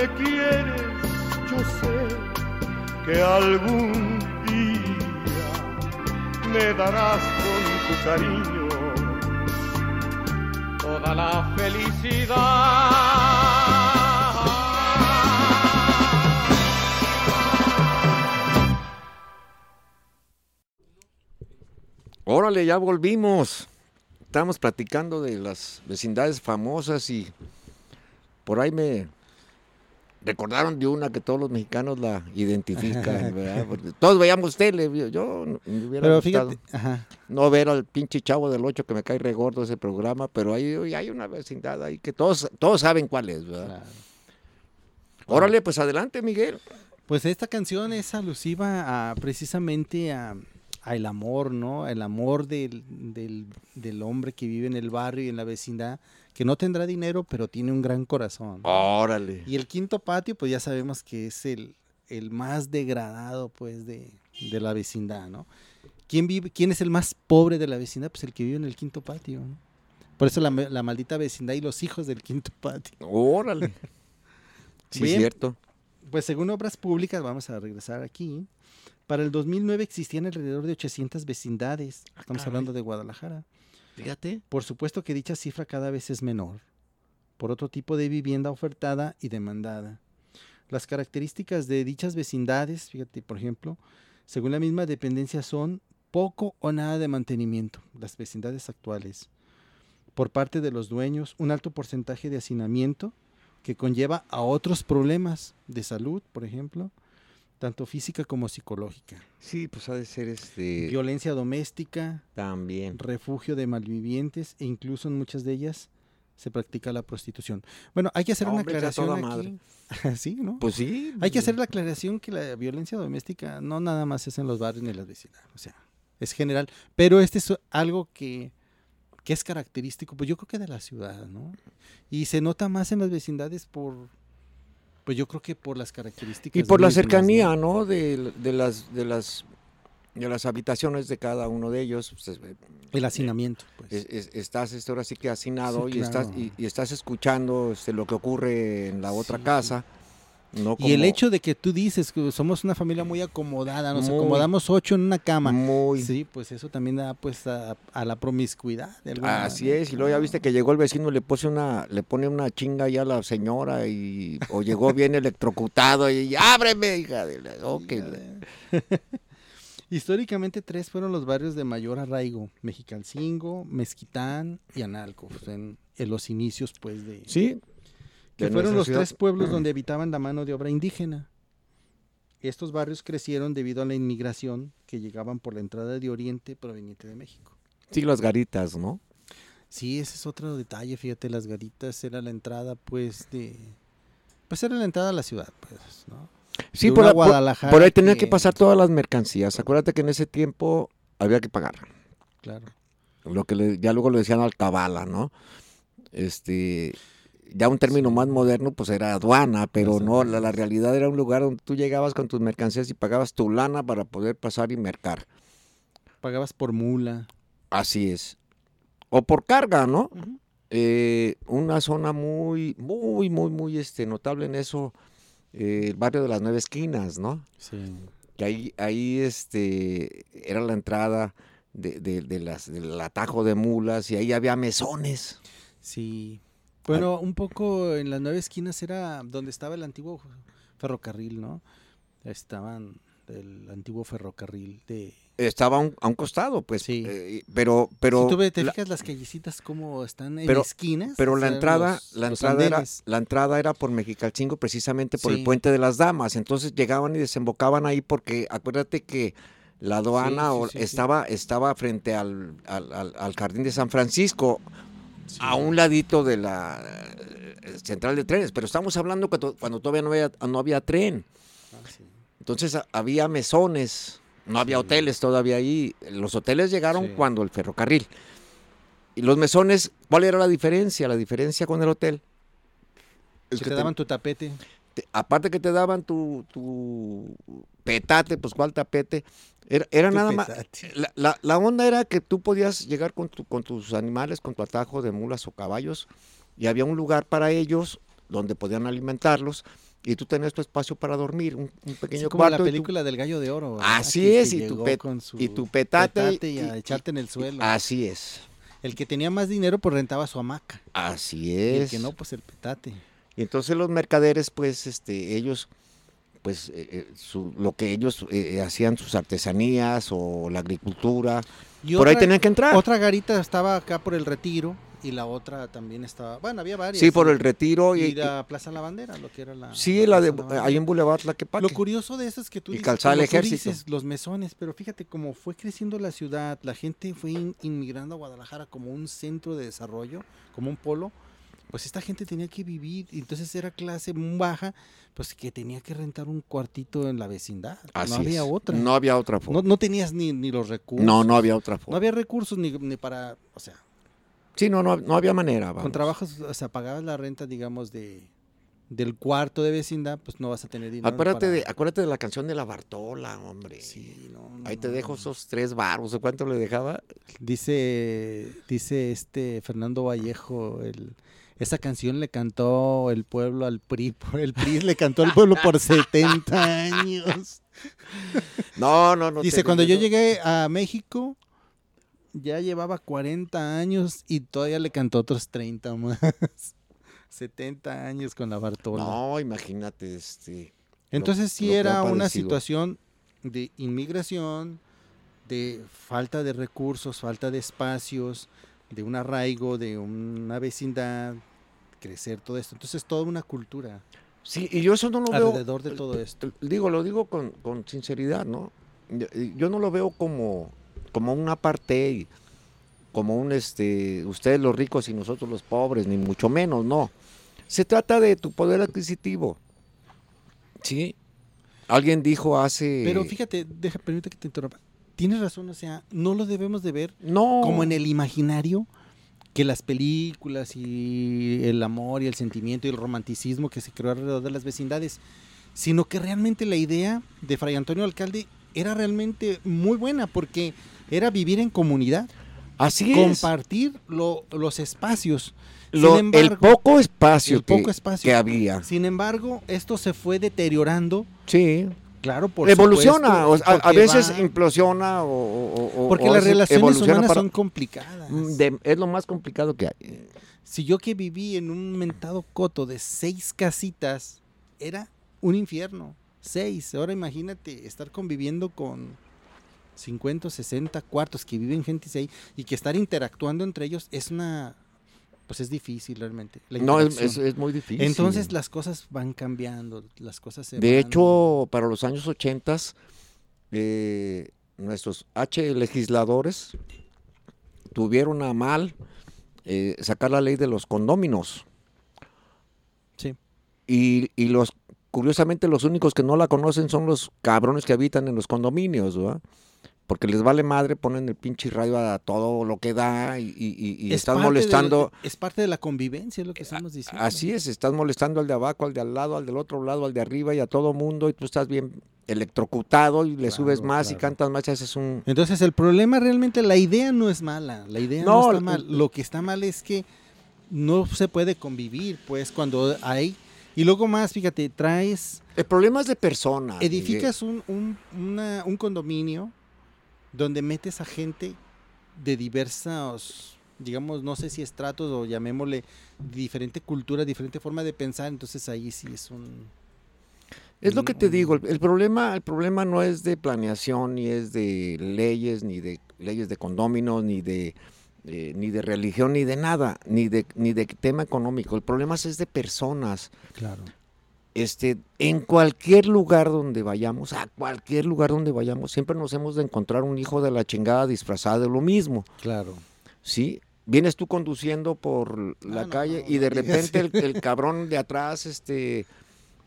me quieres, yo sé que algún día me darás con tu cariño toda la felicidad. Órale, ya volvimos. Estamos platicando de las vecindades famosas y por ahí me recordaron de una que todos los mexicanos la identifican, [laughs] ¿verdad? Porque todos veíamos tele, yo- me hubiera Pero gustado fíjate, ajá, no ver al pinche chavo del 8 que me cae regordo ese programa, pero ahí hay una vecindad ahí que todos, todos saben cuál es, ¿verdad? claro. Órale, pues adelante, Miguel. Pues esta canción es alusiva a precisamente a, a el amor, ¿no? El amor del, del, del hombre que vive en el barrio y en la vecindad, que no tendrá dinero, pero tiene un gran corazón. Órale. Y el quinto patio, pues ya sabemos que es el, el más degradado, pues, de, de la vecindad, ¿no? ¿Quién, vive, ¿Quién es el más pobre de la vecindad? Pues el que vive en el quinto patio, ¿no? Por eso la, la maldita vecindad y los hijos del quinto patio. Órale. [laughs] Sí, Bien. cierto. Pues según obras públicas, vamos a regresar aquí, para el 2009 existían alrededor de 800 vecindades. Estamos caray. hablando de Guadalajara. Fíjate. Por supuesto que dicha cifra cada vez es menor, por otro tipo de vivienda ofertada y demandada. Las características de dichas vecindades, fíjate, por ejemplo, según la misma dependencia son poco o nada de mantenimiento, las vecindades actuales. Por parte de los dueños, un alto porcentaje de hacinamiento que conlleva a otros problemas de salud, por ejemplo, tanto física como psicológica. Sí, pues ha de ser este Violencia doméstica, también. refugio de malvivientes e incluso en muchas de ellas se practica la prostitución. Bueno, hay que hacer una Hombre, aclaración toda aquí. [laughs] sí, ¿no? Pues sí. hay que hacer la aclaración que la violencia doméstica no nada más es en los barrios ni en las vecindades, o sea, es general, pero este es algo que que es característico, pues yo creo que de la ciudad, ¿no? Y se nota más en las vecindades por pues yo creo que por las características Y por la cercanía, ¿no? De, de las de las de las habitaciones de cada uno de ellos. pues, eh, El hacinamiento, pues. es- es- estás este, ahora sí que hacinado Sí, y, estás, y, y estás escuchando este, lo que ocurre en la otra Sí. casa. No Y el hecho de que tú dices que somos una familia muy acomodada, nos Muy- acomodamos ocho en una cama. muy... Sí, pues eso también da pues a, a la promiscuidad. de alguna Así manera. es, y luego ya viste que llegó el vecino y le puse una, le pone una chinga ya a la señora y o llegó bien [laughs] electrocutado y ábreme, hija de la, ok, [laughs] Históricamente tres fueron los barrios de mayor arraigo, Mexicalcingo, Mezquitán y Analco, pues, en, en los inicios pues de... Sí. Que fueron los ciudad. tres pueblos donde habitaban la mano de obra indígena. Estos barrios crecieron debido a la inmigración que llegaban por la entrada de Oriente proveniente de México. Sí, las garitas, ¿no? Sí, ese es otro detalle, fíjate, las garitas era la entrada pues de... Pues era la entrada a la ciudad, pues, ¿no? Sí, De por, la- por- Guadalajara por ahí tenían que- que pasar todas las mercancías. Acuérdate que en ese tiempo había que pagar. Claro. Lo que le- ya luego le decían alcabala, ¿no? Este, ya un término más moderno, pues era aduana, pero no, la, la realidad era un lugar donde tú llegabas con tus mercancías y pagabas tu lana para poder pasar y mercar. Pagabas por mula. Así es. O por carga, ¿no? Eh, una zona muy, muy, muy, muy este, notable en eso, eh, el barrio de las Nueve Esquinas, ¿no? Sí. Que ahí, ahí este, era la entrada de, de- de las, del atajo de mulas y ahí había mesones. Sí. Bueno, un poco en las nueve esquinas era donde estaba el antiguo ferrocarril, ¿no? Estaban el antiguo ferrocarril de... Estaba a un, a un costado, pues. Sí. eh, pero, pero, si tú te la, fijas las callecitas como están en pero- esquinas. pero la entrada, los- la los entrada era, la entrada era por Mexicalcingo precisamente por Sí. el puente de las damas. Entonces llegaban y desembocaban ahí porque acuérdate que la aduana sí, sí. estaba, estaba frente al, al- al- al jardín de San Francisco, a un ladito de la eh, central de trenes. Pero estamos hablando cuando, cuando todavía no había, no había tren. Ah, sí. Entonces a- había mesones, no había Sí. hoteles todavía ahí. Los hoteles llegaron cuando el ferrocarril. Y los mesones, ¿cuál era la diferencia? La diferencia con el hotel. es Que te daban tu tapete. Te- aparte que te daban tu, tu petate, pues cuál tapete, era, nada más. La, la- la onda era que tú podías llegar con, tu- con tus animales, con tu atajo de mulas o caballos, y había un lugar para ellos donde podían alimentarlos, y tú tenías tu espacio para dormir, un, un Sí, pequeño como la cuarto. y tú- película del gallo de oro. ¿verdad? Así es, que y tu pet- con su y tu petate, petate y y- a echarte en el suelo. Así es, El que tenía más dinero pues rentaba su hamaca. así Y el es. que no, pues el petate. Y entonces los mercaderes, pues, este, ellos, pues, eh, eh, su- lo que ellos eh, hacían, sus artesanías o la agricultura, Y por ahí tenían que entrar. Otra garita estaba acá por el retiro y la otra también estaba, bueno, había varias. sí, por el retiro y, y la Plaza La Bandera, lo que era la. sí, la de, Bandera. ahí en Boulevard Tlaquepaque. Lo curioso de eso es que tú dices, Calzada Ejército. dices, los mesones, pero fíjate cómo fue creciendo la ciudad, la gente fue in- inmigrando a Guadalajara como un centro de desarrollo, como un polo, pues esta gente tenía que vivir, y entonces era clase baja, pues que tenía que rentar un cuartito en la vecindad, Así no había es. otra. No había otra No, forma. no tenías ni, ni los recursos. No, no había otra No forma. había recursos ni, ni para, o sea, Sí, no, no, no había manera. vamos. con trabajos, o sea, pagabas la renta, digamos, de del cuarto de vecindad, pues no vas a tener dinero. Acuérdate, para- de, acuérdate de la canción de la Bartola, hombre. Sí, no, no, Ahí te no, dejo no. esos tres baros. ¿De cuánto le dejaba? Dice, dice este Fernando Vallejo, el, esa canción le cantó el pueblo al PRI, [laughs] el PRI le cantó al pueblo por [laughs] 70 años. No, no, no. Dice, cuando yo llegué a México, ya llevaba 40 años y todavía le cantó otros 30 más. [laughs] 70 años con la Bartola. No, imagínate, este. Entonces lo- sí lo era una situación de inmigración, de falta de recursos, falta de espacios, de un arraigo, de una vecindad, crecer todo esto. Entonces toda una cultura Sí, y yo eso no lo veo. alrededor de todo esto. Digo, lo digo con, con sinceridad, ¿no? Yo, yo no lo veo como, como una parte, como un, este, ustedes los ricos y nosotros los pobres, ni mucho menos, no. Se trata de tu poder adquisitivo. Sí. Alguien dijo hace... Pero fíjate, deja, permíteme que te interrumpa. Tienes razón, o sea, no lo debemos de ver no. como en el imaginario que las películas y el amor y el sentimiento y el romanticismo que se creó alrededor de las vecindades, sino que realmente la idea de Fray Antonio Alcalde era realmente muy buena porque era vivir en comunidad, Así es. compartir lo- los espacios. Lo- Sin el embargo- poco espacio, el que, poco espacio. que había. Sin embargo, esto se fue deteriorando, Sí. Claro, por Evoluciona. supuesto, a, a veces va- implosiona o, o- porque o las relaciones humanas para- son complicadas. Mm, de- es lo más complicado que hay. Si yo que viví en un mentado coto de seis casitas, era un infierno. Seis. Ahora imagínate estar conviviendo con 50 o 60 cuartos que viven gente ahí y que estar interactuando entre ellos es una... Pues es difícil realmente. No, es, es- es muy difícil. Entonces las cosas van cambiando, las cosas se De van- hecho, para los años 80, eh, nuestros H legisladores tuvieron a mal eh, sacar la ley de los condóminos. Sí. Y, y los, curiosamente, los únicos que no la conocen son los cabrones que habitan en los condominios, ¿verdad? Porque les vale madre, ponen el pinche rayo a todo lo que da y, y- y- y Es están parte de- molestando. es parte de la convivencia, es lo que estamos diciendo. Así es, estás molestando al de abajo, al de al lado, al del otro lado, al de arriba y a todo mundo y tú estás bien electrocutado y le Claro, subes más y cantas más y haces un... Entonces el problema realmente, la idea no es mala, la idea no, No, está mal. Lo que está mal es que no se puede convivir, pues, cuando hay... Y luego más, fíjate, traes, El problema es de personas. Edificas un, un, una- un condominio donde metes a gente de diversos, digamos, no sé si estratos o llamémosle diferente cultura, diferente forma de pensar, entonces ahí sí es un... Es lo que te un- digo, el, el problema, el problema no es de planeación, ni es de leyes, ni de leyes de condóminos, ni de eh, ni de religión, ni de nada, ni de, ni de tema económico. El problema es de personas. Claro. Este, en cualquier lugar donde vayamos, a cualquier lugar donde vayamos, siempre nos hemos de encontrar un hijo de la chingada disfrazado de lo mismo, Claro. ¿sí? Vienes tú conduciendo por la Ah, calle no, y de repente el, [laughs] el cabrón de atrás, este...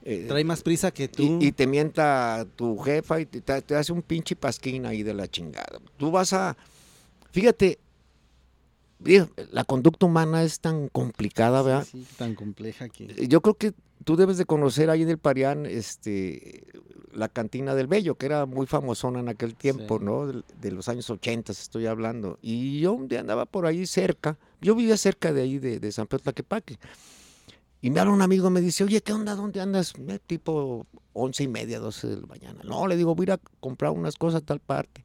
eh, Trae más prisa que tú. y, y te mienta tu jefa y te, te- hace un pinche pasquín ahí de la chingada. Tú vas a... Fíjate, la conducta humana es tan complicada, ¿verdad? Sí, tan compleja que... Yo creo que tú debes de conocer ahí en el Parián este, la cantina del Bello, que era muy famosona en aquel tiempo, Sí. ¿no? De, de los años 80 estoy hablando. Y yo un día andaba por ahí cerca, yo vivía cerca de ahí, de, de San Pedro Tlaquepaque. Y me habla un amigo, me dice, oye, ¿qué onda? ¿Dónde andas? Eh, tipo once y media, doce de la mañana. No, le digo, voy a ir a comprar unas cosas a tal parte.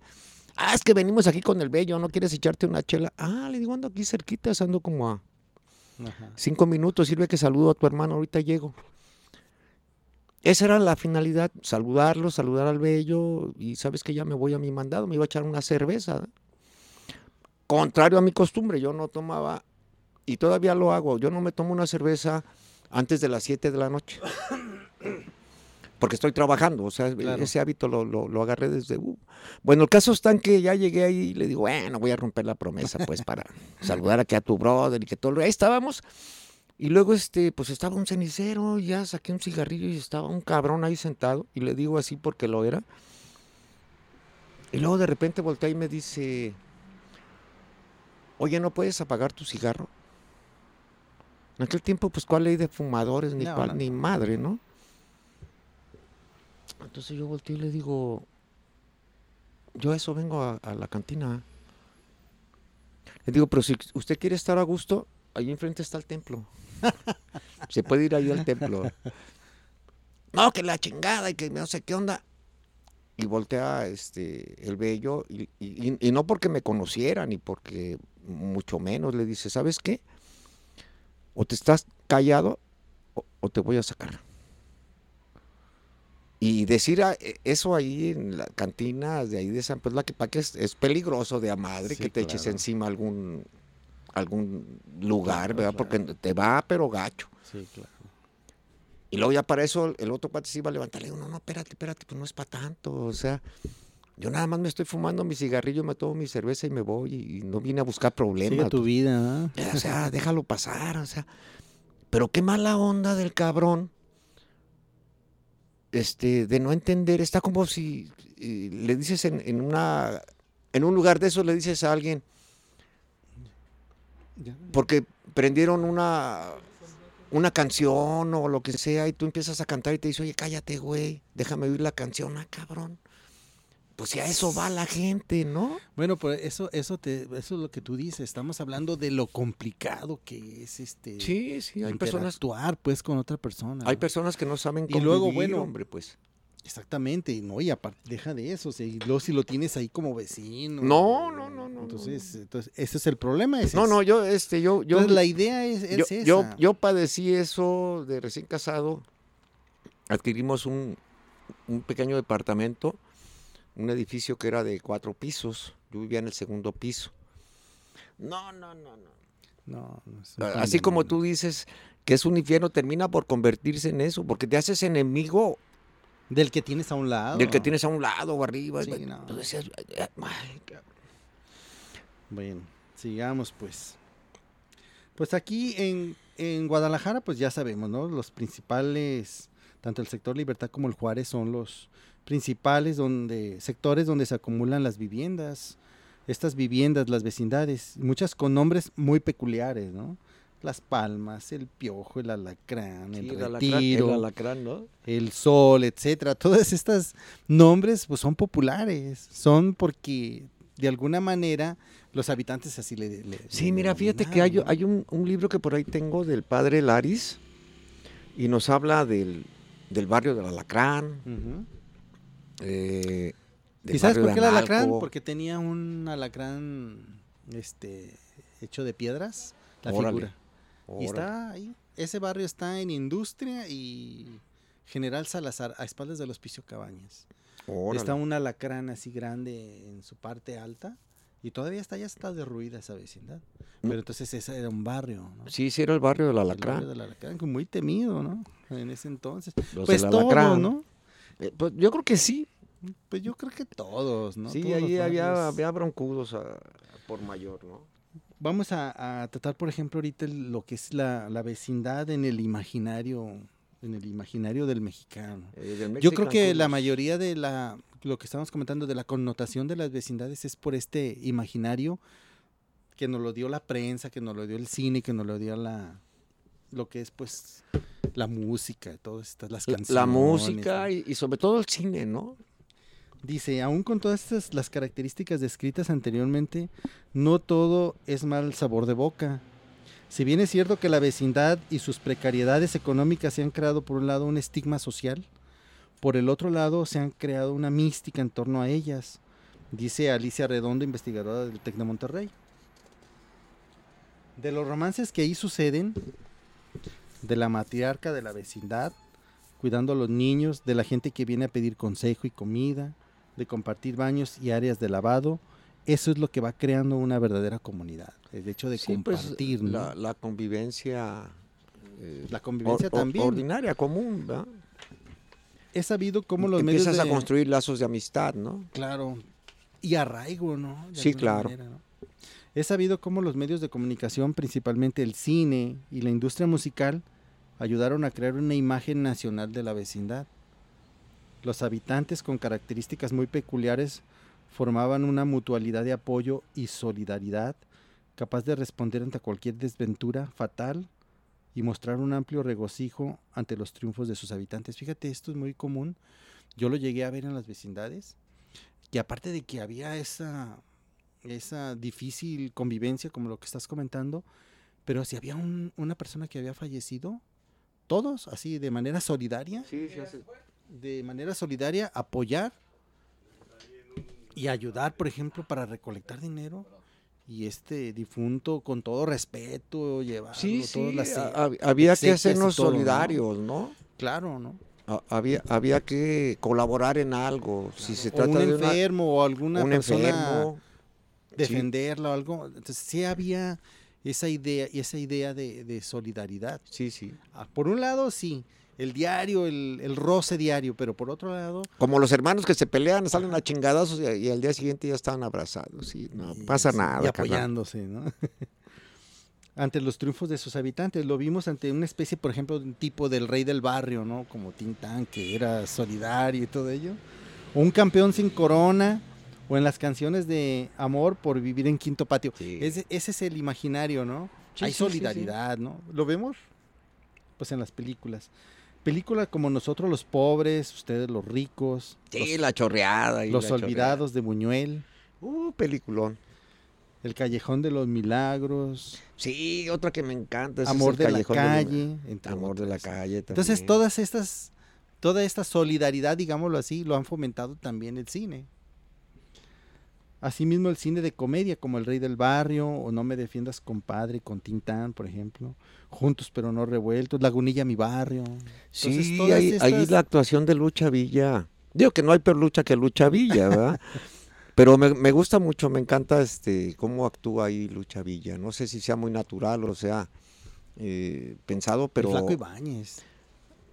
Ah, es que venimos aquí con el Bello, ¿no quieres echarte una chela? Ah, le digo, ando aquí cerquita, ando como a Cinco minutos, sirve que saludo a tu hermano, ahorita llego. Esa era la finalidad, saludarlo, saludar al bello y sabes que ya me voy a mi mandado, me iba a echar una cerveza. Contrario a mi costumbre, yo no tomaba, y todavía lo hago, yo no me tomo una cerveza antes de las 7 de la noche. Porque estoy trabajando, o sea, Claro. ese hábito lo, lo- lo agarré desde... uh. Bueno, el caso está en que ya llegué ahí y le digo, bueno, voy a romper la promesa, pues, para [laughs] saludar aquí a tu brother y que todo... lo- Ahí estábamos. Y luego, este, pues estaba un cenicero, ya saqué un cigarrillo y estaba un cabrón ahí sentado. Y le digo así porque lo era. Y luego de repente voltea y me dice, oye, ¿no puedes apagar tu cigarro? En aquel tiempo, pues, ¿cuál ley de fumadores? Ni No, cuál, no, ni madre, ¿no? Entonces yo volteo y le digo, yo eso vengo a, la cantina. Le digo, pero si usted quiere estar a gusto, ahí enfrente está el templo. [laughs] Se puede ir ahí al templo. No, que la chingada y que no sé qué onda. Y voltea este, el bello, y, no porque me conociera, ni porque mucho menos, le dice, ¿sabes qué? O te estás callado o te voy a sacar. Y decir a- e- eso ahí en la cantina de ahí de San Pedro Tlaquepaque es, es peligroso de a madre Sí, que te eches encima algún algún lugar, Claro, ¿verdad? Porque te va pero gacho. Sí, claro. Y luego ya para eso el otro cuate se iba a levantar. Le digo, no, no, espérate, espérate, pues no es para tanto. O sea, yo nada más me estoy fumando mi cigarrillo, me tomo mi cerveza y me voy. Y, y no vine a buscar Sigue problemas. tu vida, ¿ah? O sea, déjalo pasar, o sea. Pero qué mala onda del cabrón. Este, de no entender, está como si eh, le dices en, en una en un lugar de eso le dices a alguien, porque prendieron una una canción o lo que sea y tú empiezas a cantar y te dice, oye, cállate, güey, déjame oír la canción, ah, cabrón. Pues si a eso va la gente, ¿no? Bueno, pues eso, eso, te, eso es lo que tú dices. Estamos hablando de lo complicado que es este Sí, sí, hay personas, interactuar pues con otra persona. hay ¿no? personas que no saben Y convivir, luego, bueno, hombre, pues. Exactamente, no, y aparte, deja de eso, o sea, y luego si lo tienes ahí como vecino. No, no, no, no, Entonces, entonces ese es el problema. No, no, yo, este, yo, yo, Entonces, la idea es, es yo, esa. yo, yo padecí eso de recién casado. Adquirimos un, un pequeño departamento, un edificio que era de cuatro pisos. Yo vivía en el segundo piso. No, no, no, no. No, no un Así como tú dices que es un infierno, termina por convertirse en eso, porque te haces enemigo Del que tienes a un lado. del que tienes a un lado o arriba. Sí, no. decías, "Ay, cabrón". Bueno, sigamos pues. Pues aquí en, en Guadalajara, pues ya sabemos, ¿no? Los principales, tanto el sector Libertad como el Juárez son los principales donde, sectores donde se acumulan las viviendas. Estas viviendas, las vecindades, muchas con nombres muy peculiares, ¿no? Las Palmas, el Piojo, el Alacrán, el Sí, el Retiro, el alacrán, ¿no? el sol, etcétera. Todas estas nombres pues son populares, son porque de alguna manera los habitantes así le, le- Sí, le mira, fíjate que hay, hay un, un libro que por ahí tengo del padre Laris y nos habla del, del barrio del Alacrán. Eh, ¿Y sabes por de qué el alacrán? Porque tenía un alacrán este hecho de piedras, la Órale, figura. Y está ahí. Ese barrio está en Industria y General Salazar, a espaldas del Hospicio Cabañas. Órale. Está un alacrán así grande en su parte alta y todavía está, ya está derruida esa vecindad. Mm. Pero entonces ese era un barrio, ¿no? Sí, sí, era el barrio del El Alacrán. barrio del alacrán, muy temido, ¿no? En ese entonces. Los pues Alacrán. ¿no? Eh, pues yo creo que sí. Pues yo creo que todos, ¿no? sí, Todos ahí había, broncudos a- por mayor, ¿no? Vamos a, a tratar, por ejemplo, ahorita el- lo que es la, la vecindad en el imaginario, en el imaginario del mexicano. Eh, del Yo creo que la mayoría de la, lo que estamos comentando de la connotación de las vecindades es por este imaginario que nos lo dio la prensa, que nos lo dio el cine, que nos lo dio la, lo que es pues la música, todas estas, las La- canciones. La música y, y sobre todo el cine, ¿no? Dice, aún con todas estas las características descritas anteriormente, no todo es mal sabor de boca. Si bien es cierto que la vecindad y sus precariedades económicas se han creado por un lado un estigma social, por el otro lado se han creado una mística en torno a ellas, dice Alicia Redondo, investigadora del TEC de Monterrey. De los romances que ahí suceden, de la matriarca de la vecindad, cuidando a los niños, de la gente que viene a pedir consejo y comida, de compartir baños y áreas de lavado, eso es lo que va creando una verdadera comunidad. El hecho de Sí, pues, compartir, ¿no? la, la convivencia. eh, La convivencia or- también. Ordinaria, común, ¿verdad? He sabido cómo los medios Empiezas de... a construir lazos de amistad, ¿no? Claro. Y arraigo, ¿no? De Sí, claro. manera, ¿no? He sabido cómo los medios de comunicación, principalmente el cine y la industria musical, ayudaron a crear una imagen nacional de la vecindad. Los habitantes con características muy peculiares formaban una mutualidad de apoyo y solidaridad capaz de responder ante cualquier desventura fatal y mostrar un amplio regocijo ante los triunfos de sus habitantes. Fíjate, esto es muy común. Yo lo llegué a ver en las vecindades, que aparte de que había esa, esa difícil convivencia, como lo que estás comentando, pero si había un- una persona que había fallecido, todos así de manera solidaria, Sí, sí, hace- de manera solidaria apoyar y ayudar, por ejemplo, para recolectar dinero y este difunto con todo respeto llevarlo Sí, sí, las a- había que hacernos solidarios, ¿no? claro, ¿no? Ha- Había, había que colaborar en algo. Si se o trata un de una- enfermo o alguna un persona enfermo, defenderla o algo, entonces sí había esa idea y esa idea de, de solidaridad. sí, sí. Ah, Por un lado, sí, el diario, el, el roce diario, pero por otro lado, Como los hermanos que se pelean, salen a chingadazos y, y al día siguiente ya están abrazados. Sí, no y pasa nada. Y carnal. apoyándose, ¿no? [laughs] ante los triunfos de sus habitantes. Lo vimos ante una especie, por ejemplo, un tipo del rey del barrio, ¿no? Como Tintán, que era solidario y todo ello. O un campeón sin corona, o en las canciones de amor por vivir en quinto patio. Sí. Ese, ese es el imaginario, ¿no? Sí, Hay sí, solidaridad, ¿no? ¿Lo vemos? Pues en las películas. películas como nosotros los pobres, ustedes los ricos, Sí, la chorreada. y los, los la olvidados de Buñuel. Uh, peliculón. El Callejón de los Milagros, Sí, otra que me encanta. es Amor el de la calle, Amor de la calle Entonces todas estas, toda esta solidaridad, digámoslo así, lo han fomentado también el cine. Asimismo el cine de comedia, como El Rey del Barrio, o No me defiendas compadre, con Tintán, por ejemplo. Juntos pero no revueltos, Lagunilla mi barrio. Entonces, Sí, ahí, ahí la actuación de Lucha Villa. Digo que no hay peor lucha que Lucha Villa, ¿verdad? [laughs] Pero me, me gusta mucho, me encanta este cómo actúa ahí Lucha Villa. No sé si sea muy natural o sea eh, pensado, pero Flaco Ibáñez.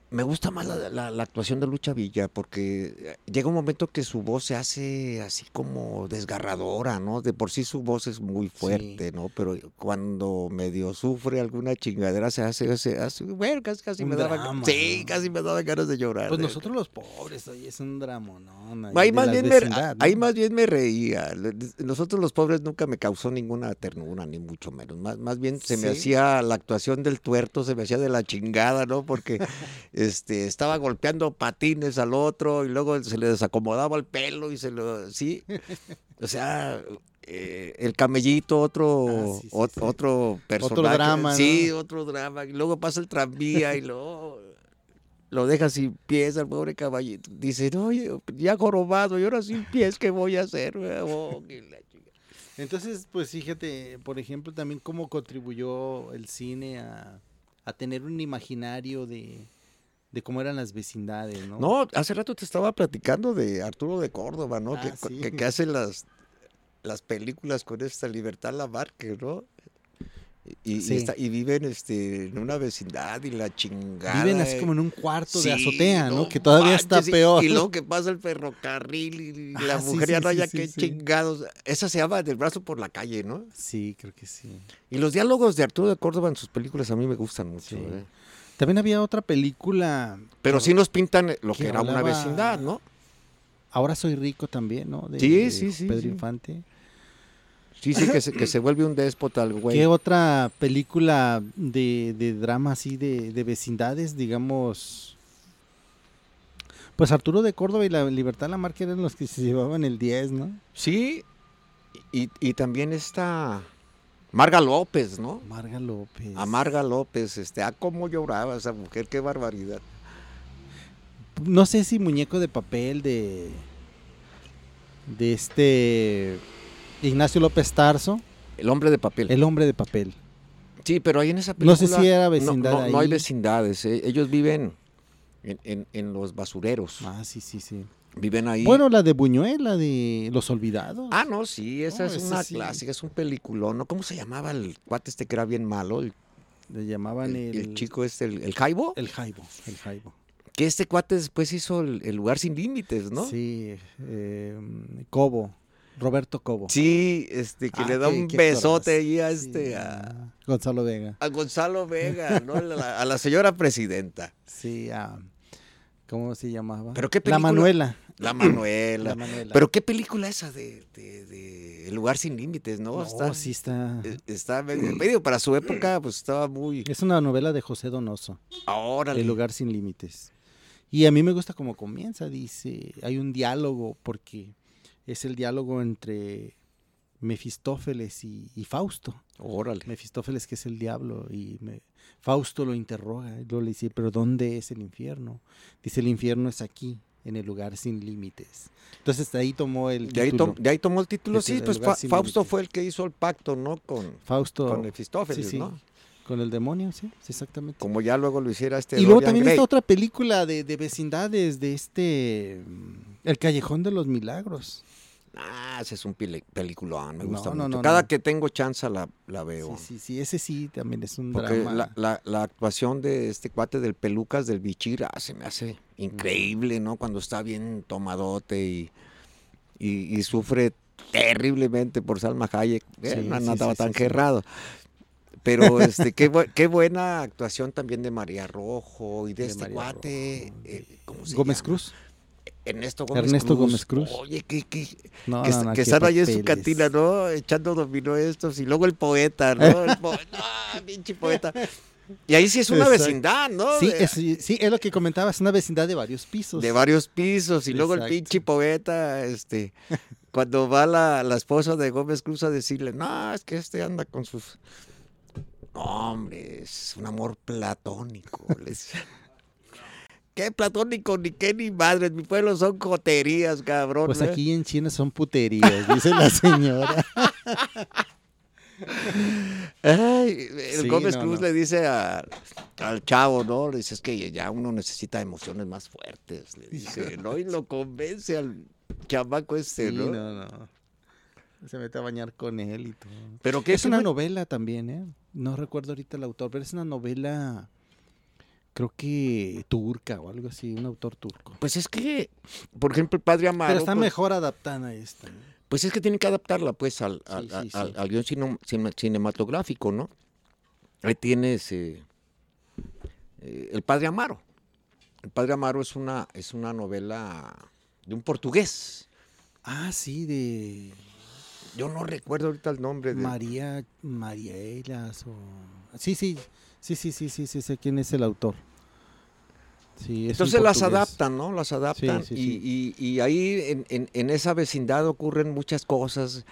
Me gusta más la, la- la actuación de Lucha Villa porque eh, llega un momento que su voz se hace así como desgarradora, ¿no? De por sí su voz es muy fuerte, ¿no? Pero cuando medio sufre alguna chingadera se hace, se hace bueno, casi, casi me daba, drama, sí, ¿no? casi me daba ganas de llorar. Pues de- nosotros los pobres, oye, es un drama, ¿no? Ahí más, bien me, ahí más bien me reía. Nosotros los pobres nunca me causó ninguna ternura, ni mucho menos. Más, más bien se me Sí. hacía la actuación del tuerto, se me hacía de la chingada, ¿no? Porque [laughs] este, estaba golpeando patines al otro y luego se le desacomodaba el pelo y se lo... Sí. O sea, eh, el camellito, otro, Ah, sí, sí, ot- sí. otro personaje. drama, ¿no? Sí, otro drama. Y luego pasa el tranvía y luego lo deja sin pies al pobre caballito. Dice, oye, ya jorobado, y ahora sin pies, ¿qué voy a hacer? Oh, que la chica". Entonces, pues fíjate, por ejemplo, también cómo contribuyó el cine a, a tener un imaginario de, de cómo eran las vecindades, ¿no? No, hace rato te estaba platicando de Arturo de Córdoba, ¿no? Ah, que, sí. que, que hace las, las películas con esta libertad Lamarque, ¿no? Y, y Sí. está- y viven este, en una vecindad y la chingada. Viven así como en un cuarto de azotea, ¿no? Que todavía está manches, y- peor. Y, luego que pasa el ferrocarril y la Ah, sí, mujer ya no haya que chingados. Esa se llama Del brazo por la calle, ¿no? Sí, creo que sí. Y los diálogos de Arturo de Córdoba en sus películas a mí me gustan mucho. ¿eh? También había otra película. Pero sí nos pintan lo que que era una vecindad, ¿no? Ahora soy rico también, ¿no? De, Sí, de sí, sí, Pedro sí. Infante. Sí, sí, que se, que se vuelve un déspota el güey. ¿Qué otra película de, de drama así de, de vecindades, digamos? Pues Arturo de Córdoba y la Libertad Lamarque eran los que se llevaban el 10, ¿no? Sí, y, y también está Marga López, ¿no? Marga López. A Marga López, este, ah, cómo lloraba esa mujer, qué barbaridad. No sé si muñeco de papel de. de este. Ignacio López Tarso, El hombre de papel. el hombre de papel. Sí, pero ahí en esa película. No sé si era vecindad No, no hay vecindades, eh, ellos viven en, en- en los basureros. Ah, sí, sí, sí. Viven ahí. Bueno, la de Buñuel, la de Los Olvidados. Ah, no, sí, esa No, es una sí. clásica, es un peliculón, ¿no? ¿Cómo se llamaba el cuate este que era bien malo? El, Le llamaban el- el, el chico este, el, el Jaibo. El Jaibo, el Jaibo. Que este cuate después hizo el, el lugar sin límites, ¿no? Sí, eh, Cobo, Roberto Cobo. Sí, este, que Ah, le da qué- un qué besote ahí a Sí, este, a, Gonzalo Vega. a Gonzalo Vega, ¿no? A la, a la señora presidenta. Sí, a, ¿cómo se llamaba? ¿Pero qué La película? Manuela. La [clears throat] Manuela. La Manuela. Pero qué película esa de, de- de El lugar sin límites, ¿no? No, está, sí está. eh, está medio, medio para su época, pues estaba muy. Es una novela de José Donoso, Ahora El lugar sin límites. Y a mí me gusta cómo comienza, dice, hay un diálogo porque es el diálogo entre Mefistófeles y, y Fausto. Órale. Mefistófeles que es el diablo y me- Fausto lo interroga y luego le dice, pero ¿dónde es el infierno? Dice, el infierno es aquí, en el lugar sin límites. Entonces de ahí tomó el De ahí, título. tom- de ahí tomó el título, sí, es pues Fa- Fausto límites. fue el que hizo el pacto, ¿no? Con, Fausto con Mefistófeles, sí, sí, ¿no? con el demonio, sí, sí, exactamente. Como ya luego lo hiciera este y luego Dorian también está otra película de, de vecindades, de este, mm, El Callejón de los Milagros. Ah, ese es un peliculón, me No, gusta no, mucho. no, Cada no. que tengo chance la, la veo. Sí, sí, sí, ese sí también es un Porque drama. la, la- la actuación de este cuate del Pelucas del Bichir ah, se me hace increíble, ¿no? Cuando está bien tomadote y, y, y sufre terriblemente por Salma Hayek. Eh, Sí, no sí, sí, tan gerrado. Pero este, qué, bu- qué buena actuación también de María Rojo y de, De este María cuate. Rojo, eh, ¿cómo se Gómez llama? Cruz. Ernesto Gómez Ernesto Cruz. Gómez Cruz. Oye, que, que, No, que, no, no, que están ahí en su cantina, ¿no? Echando dominó estos. Y luego el poeta, ¿no? El po- [laughs] ¡Ah, pinche poeta! Y ahí sí es una Exacto. vecindad, ¿no? Sí, de, es, sí, es lo que comentaba, es una vecindad de varios pisos. de varios pisos. Y luego el pinche poeta, este, [laughs] cuando va la, la esposa de Gómez Cruz a decirle, no, es que este anda con sus. No, hombre, es un amor platónico. le decía. [laughs] ¿Qué platónico? Ni qué ni madre. En mi pueblo son coterías, cabrón. Pues ¿eh? aquí en China son puterías, dice la señora. [laughs] Ay, el Sí, Gómez no, Cruz no. le dice a- al chavo, ¿no? Le dice, es que ya uno necesita emociones más fuertes. Le dice, ¿no? Y lo convence al chamaco este, Sí, ¿no? no, no. Se mete a bañar con él y todo. Pero que Es una no novela también, ¿eh? No recuerdo ahorita el autor, pero es una novela, creo que turca o algo así, un autor turco. Pues es que, por ejemplo, el padre Amaro. pero está pues, mejor adaptada esta. ¿no? Pues es que tienen que adaptarla, pues, al, al, Sí, sí, al- sí. al- al guion cine- cine- cinematográfico, ¿no? Ahí tienes eh, eh, El Padre Amaro. El Padre Amaro es una, es una novela de un portugués. Ah, sí, de Yo no recuerdo ahorita el nombre de... María Marielas o... Sí, sí, sí, sí, sí, sí, sí, sé quién es el autor. Sí, Entonces las adaptan, ¿no? Las adaptan. sí, y, sí. y- y ahí en, en- en esa vecindad ocurren muchas cosas.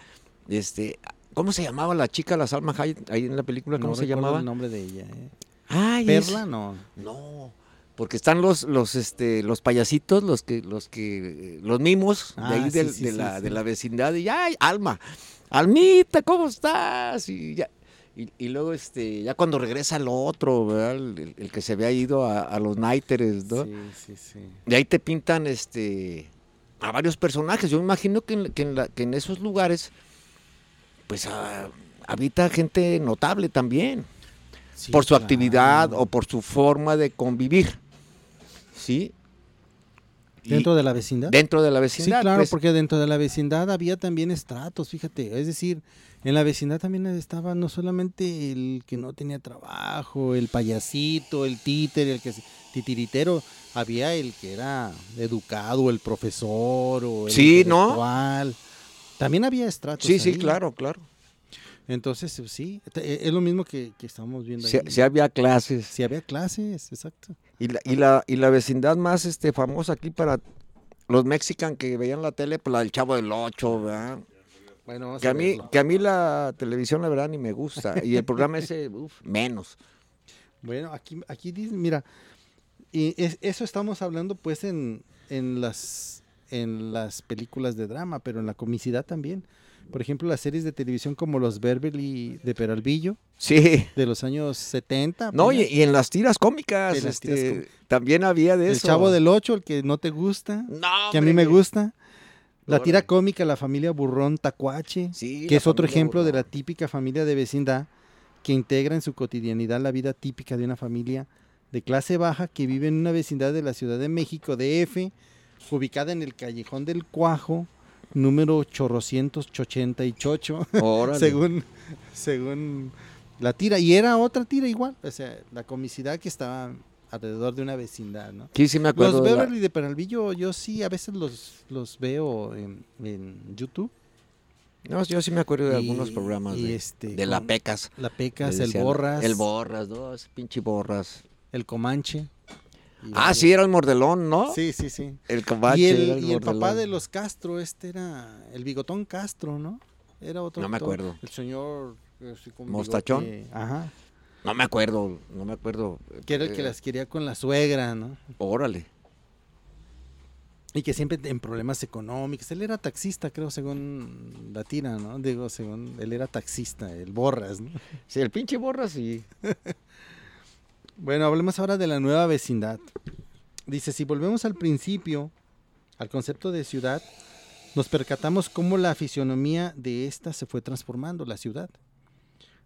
Este, ¿Cómo se llamaba la chica, la Salma Hayek, ahí en la película? ¿Cómo No se llamaba? el nombre de ella. ¿eh? Ay, es- Perla, no. No, porque están los, los, este, los payasitos, los que, los que, los mimos de Ah, ahí de, sí, la, de la vecindad y ay, Alma, Almita, ¿cómo estás? Y ya. Y, y luego, este, ya cuando regresa el otro, ¿verdad? El, que se había ido a, a los Naiteres, ¿no? Sí, sí, sí. Y ahí te pintan este a varios personajes. Yo me imagino que en, que en la- que en esos lugares, pues ah, habita gente notable también, Sí, por su claro. actividad o por su forma de convivir. ¿Sí? ¿Dentro de la vecindad? dentro de la Sí, vecindad. claro, pues. porque dentro de la vecindad había también estratos, fíjate. Es decir, en la vecindad también estaba no solamente el que no tenía trabajo, el payasito, el títere, el que titiritero, había el que era educado, el profesor o el Sí, ¿no? También había estratos. Sí, sí, ahí. claro, claro. Entonces, sí, te- es lo mismo que, que estamos viendo ahí. si había clases. Sí había clases, exacto. Y la, y la, y la vecindad más este, famosa aquí para los mexicanos que veían la tele, pues la del Chavo del Ocho, ¿verdad? Bueno, Que a, mí, verlo. que a mí la televisión, la verdad, ni me gusta. Y el programa ese, [laughs] uf, menos. Bueno, aquí, aquí dice, mira, y es- eso estamos hablando pues en, en las en las películas de drama, pero en la comicidad también. Por ejemplo, las series de televisión como los Beverly de Peralvillo Sí. de los años 70. No, y, en las tiras cómicas, tiras este, también había de el eso. Chavo del 8, el que no te gusta, No, que a mí me gusta. La tira cómica La familia Burrón Tacuache, Sí, que es otro ejemplo de la típica familia de vecindad que integra en su cotidianidad la vida típica de una familia de clase baja que vive en una vecindad de la Ciudad de México, DF, ubicada en el Callejón del Cuajo, número 888, [laughs] Órale. según, según la tira. Y era otra tira igual, o sea, la comicidad que estaba alrededor de una vecindad, ¿no? Sí, sí me acuerdo. Los de la- Beverly de Peralvillo, yo sí, a veces los, los veo en, en YouTube. No, yo sí me acuerdo de Y- algunos programas de, este, de la Pecas. La Pecas, el decían, Borras, El Borras, no, ese pinche Borras. el Comanche. Ah, sí, era el mordelón, ¿no? Sí, sí, sí. El combate. y era el, y el papá de los Castro, este era el bigotón Castro, ¿no? Era otro. No me acuerdo. El señor. así con ¿Mostachón? bigote, Ajá. No me acuerdo, no me acuerdo. Que era el que Eh, las quería con la suegra, ¿no? Órale. Y que siempre en problemas económicos. Él era taxista, creo, según la tira, ¿no? Digo, según. Él era taxista, el Borras, ¿no? Sí, el pinche Borras sí. [laughs] Bueno, hablemos ahora de la nueva vecindad. Dice, si volvemos al principio, al concepto de ciudad, nos percatamos cómo la fisionomía de esta se fue transformando, la ciudad.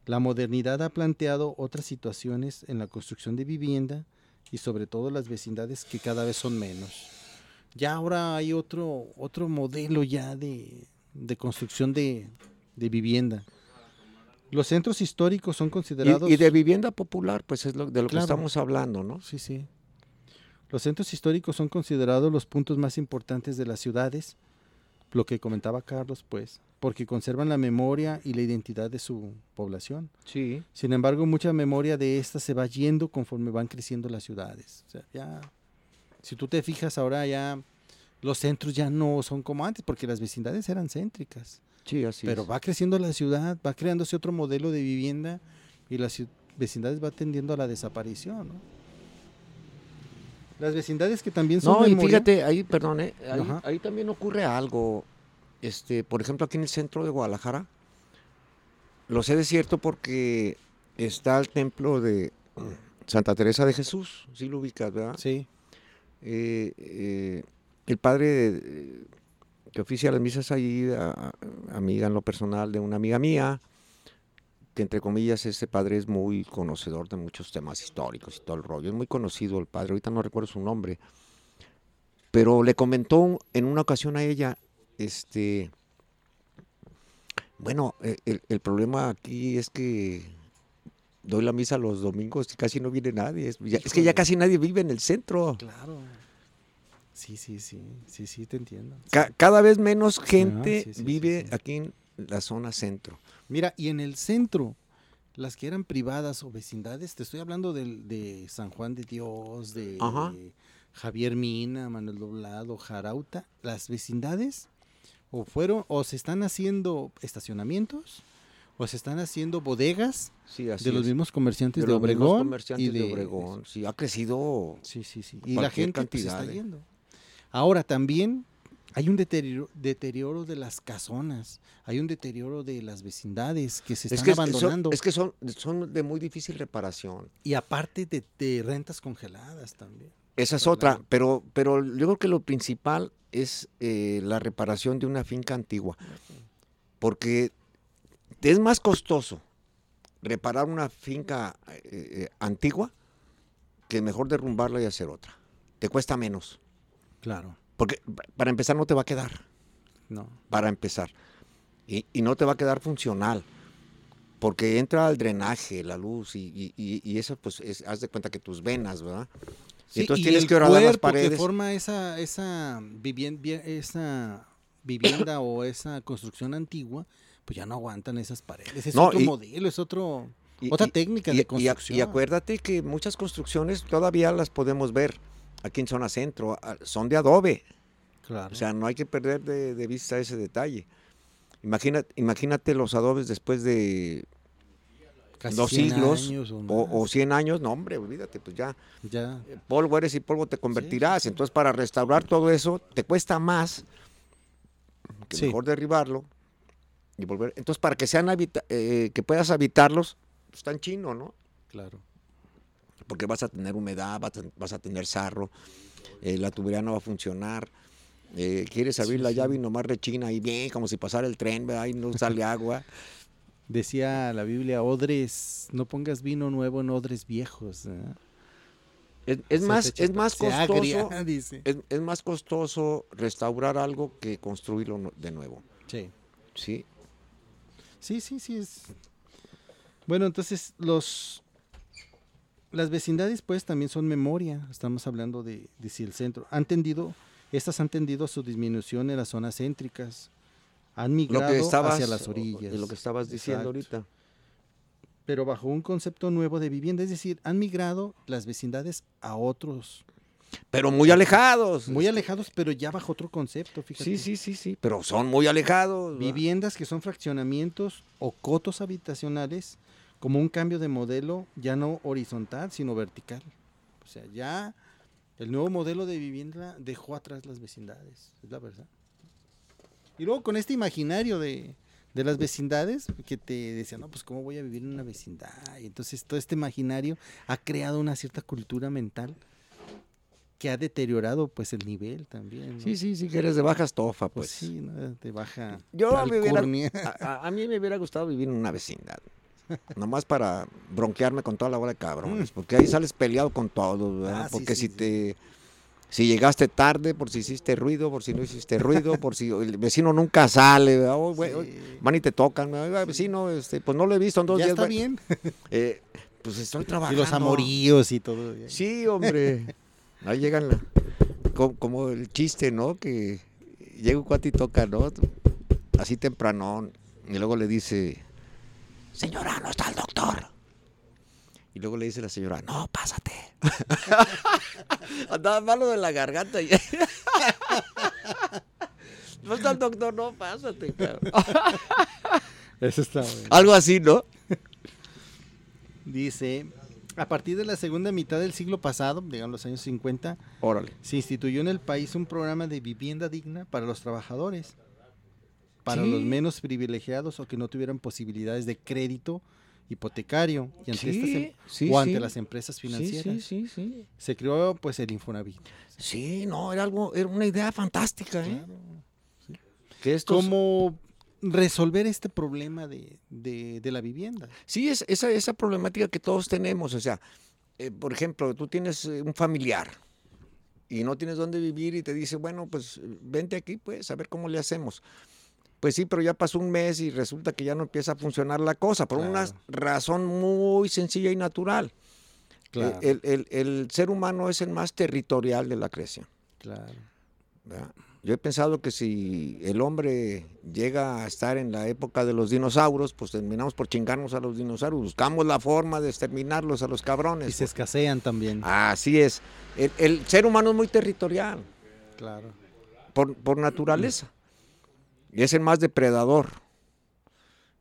La modernidad ha planteado otras situaciones en la construcción de vivienda y sobre todo las vecindades que cada vez son menos. Ya ahora hay otro, otro modelo ya de, de construcción de, de vivienda. Los centros históricos son considerados... Y, y de vivienda popular, pues es lo, de lo Claro. que estamos hablando, ¿no? Sí, sí. Los centros históricos son considerados los puntos más importantes de las ciudades, lo que comentaba Carlos, pues, porque conservan la memoria y la identidad de su población. Sí. Sin embargo, mucha memoria de esta se va yendo conforme van creciendo las ciudades. O sea, ya, si tú te fijas ahora ya los centros ya no son como antes, porque las vecindades eran céntricas. Sí, así pero es. va creciendo la ciudad, va creándose otro modelo de vivienda y las vecindades va tendiendo a la desaparición. ¿no? Las vecindades que también son No, y fíjate, ahí, perdón, eh, ahí, también ocurre algo. Este, por ejemplo, aquí en el centro de Guadalajara, lo sé de cierto porque está el templo de Santa Teresa de Jesús, sí lo ubicas, ¿verdad? Sí, Eh, eh, el padre que oficia las misas ahí, a- a- amiga en lo personal de una amiga mía, que entre comillas ese padre es muy conocedor de muchos temas históricos y todo el rollo, es muy conocido el padre, ahorita no recuerdo su nombre, pero le comentó en una ocasión a ella, este, bueno, eh, el, el problema aquí es que doy la misa los domingos y casi no viene nadie, es, ya- es que ya casi nadie vive en el centro. claro. Sí, sí, sí, sí, sí, te entiendo. Ca- cada vez menos gente sí, sí, vive sí. aquí en la zona centro. Mira, y en el centro, las que eran privadas o vecindades, te estoy hablando del- de, San Juan de Dios, de. Javier Mina, Manuel Doblado, Jarauta, las vecindades o fueron o se están haciendo estacionamientos o se están haciendo bodegas Sí, así de los es. mismos comerciantes de, Obregón comerciantes y de, Obregón. Sí, ha crecido. Sí, sí, sí. Y la gente pues, se cantidad está de- yendo. Ahora también hay un deterioro, deterioro de las casonas, hay un deterioro de las vecindades que se Es están son- abandonando. es que son, son de muy difícil reparación. Y aparte de, de rentas congeladas también. Esa es otra, pero, pero yo creo que lo principal es eh, la reparación de una finca antigua. Porque es más costoso reparar una finca eh, eh, antigua que mejor derrumbarla y hacer otra. Te cuesta menos. Claro. Porque pa- para empezar no te va a quedar. No. para empezar. Y, y no te va a quedar funcional. Porque entra el drenaje, la luz y, y- y- y eso, pues, es, haz de cuenta que tus venas, ¿verdad? Sí, Entonces y tienes el que horadar las cuerpo que paredes. forma esa, esa, vivien- vi- esa vivienda o esa construcción antigua, pues ya no aguantan esas paredes. Es No, otro y- modelo, es otro, Y- otra técnica y- de construcción. Y, acuérdate que muchas construcciones todavía las podemos ver aquí en zona centro. a- Son de adobe. Claro. O sea, no hay que perder de, de vista ese detalle. Imagina, imagínate los adobes después de Casi dos 100 siglos años o o, o más. 100 años. No, hombre, olvídate, pues ya. ya. polvo eres y polvo te convertirás. sí. Entonces, para restaurar todo eso, te cuesta más que Sí. mejor derribarlo y volver. Entonces, para que sean habita- eh, que puedas habitarlos, pues están chino, ¿no? Claro. Porque vas a tener humedad, vas a, vas a tener sarro, eh, la tubería no va a funcionar. eh, quieres abrir Sí, la sí. llave y nomás rechina y bien, como si pasara el tren, ¿verdad? Y no sale agua. [laughs] Decía la Biblia, odres, no pongas vino nuevo en odres viejos. ¿eh? Es, más, es más agria, costoso. [laughs] dice. Es, es más costoso restaurar algo que construirlo de nuevo. Sí. ¿sí? Sí, sí, sí es. Bueno, entonces los las vecindades pues también son memoria. Estamos hablando de, de si el centro han tendido, estas han tendido a su disminución en las zonas céntricas. Han migrado estabas, hacia las orillas. de lo que estabas diciendo ahorita. Pero bajo un concepto nuevo de vivienda, es decir, han migrado las vecindades a otros, Pero muy alejados. muy alejados, pero ya bajo otro concepto, fíjate. Sí, sí, sí, sí, pero son muy alejados. ¿verdad? Viviendas que son fraccionamientos o cotos habitacionales como un cambio de modelo ya no horizontal, sino vertical. O sea, ya el nuevo modelo de vivienda dejó atrás las vecindades, es la verdad. Y luego con este imaginario de, de las vecindades, que te decían, no, pues cómo voy a vivir en una vecindad. Y entonces todo este imaginario ha creado una cierta cultura mental que ha deteriorado pues el nivel también. ¿no? Sí, sí, sí, que eres de baja estofa, Pues pues. sí, ¿no? de baja Yo hubiera- a- a mí me hubiera gustado vivir en una vecindad. Nomás para bronquearme con toda la bola de cabrones. Porque ahí sales peleado con todos, ¿verdad? Mm. Ah, porque sí, si sí. te. Si llegaste tarde, por si hiciste ruido, por si no hiciste ruido, por si el vecino nunca sale. Oh, Sí. van y te tocan, vecino, este, pues no lo he visto en dos ya días. está bien. [laughs] Eh, pues estoy Y trabajando. los amoríos y todo. ya. Sí, hombre. Ahí llegan la- co- como, el chiste, ¿no? Que llega un cuate y toca, ¿no? Así temprano. Y luego le dice, señora, no está el doctor. Y luego le dice la señora, no, pásate. [laughs] Andaba malo de la garganta. y- [laughs] no está el doctor, no, pásate. cabrón. [laughs] Eso está bueno. Algo así, ¿no? Dice, a partir de la segunda mitad del siglo pasado, digamos los años 50, Órale. se instituyó en el país un programa de vivienda digna para los trabajadores, para Sí. los menos privilegiados o que no tuvieran posibilidades de crédito hipotecario y ante estas em- sí, o ante las empresas financieras. sí, sí, sí. Se creó pues el Infonavit. Sí, no, era algo, era una idea fantástica, ¿eh? Que estos- ¿Cómo resolver este problema de, de- de la vivienda? Sí, es esa, esa problemática que todos tenemos. O sea, eh, por ejemplo, tú tienes eh, un familiar y no tienes dónde vivir y te dice, bueno, pues vente aquí, pues, a ver cómo le hacemos. Pues sí, pero ya pasó un mes y resulta que ya no empieza a funcionar la cosa, por una Claro. razón muy sencilla y natural. Claro, Eh, El, el- el ser humano es el más territorial de la creación. claro. ¿verdad? Yo he pensado que si el hombre llega a estar en la época de los dinosaurios, pues terminamos por chingarnos a los dinosaurios. Buscamos la forma de exterminarlos a los Y cabrones. se escasean también. Así es. El, el ser humano es muy territorial, Claro. por, por naturaleza. Y es el más depredador.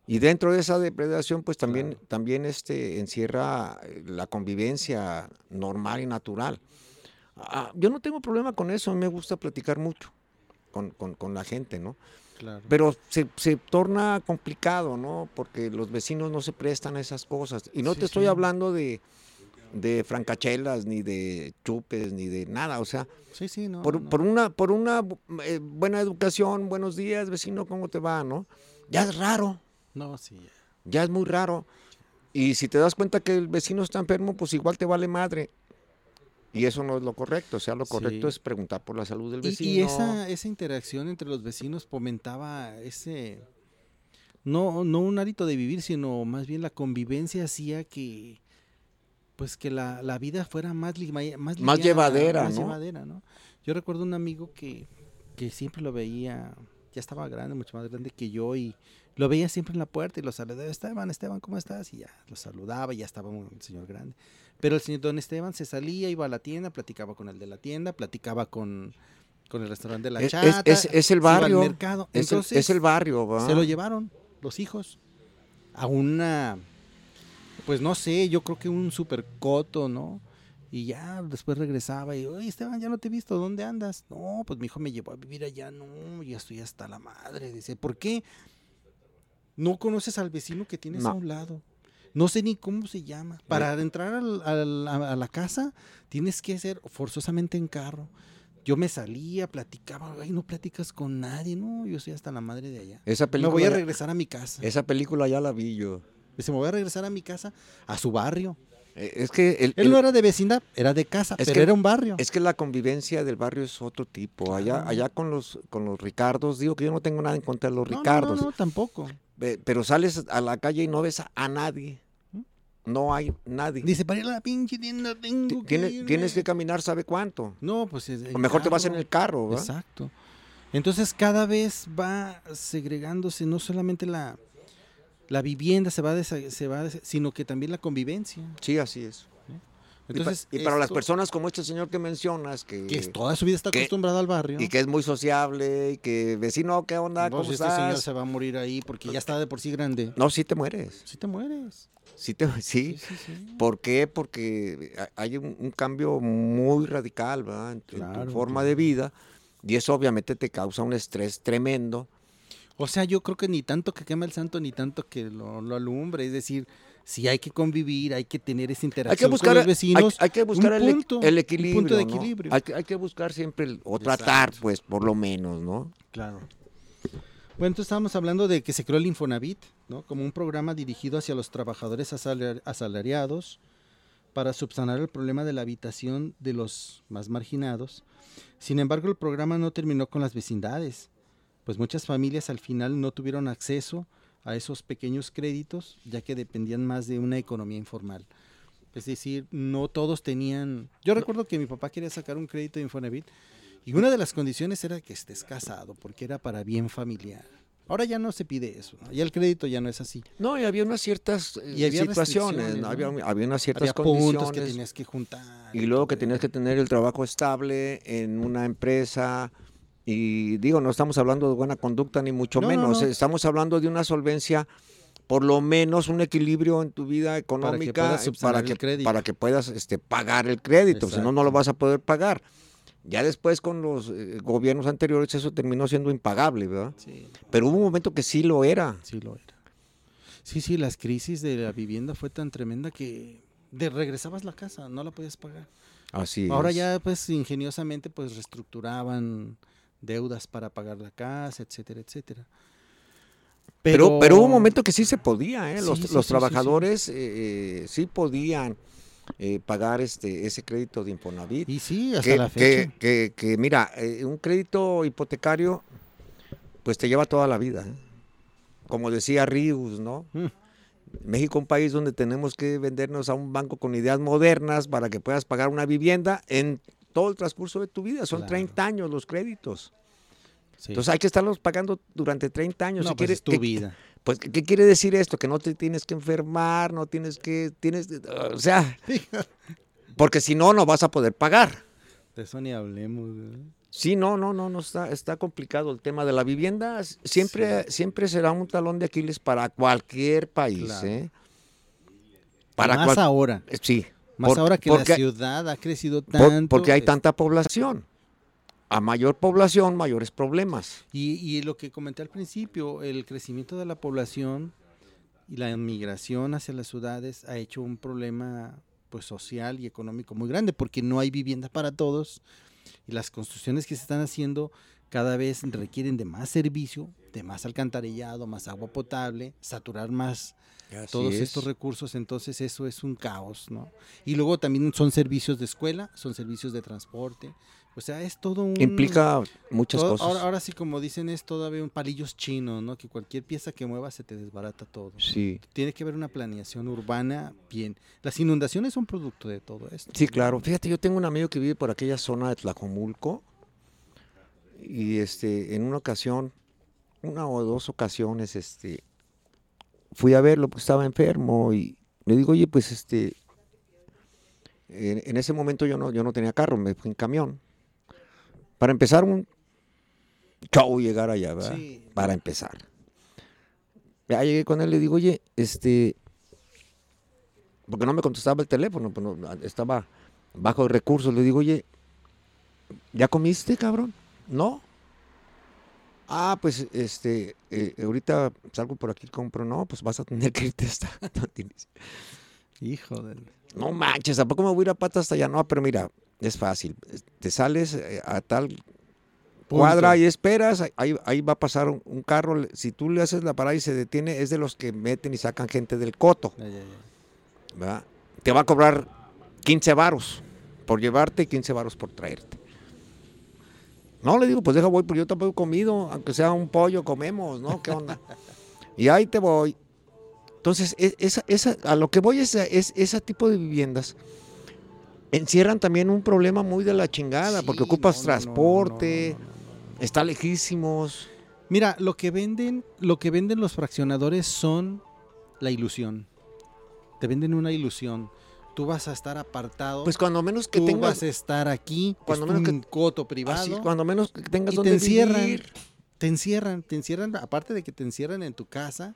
Y dentro de esa depredación, pues también, Claro. también este, encierra eh, la convivencia normal y natural. Ah, yo no tengo problema con eso, me gusta platicar mucho con, con- con la gente, ¿no? Claro. Pero se, se torna complicado, ¿no? Porque los vecinos no se prestan a esas cosas. Y no Sí, te estoy sí. hablando de, de francachelas, ni de chupes, ni de nada. O sea, Sí, sí, no. por, no. por una, por una eh, buena educación, buenos días, vecino, ¿cómo te va? ¿no? Ya es raro, No, sí. ya es muy raro. Y si te das cuenta que el vecino está enfermo, pues igual te vale madre. Y eso no es lo correcto. O sea, lo correcto Sí. es preguntar por la salud del Y, vecino. y esa, esa interacción entre los vecinos fomentaba ese, no, no un hábito de vivir, sino más bien la convivencia hacía que, pues que la, la vida fuera más, li- más, Más liviana, llevadera, más ¿no? llevadera, ¿no? Yo recuerdo un amigo que, que siempre lo veía, ya estaba grande, mucho más grande que yo, y lo veía siempre en la puerta y lo saludaba, Esteban, Esteban, ¿cómo estás? Y ya lo saludaba, y ya estaba un señor grande. Pero el señor don Esteban se salía, iba a la tienda, platicaba con el de la tienda, platicaba con, con el restaurante de la Es- es- chata. es- es el al barrio, mercado. Es, el, Entonces, es el barrio, ¿va? se lo llevaron los hijos a una, pues no sé, yo creo que un supercoto, ¿no? Y ya después regresaba y, oye Esteban, ya no te he visto, ¿dónde andas? No, pues mi hijo me llevó a vivir allá, no, ya estoy hasta la madre. Dice, ¿por qué? No conoces al vecino que tienes No. a un lado. No sé ni cómo se llama. Para entrar al- al- a, la casa tienes que ser forzosamente en carro. Yo me salía, platicaba, ay, no platicas con nadie, no, yo soy hasta la madre de allá. Esa Me película, voy a regresar a mi casa. esa película ya la vi yo. Dice, me voy a regresar a mi casa, a su barrio. Eh, Es que, el- Él el- no era de vecindad, era de casa, Es pero que- era un barrio. es que la convivencia del barrio es otro tipo. Allá, allá con los con los Ricardos, digo que yo no tengo nada en contra de los No, no, Ricardos, No, no, tampoco. eh, pero sales a la calle y no ves a, nadie. No hay nadie. Dice, para ir a la pinche tienda tengo que Tienes, irme". tienes que caminar, ¿sabe cuánto? No, pues es- O mejor te vas en carro. el carro, ¿va? Exacto. Entonces cada vez va segregándose no solamente la, la vivienda, se va, desa- se va, desa- sino que también la convivencia. Sí, así es. Y pa- Entonces, y, para las personas como este señor que mencionas, que, toda su vida está que- acostumbrado al barrio. y que es muy sociable, y que vecino, ¿qué onda? No, ¿Cómo si este señor estás? se va a morir ahí porque ya está de por sí grande. No, sí te mueres. Si te mueres. Sí, te, [laughs] sí. Sí, sí, sí. ¿Por qué? Porque ha- hay un, un cambio muy radical ¿verdad? en, tu- en tu Claro, forma claro. de vida y eso obviamente te causa un estrés tremendo. O sea, yo creo que ni tanto que quema el santo, ni tanto que lo, lo alumbre. Es decir, si hay que convivir, hay que tener esa interacción Hay que buscar, con los vecinos. hay, hay que buscar un el, punto, el un equilibrio. punto de ¿no? equilibrio. Hay, que- hay que buscar siempre, el- o tratar, Exacto. pues, por lo menos, ¿no? Claro. Bueno, entonces estábamos hablando de que se creó el Infonavit, ¿no? Como un programa dirigido hacia los trabajadores asalar- asalariados para subsanar el problema de la habitación de los más marginados. Sin embargo, el programa no terminó con las vecindades, pues muchas familias al final no tuvieron acceso a esos pequeños créditos, ya que dependían más de una economía informal. Es decir, no todos tenían... Yo recuerdo que mi papá quería sacar un crédito de Infonavit Y una de las condiciones era que estés casado, porque era para bien familiar. Ahora ya no se pide eso, ¿no? ya el crédito ya no es así. No, y había unas ciertas eh, Y había situaciones, ¿no? ¿no? había, había unas ciertas Había puntos que condiciones. tenías que juntar. Y luego que tenías que tener el trabajo estable en una empresa. Y digo, no estamos hablando de buena conducta ni mucho No, no, menos. no. Estamos hablando de una solvencia, por lo menos un equilibrio en tu vida Para que económica eh, para que, para que puedas este, pagar el crédito. Si no, no lo vas a poder pagar. Ya después con los eh, gobiernos anteriores eso terminó siendo impagable, ¿verdad? Sí, Pero hubo un momento que sí lo era. sí lo era. Sí, sí, las crisis de la vivienda fue tan tremenda que de regresabas la casa, no la podías pagar. Así Ahora es. ya pues ingeniosamente pues reestructuraban deudas para pagar la casa, etcétera, etcétera. Pero, pero hubo un momento que sí se podía, ¿eh? Los, Sí, sí, los sí, sí, trabajadores eh, eh, sí podían eh, pagar este ese crédito de Infonavit. Y sí, hasta Que, la fecha. que- que, mira, un crédito hipotecario pues te lleva toda la vida. Como decía Rius, ¿no? Mm. México un país donde tenemos que vendernos a un banco con ideas modernas para que puedas pagar una vivienda en todo el transcurso de tu vida. Son Claro. 30 años los créditos. Sí. Entonces hay que estarlos pagando durante 30 años. no, si pues quieres, es tu ¿qué- vida. pues, ¿qué quiere decir esto? Que no te tienes que enfermar, no tienes que, tienes, o sea, porque si no, no vas a poder pagar. De eso ni hablemos. Sí, no, no, no, no está, está complicado el tema de la vivienda. Siempre, siempre será un talón de Aquiles para cualquier país, Claro. ¿eh? Para más cual- ahora. sí. Más por- ahora que porque, la ciudad ha crecido por- tanto. porque hay es- tanta población. A mayor población, mayores problemas. Y, y lo que comenté al principio, el crecimiento de la población y la migración hacia las ciudades ha hecho un problema pues social y económico muy grande porque no hay vivienda para todos y las construcciones que se están haciendo cada vez requieren de más servicio, de más alcantarillado, más agua potable, saturar más todos estos recursos, entonces eso es un caos, ¿no? Y luego también son servicios de escuela, son servicios de transporte, o sea, es todo un... Implica muchas todo- cosas. Ahora, ahora sí, como dicen, es todavía un palillos chinos, ¿no? Que cualquier pieza que muevas se te desbarata todo. Sí. Tiene que haber una planeación urbana bien. Las inundaciones son producto de todo esto. Sí, claro. Fíjate, yo tengo un amigo que vive por aquella zona de Tlajomulco y este, en una ocasión, una o dos ocasiones, este, fui a verlo porque estaba enfermo y le digo, oye, pues este, en, en ese momento yo no, yo no tenía carro, me fui en camión. Para empezar, un show llegar allá, ¿verdad? Sí. Para empezar. Ya llegué con él, le digo, oye, este, porque no me contestaba el teléfono, pues no, estaba bajo de recursos. Le digo, oye, ¿ya comiste, cabrón? No. Ah, pues, este, eh, ahorita salgo por aquí y compro. No, pues vas a tener que irte hasta... [laughs] Hijo de... No manches, tampoco me voy a ir a pata hasta allá. No, pero mira, es fácil. Te sales eh, a tal cuadra y esperas, ahí, ahí va a pasar un, un carro. Si tú le haces la parada y se detiene, es de los que meten y sacan gente del coto. Ya, ya, ya. ¿verdad? Te va a cobrar 15 varos por llevarte y 15 varos por traerte. No, le digo, pues deja voy, porque yo tampoco he comido, aunque sea un pollo, comemos, ¿no? ¿Qué onda? y ahí te voy. Entonces, e- esa, esa, a lo que voy es, es ese tipo de viviendas encierran también un problema muy de la chingada, porque ocupas no, transporte, no, no, no. está lejísimos. Mira, lo que venden, lo que venden los fraccionadores son la ilusión. Te venden una ilusión. Tú vas a estar apartado. Pues cuando menos que tú tengas, vas a estar aquí, cuando menos un coto privado. así, cuando menos que tengas y donde te encierran, vivir. te encierran, te encierran, aparte de que te encierran en tu casa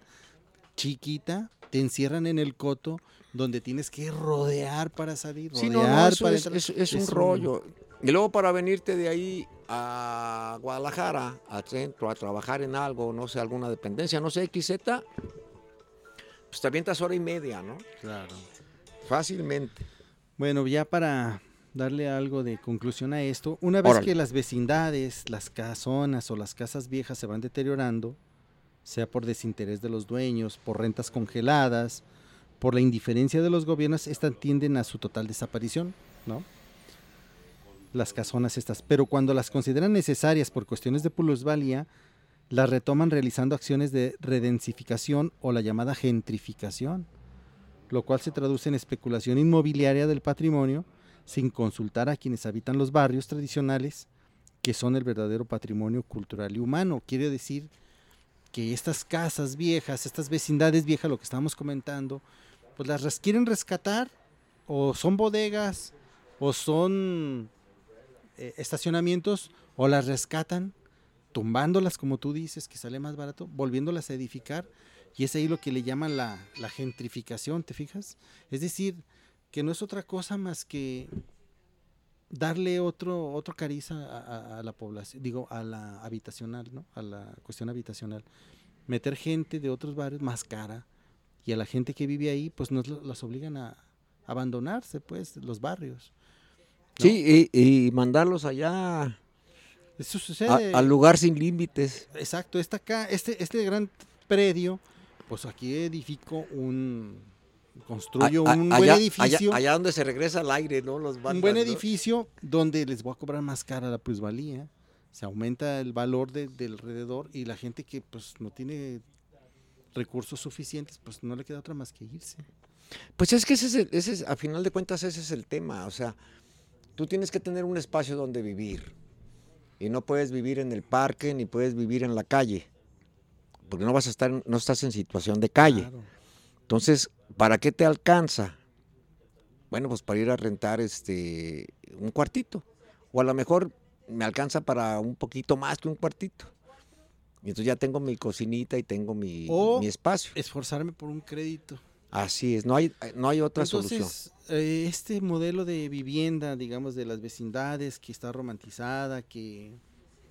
chiquita, te encierran en el coto donde tienes que rodear para salir, Sí, rodear no, no, eso para es, Es un- rollo. Y luego para venirte de ahí a Guadalajara, al centro, a trabajar en algo, no sé, alguna dependencia, no sé, XZ, pues te avientas hora y media, ¿no? Claro. Fácilmente. Bueno, ya para darle algo de conclusión a esto, una vez Órale. que las vecindades, las casonas o las casas viejas se van deteriorando, sea por desinterés de los dueños, por rentas congeladas, por la indiferencia de los gobiernos, estas tienden a su total desaparición, ¿no? Las casonas estas, pero cuando las consideran necesarias por cuestiones de plusvalía, las retoman realizando acciones de redensificación o la llamada gentrificación lo cual se traduce en especulación inmobiliaria del patrimonio sin consultar a quienes habitan los barrios tradicionales que son el verdadero patrimonio cultural y humano. Quiere decir que estas casas viejas, estas vecindades viejas, lo que estábamos comentando, pues las quieren rescatar o son bodegas o son eh, estacionamientos o las rescatan tumbándolas como tú dices que sale más barato, volviéndolas a edificar y es ahí lo que le llaman la, la gentrificación, ¿te fijas? Es decir, que no es otra cosa más que darle otro otro cariz a, a- a la población, digo, a la habitacional, ¿no? A la cuestión habitacional. Meter gente de otros barrios más cara y a la gente que vive ahí, pues nos las obligan a abandonarse, pues, los barrios. ¿no? Sí, y, y mandarlos allá Eso a- sucede. al lugar sin límites. Exacto, esta acá, este, este gran predio, pues aquí edifico un, construyo A- a- un buen allá, edificio, allá, allá donde se regresa al aire, ¿no? Los un bandas, buen ¿no? edificio donde les voy a cobrar más cara la plusvalía, se aumenta el valor de- del alrededor y la gente que pues no tiene recursos suficientes, pues no le queda otra más que irse. Pues es que ese es, el- ese es- a final de cuentas ese es el tema, o sea, tú tienes que tener un espacio donde vivir y no puedes vivir en el parque ni puedes vivir en la calle, porque no vas a estar, no estás en situación de calle. Claro. Entonces, ¿para qué te alcanza? Bueno, pues para ir a rentar este un cuartito o a lo mejor me alcanza para un poquito más que un cuartito. Y entonces ya tengo mi cocinita y tengo mi, O- mi espacio. Esforzarme por un crédito. Así es, no hay, no hay otra solución. Eh, este modelo de vivienda, digamos, de las vecindades, que está romantizada, que,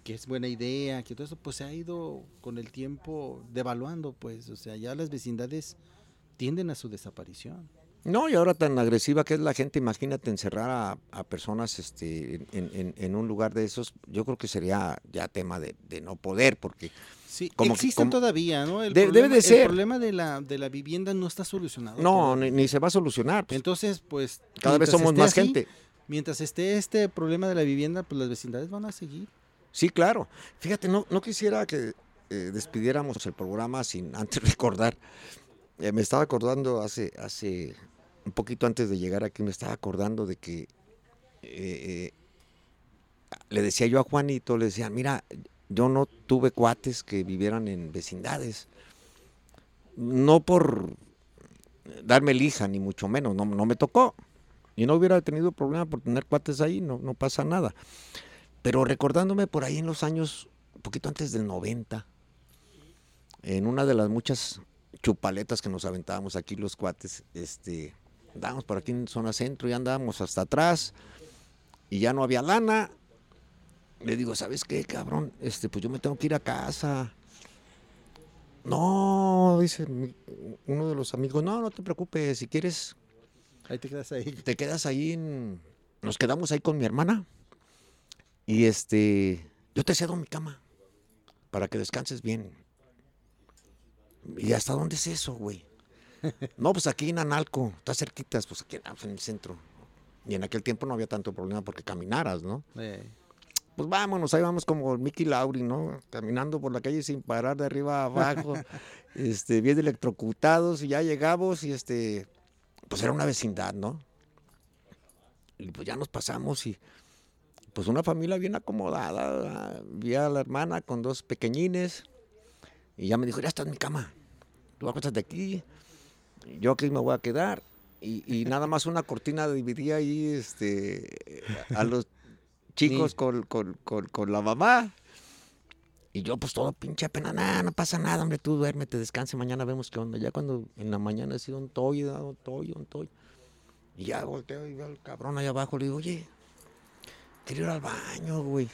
que es buena idea, que todo eso, pues se ha ido con el tiempo devaluando, pues, o sea, ya las vecindades tienden a su desaparición. No, y ahora tan agresiva que es la gente, imagínate encerrar a, a personas este, en, en- en un lugar de esos, yo creo que sería ya tema de, de no poder, porque Sí, Como que- existen como- todavía, ¿no? El De- debe problema, de ser. El problema de la, de la vivienda no está solucionado. no, ni, ni se va a solucionar. pues, Entonces, pues... cada vez somos más así, gente. Mientras esté este problema de la vivienda, pues las vecindades van a seguir. Sí, claro. Fíjate, no, no quisiera que eh, despidiéramos el programa sin antes [laughs] recordar. eh, me estaba acordando hace, hace un poquito antes de llegar aquí, me estaba acordando de que eh, eh, le decía yo a Juanito, le decía, mira, yo no tuve cuates que vivieran en vecindades. No por darme lija, ni mucho menos, no, no me tocó. Y no hubiera tenido problema por tener cuates ahí, no, no pasa nada. Pero recordándome por ahí en los años, un poquito antes del 90, en una de las muchas chupaletas que nos aventábamos aquí los cuates, este, andábamos por aquí en zona centro y andábamos hasta atrás y ya no había lana. Le digo, ¿sabes qué, cabrón? Este, pues yo me tengo que ir a casa. No, dice uno de los amigos, no, no te preocupes, si quieres Ahí te quedas ahí. te quedas ahí en... Nos quedamos ahí con mi hermana. Y este... Yo te cedo mi cama. Para que descanses bien. ¿Y hasta dónde es eso, güey? [laughs] No, pues aquí en Analco. Está cerquitas, pues aquí en- en el centro. Y en aquel tiempo no había tanto problema porque caminaras, ¿no? Eh, Pues vámonos, ahí vamos como Mickey Lauri, ¿no? Caminando por la calle sin parar de arriba a abajo, [laughs] este, bien electrocutados y ya llegamos y este, pues era una vecindad, ¿no? Y pues ya nos pasamos y pues una familia bien acomodada, ¿verdad? vi a la hermana con dos pequeñines y ya me dijo, ya está en mi cama, tú acuéstate aquí, yo aquí me voy a quedar. Y, y nada más una cortina dividía ahí este, a los [laughs] chicos Sí. con, con- con- con la mamá. Y yo, pues todo pinche pena, nada, no pasa nada, hombre, tú duérmete, descanse, mañana vemos qué onda. Ya cuando en la mañana ha sido un toyo, un toyo, un toyo. Y ya volteo y veo al cabrón ahí abajo, le digo, oye, quiero ir al baño, güey.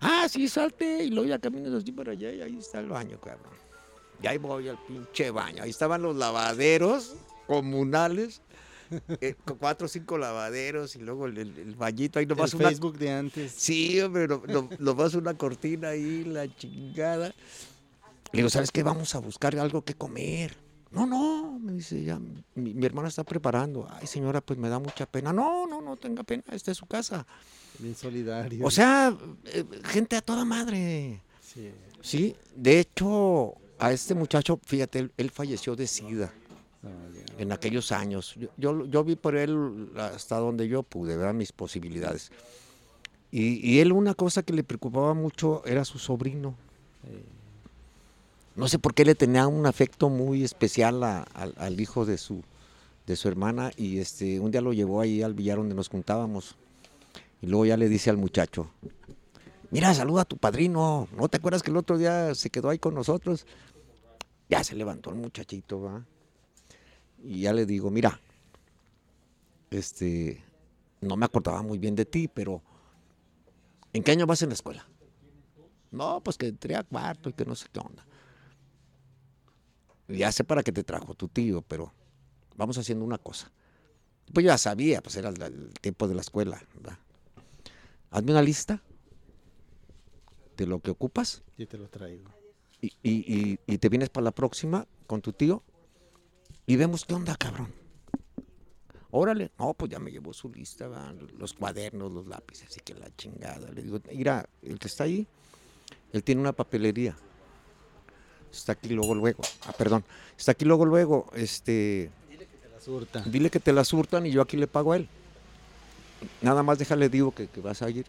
Ah, sí, salte. Y luego ya caminas así para allá y ahí está el baño, cabrón. Y ahí voy al pinche baño. Ahí estaban los lavaderos comunales. eh, con cuatro o cinco lavaderos y luego el, el, el bañito ahí el nomás una Facebook de antes. Sí, hombre, nomás una cortina ahí, la chingada. Le digo, ¿sabes qué? Vamos a buscar algo que comer. No, no, me dice, ya, mi, mi hermana está preparando. Ay, señora, pues me da mucha pena. No, no, no tenga pena, esta es su casa. Bien solidario. O sea, eh, gente a toda madre. Sí. Sí, de hecho, a este muchacho, fíjate, él, él falleció de SIDA en aquellos años. Yo, yo, yo vi por él hasta donde yo pude, ver mis posibilidades. Y, y él una cosa que le preocupaba mucho era su sobrino. No sé por qué le tenía un afecto muy especial al hijo de su, de su hermana y este un día lo llevó ahí al billar donde nos juntábamos. Y luego ya le dice al muchacho, mira, saluda a tu padrino, ¿no te acuerdas que el otro día se quedó ahí con nosotros? Ya se levantó el muchachito, ¿va? Y ya le digo, mira, este, no me acordaba muy bien de ti, pero ¿en qué año vas en la escuela? No, pues que entré a cuarto y que no sé qué onda. Ya sé para qué te trajo tu tío, pero vamos haciendo una cosa. Pues yo ya sabía, pues era el, el tiempo de la escuela. ¿verdad? Hazme una lista de lo que ocupas Yo te lo traigo. y, y- y- y te vienes para la próxima con tu tío y vemos qué onda, cabrón. Órale, no, pues ya me llevó su lista, ¿verdad? los cuadernos, los lápices, y que la chingada. Le digo, mira, el que está ahí, él tiene una papelería. Está aquí luego, luego. Ah, perdón. Está aquí luego, luego. Este, Te la surta. dile que te la surtan y yo aquí le pago a él. Nada más déjale, digo que, que vas a ir.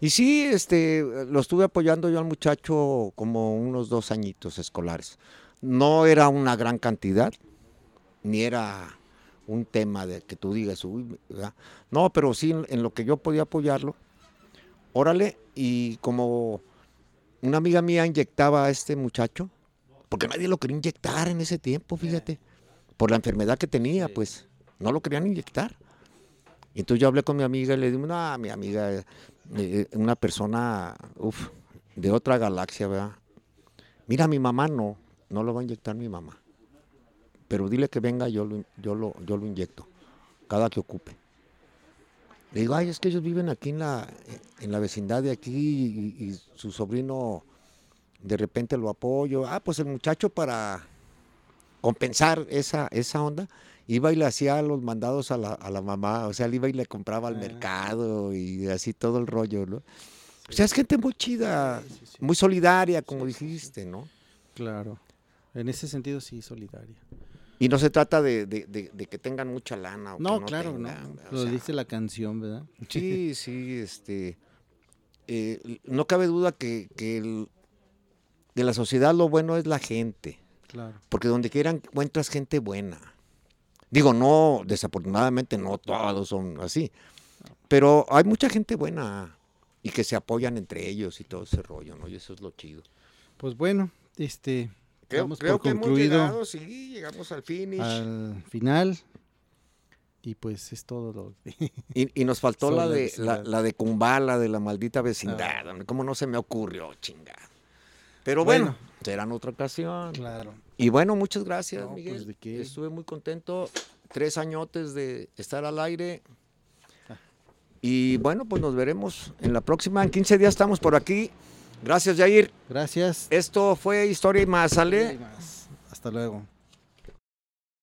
Y sí, este, lo estuve apoyando yo al muchacho como unos dos añitos escolares. No era una gran cantidad, ni era un tema de que tú digas, uy, ¿verdad? no, pero sí en lo que yo podía apoyarlo. Órale, y como una amiga mía inyectaba a este muchacho, porque nadie lo quería inyectar en ese tiempo, fíjate, por la enfermedad que tenía, pues, no lo querían inyectar. Y entonces yo hablé con mi amiga y le dije, no, mi amiga, eh, eh, una persona, uf, de otra galaxia, ¿verdad? Mira, mi mamá no, no lo va a inyectar mi mamá. Pero dile que venga, yo lo, yo lo, yo lo inyecto, cada que ocupe. Le digo, ay, es que ellos viven aquí en la, en la vecindad de aquí y, y su sobrino de repente lo apoyo. Ah, pues el muchacho para compensar esa, esa onda, iba y le hacía los mandados a la, a la mamá, o sea, él iba y le compraba al Ah. mercado y así todo el rollo, ¿no? O sea, es gente muy chida, muy solidaria, como dijiste, ¿no? Claro. En ese sentido sí, solidaria. Y no se trata de, de- de- de que tengan mucha lana o que No, no claro, tengan, no. Lo sea, dice la canción, ¿verdad? Sí, sí, este. eh, no cabe duda que, que el- de la sociedad lo bueno es la gente. Claro. Porque donde quiera encuentras gente buena. Digo, no, desafortunadamente no todos son así. Pero hay mucha gente buena y que se apoyan entre ellos y todo ese rollo, ¿no? Y eso es lo chido. Pues bueno, este Creo, creo por que hemos llegado, sí, llegamos al finish. al final. Y pues es todo lo Y, y nos faltó [laughs] la la de, la, la de Kumbala, de la maldita vecindad. hombre, ¿Cómo no se me ocurrió, chingada? Pero bueno, Bueno. será en otra ocasión. Claro. Y bueno, muchas gracias, No, pues, Miguel. ¿de qué? Estuve muy contento. Tres añotes de estar al aire. Y bueno, pues nos veremos en la próxima. En 15 días estamos por aquí. Gracias, Jair. Gracias. Esto fue Historia y más, ¿sale? Hasta luego.